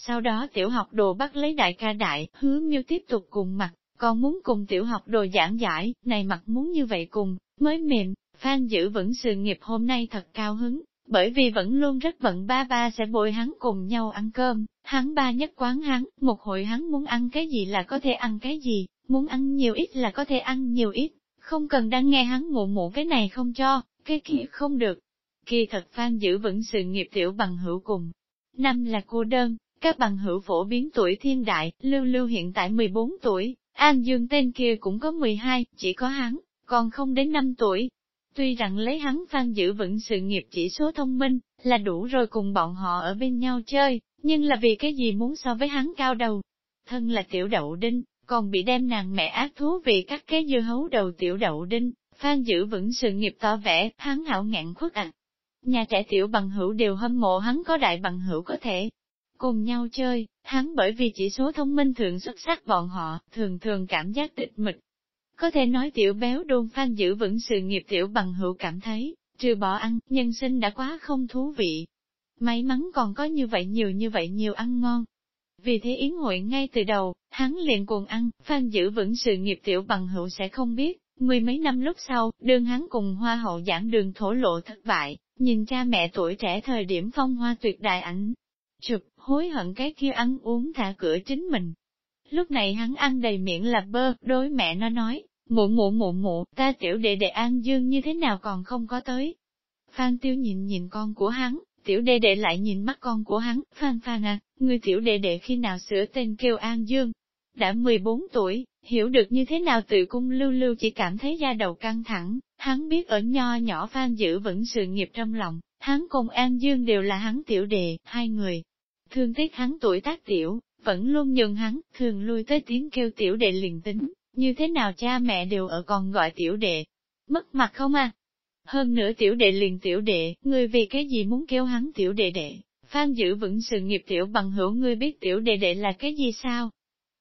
Speaker 1: sau đó tiểu học đồ bắt lấy đại ca đại, hứa miêu tiếp tục cùng mặt, còn muốn cùng tiểu học đồ giảng giải, này mặt muốn như vậy cùng, mới mềm, Phan giữ vững sự nghiệp hôm nay thật cao hứng, bởi vì vẫn luôn rất bận ba ba sẽ bồi hắn cùng nhau ăn cơm, hắn ba nhất quán hắn, một hồi hắn muốn ăn cái gì là có thể ăn cái gì, muốn ăn nhiều ít là có thể ăn nhiều ít, không cần đang nghe hắn mụ mụ cái này không cho, cái kia không được. Kỳ thật Phan giữ vững sự nghiệp tiểu bằng hữu cùng. Năm là cô đơn, các bằng hữu phổ biến tuổi thiên đại, Lưu Lưu hiện tại 14 tuổi, An Dương tên kia cũng có 12, chỉ có hắn, còn không đến 5 tuổi. Tuy rằng lấy hắn phan giữ vững sự nghiệp chỉ số thông minh, là đủ rồi cùng bọn họ ở bên nhau chơi, nhưng là vì cái gì muốn so với hắn cao đầu. Thân là tiểu đậu đinh, còn bị đem nàng mẹ ác thú vì các cái dưa hấu đầu tiểu đậu đinh, phan giữ vững sự nghiệp tỏ vẻ, hắn hảo ngạn khuất à. Nhà trẻ tiểu bằng hữu đều hâm mộ hắn có đại bằng hữu có thể, cùng nhau chơi, hắn bởi vì chỉ số thông minh thường xuất sắc bọn họ, thường thường cảm giác tịch mịch. Có thể nói tiểu béo đôn phan giữ vững sự nghiệp tiểu bằng hữu cảm thấy, trừ bỏ ăn, nhân sinh đã quá không thú vị. May mắn còn có như vậy nhiều như vậy nhiều ăn ngon. Vì thế yến hội ngay từ đầu, hắn liền cùng ăn, phan giữ vững sự nghiệp tiểu bằng hữu sẽ không biết, mười mấy năm lúc sau, đương hắn cùng hoa hậu giảng đường thổ lộ thất bại, nhìn cha mẹ tuổi trẻ thời điểm phong hoa tuyệt đại ảnh, chụp, hối hận cái kia ăn uống thả cửa chính mình. Lúc này hắn ăn đầy miệng là bơ, đối mẹ nó nói, mụ mụ mụ mụ, ta tiểu đệ đệ An Dương như thế nào còn không có tới. Phan Tiêu nhìn nhìn con của hắn, tiểu đệ đệ lại nhìn mắt con của hắn, Phan Phan à, người tiểu đệ đệ khi nào sửa tên kêu An Dương. Đã 14 tuổi, hiểu được như thế nào tự cung lưu lưu chỉ cảm thấy da đầu căng thẳng, hắn biết ở nho nhỏ Phan giữ vững sự nghiệp trong lòng, hắn cùng An Dương đều là hắn tiểu đệ, hai người. Thương tiếc hắn tuổi tác tiểu, vẫn luôn nhường hắn, thường lui tới tiếng kêu tiểu đệ liền tính, như thế nào cha mẹ đều ở còn gọi tiểu đệ. Mất mặt không à? Hơn nữa tiểu đệ liền tiểu đệ, người vì cái gì muốn kêu hắn tiểu đệ đệ? Phan giữ vững sự nghiệp tiểu bằng hữu ngươi biết tiểu đệ đệ là cái gì sao?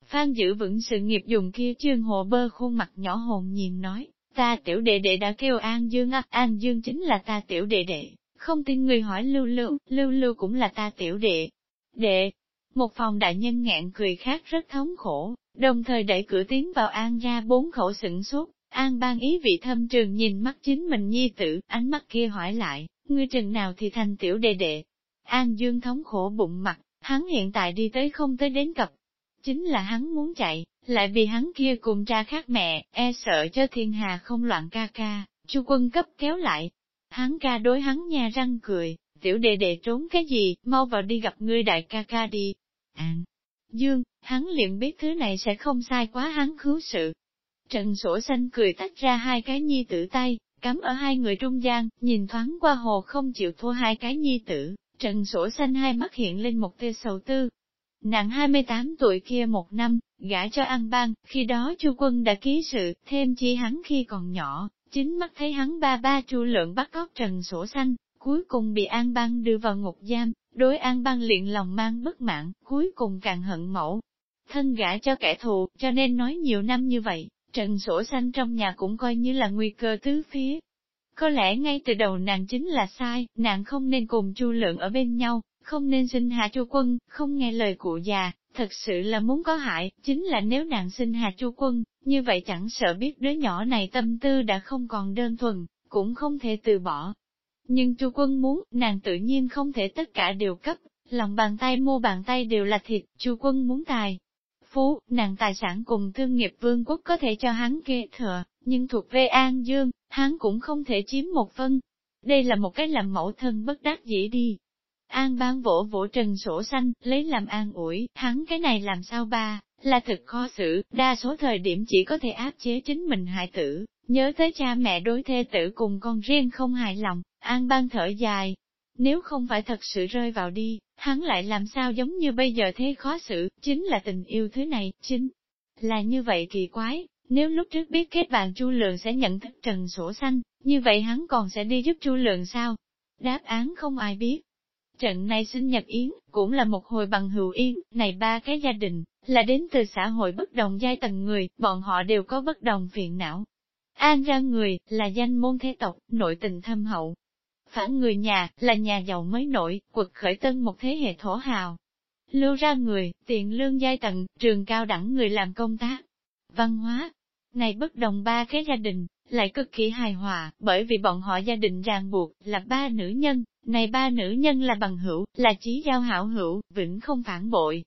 Speaker 1: Phan giữ vững sự nghiệp dùng kia chương hồ bơ khuôn mặt nhỏ hồn nhiên nói, ta tiểu đệ đệ đã kêu An Dương à, An Dương chính là ta tiểu đệ đệ, không tin người hỏi lưu lưu, lưu lưu cũng là ta tiểu đệ. Đệ, một phòng đại nhân ngạn cười khác rất thống khổ, đồng thời đẩy cửa tiến vào An ra bốn khẩu sửng sốt, An ban ý vị thâm trường nhìn mắt chính mình nhi tử, ánh mắt kia hỏi lại, ngươi trừng nào thì thành tiểu đệ đệ. An Dương thống khổ bụng mặt, hắn hiện tại đi tới không tới đến cập. Chính là hắn muốn chạy, lại vì hắn kia cùng cha khác mẹ, e sợ cho thiên hà không loạn ca ca, chu quân cấp kéo lại. Hắn ca đối hắn nhà răng cười, tiểu đệ đệ trốn cái gì, mau vào đi gặp ngươi đại ca ca đi. An, Dương, hắn liền biết thứ này sẽ không sai quá hắn khứu sự. Trần sổ xanh cười tách ra hai cái nhi tử tay, cắm ở hai người trung gian, nhìn thoáng qua hồ không chịu thua hai cái nhi tử, trần sổ xanh hai mắt hiện lên một tia sầu tư. Nàng 28 tuổi kia một năm, gả cho An Bang, khi đó Chu Quân đã ký sự, thêm chi hắn khi còn nhỏ, chính mắt thấy hắn ba ba Chu Lượng bắt cóc Trần Sổ Xanh, cuối cùng bị An Bang đưa vào ngục giam, đối An Bang liền lòng mang bất mãn, cuối cùng càng hận mẫu. Thân gả cho kẻ thù, cho nên nói nhiều năm như vậy, Trần Sổ Xanh trong nhà cũng coi như là nguy cơ tứ phía. Có lẽ ngay từ đầu nàng chính là sai, nàng không nên cùng Chu Lượng ở bên nhau, không nên sinh hạ Chu Quân, không nghe lời cụ già, thật sự là muốn có hại, chính là nếu nàng sinh hạ Chu Quân, như vậy chẳng sợ biết đứa nhỏ này tâm tư đã không còn đơn thuần, cũng không thể từ bỏ. Nhưng Chu Quân muốn, nàng tự nhiên không thể tất cả đều cấp, lòng bàn tay mua bàn tay đều là thịt, Chu Quân muốn tài. Phú, nàng tài sản cùng thương nghiệp vương quốc có thể cho hắn kế thừa, nhưng thuộc về An Dương, hắn cũng không thể chiếm một phân. Đây là một cái làm mẫu thân bất đắc dĩ đi. An ban vỗ vỗ trần sổ xanh, lấy làm an ủi, hắn cái này làm sao ba, là thật khó xử, đa số thời điểm chỉ có thể áp chế chính mình hại tử, nhớ tới cha mẹ đối thê tử cùng con riêng không hài lòng, an ban thở dài. Nếu không phải thật sự rơi vào đi, hắn lại làm sao giống như bây giờ thế khó xử, chính là tình yêu thứ này, chính là như vậy kỳ quái, nếu lúc trước biết kết bạn Chu Lượng sẽ nhận thức trần sổ xanh, như vậy hắn còn sẽ đi giúp Chu Lượng sao? Đáp án không ai biết, Trận này sinh nhật yến, cũng là một hồi bằng hữu yên, này ba cái gia đình, là đến từ xã hội bất đồng giai tầng người, bọn họ đều có bất đồng phiền não. An ra người, là danh môn thế tộc, nội tình thâm hậu. Phản người nhà, là nhà giàu mới nổi, quật khởi tân một thế hệ thổ hào. Lưu ra người, tiện lương giai tầng, trường cao đẳng người làm công tác. Văn hóa, này bất đồng ba cái gia đình, lại cực kỳ hài hòa, bởi vì bọn họ gia đình ràng buộc, là ba nữ nhân, này ba nữ nhân là bằng hữu, là chí giao hảo hữu, vĩnh không phản bội.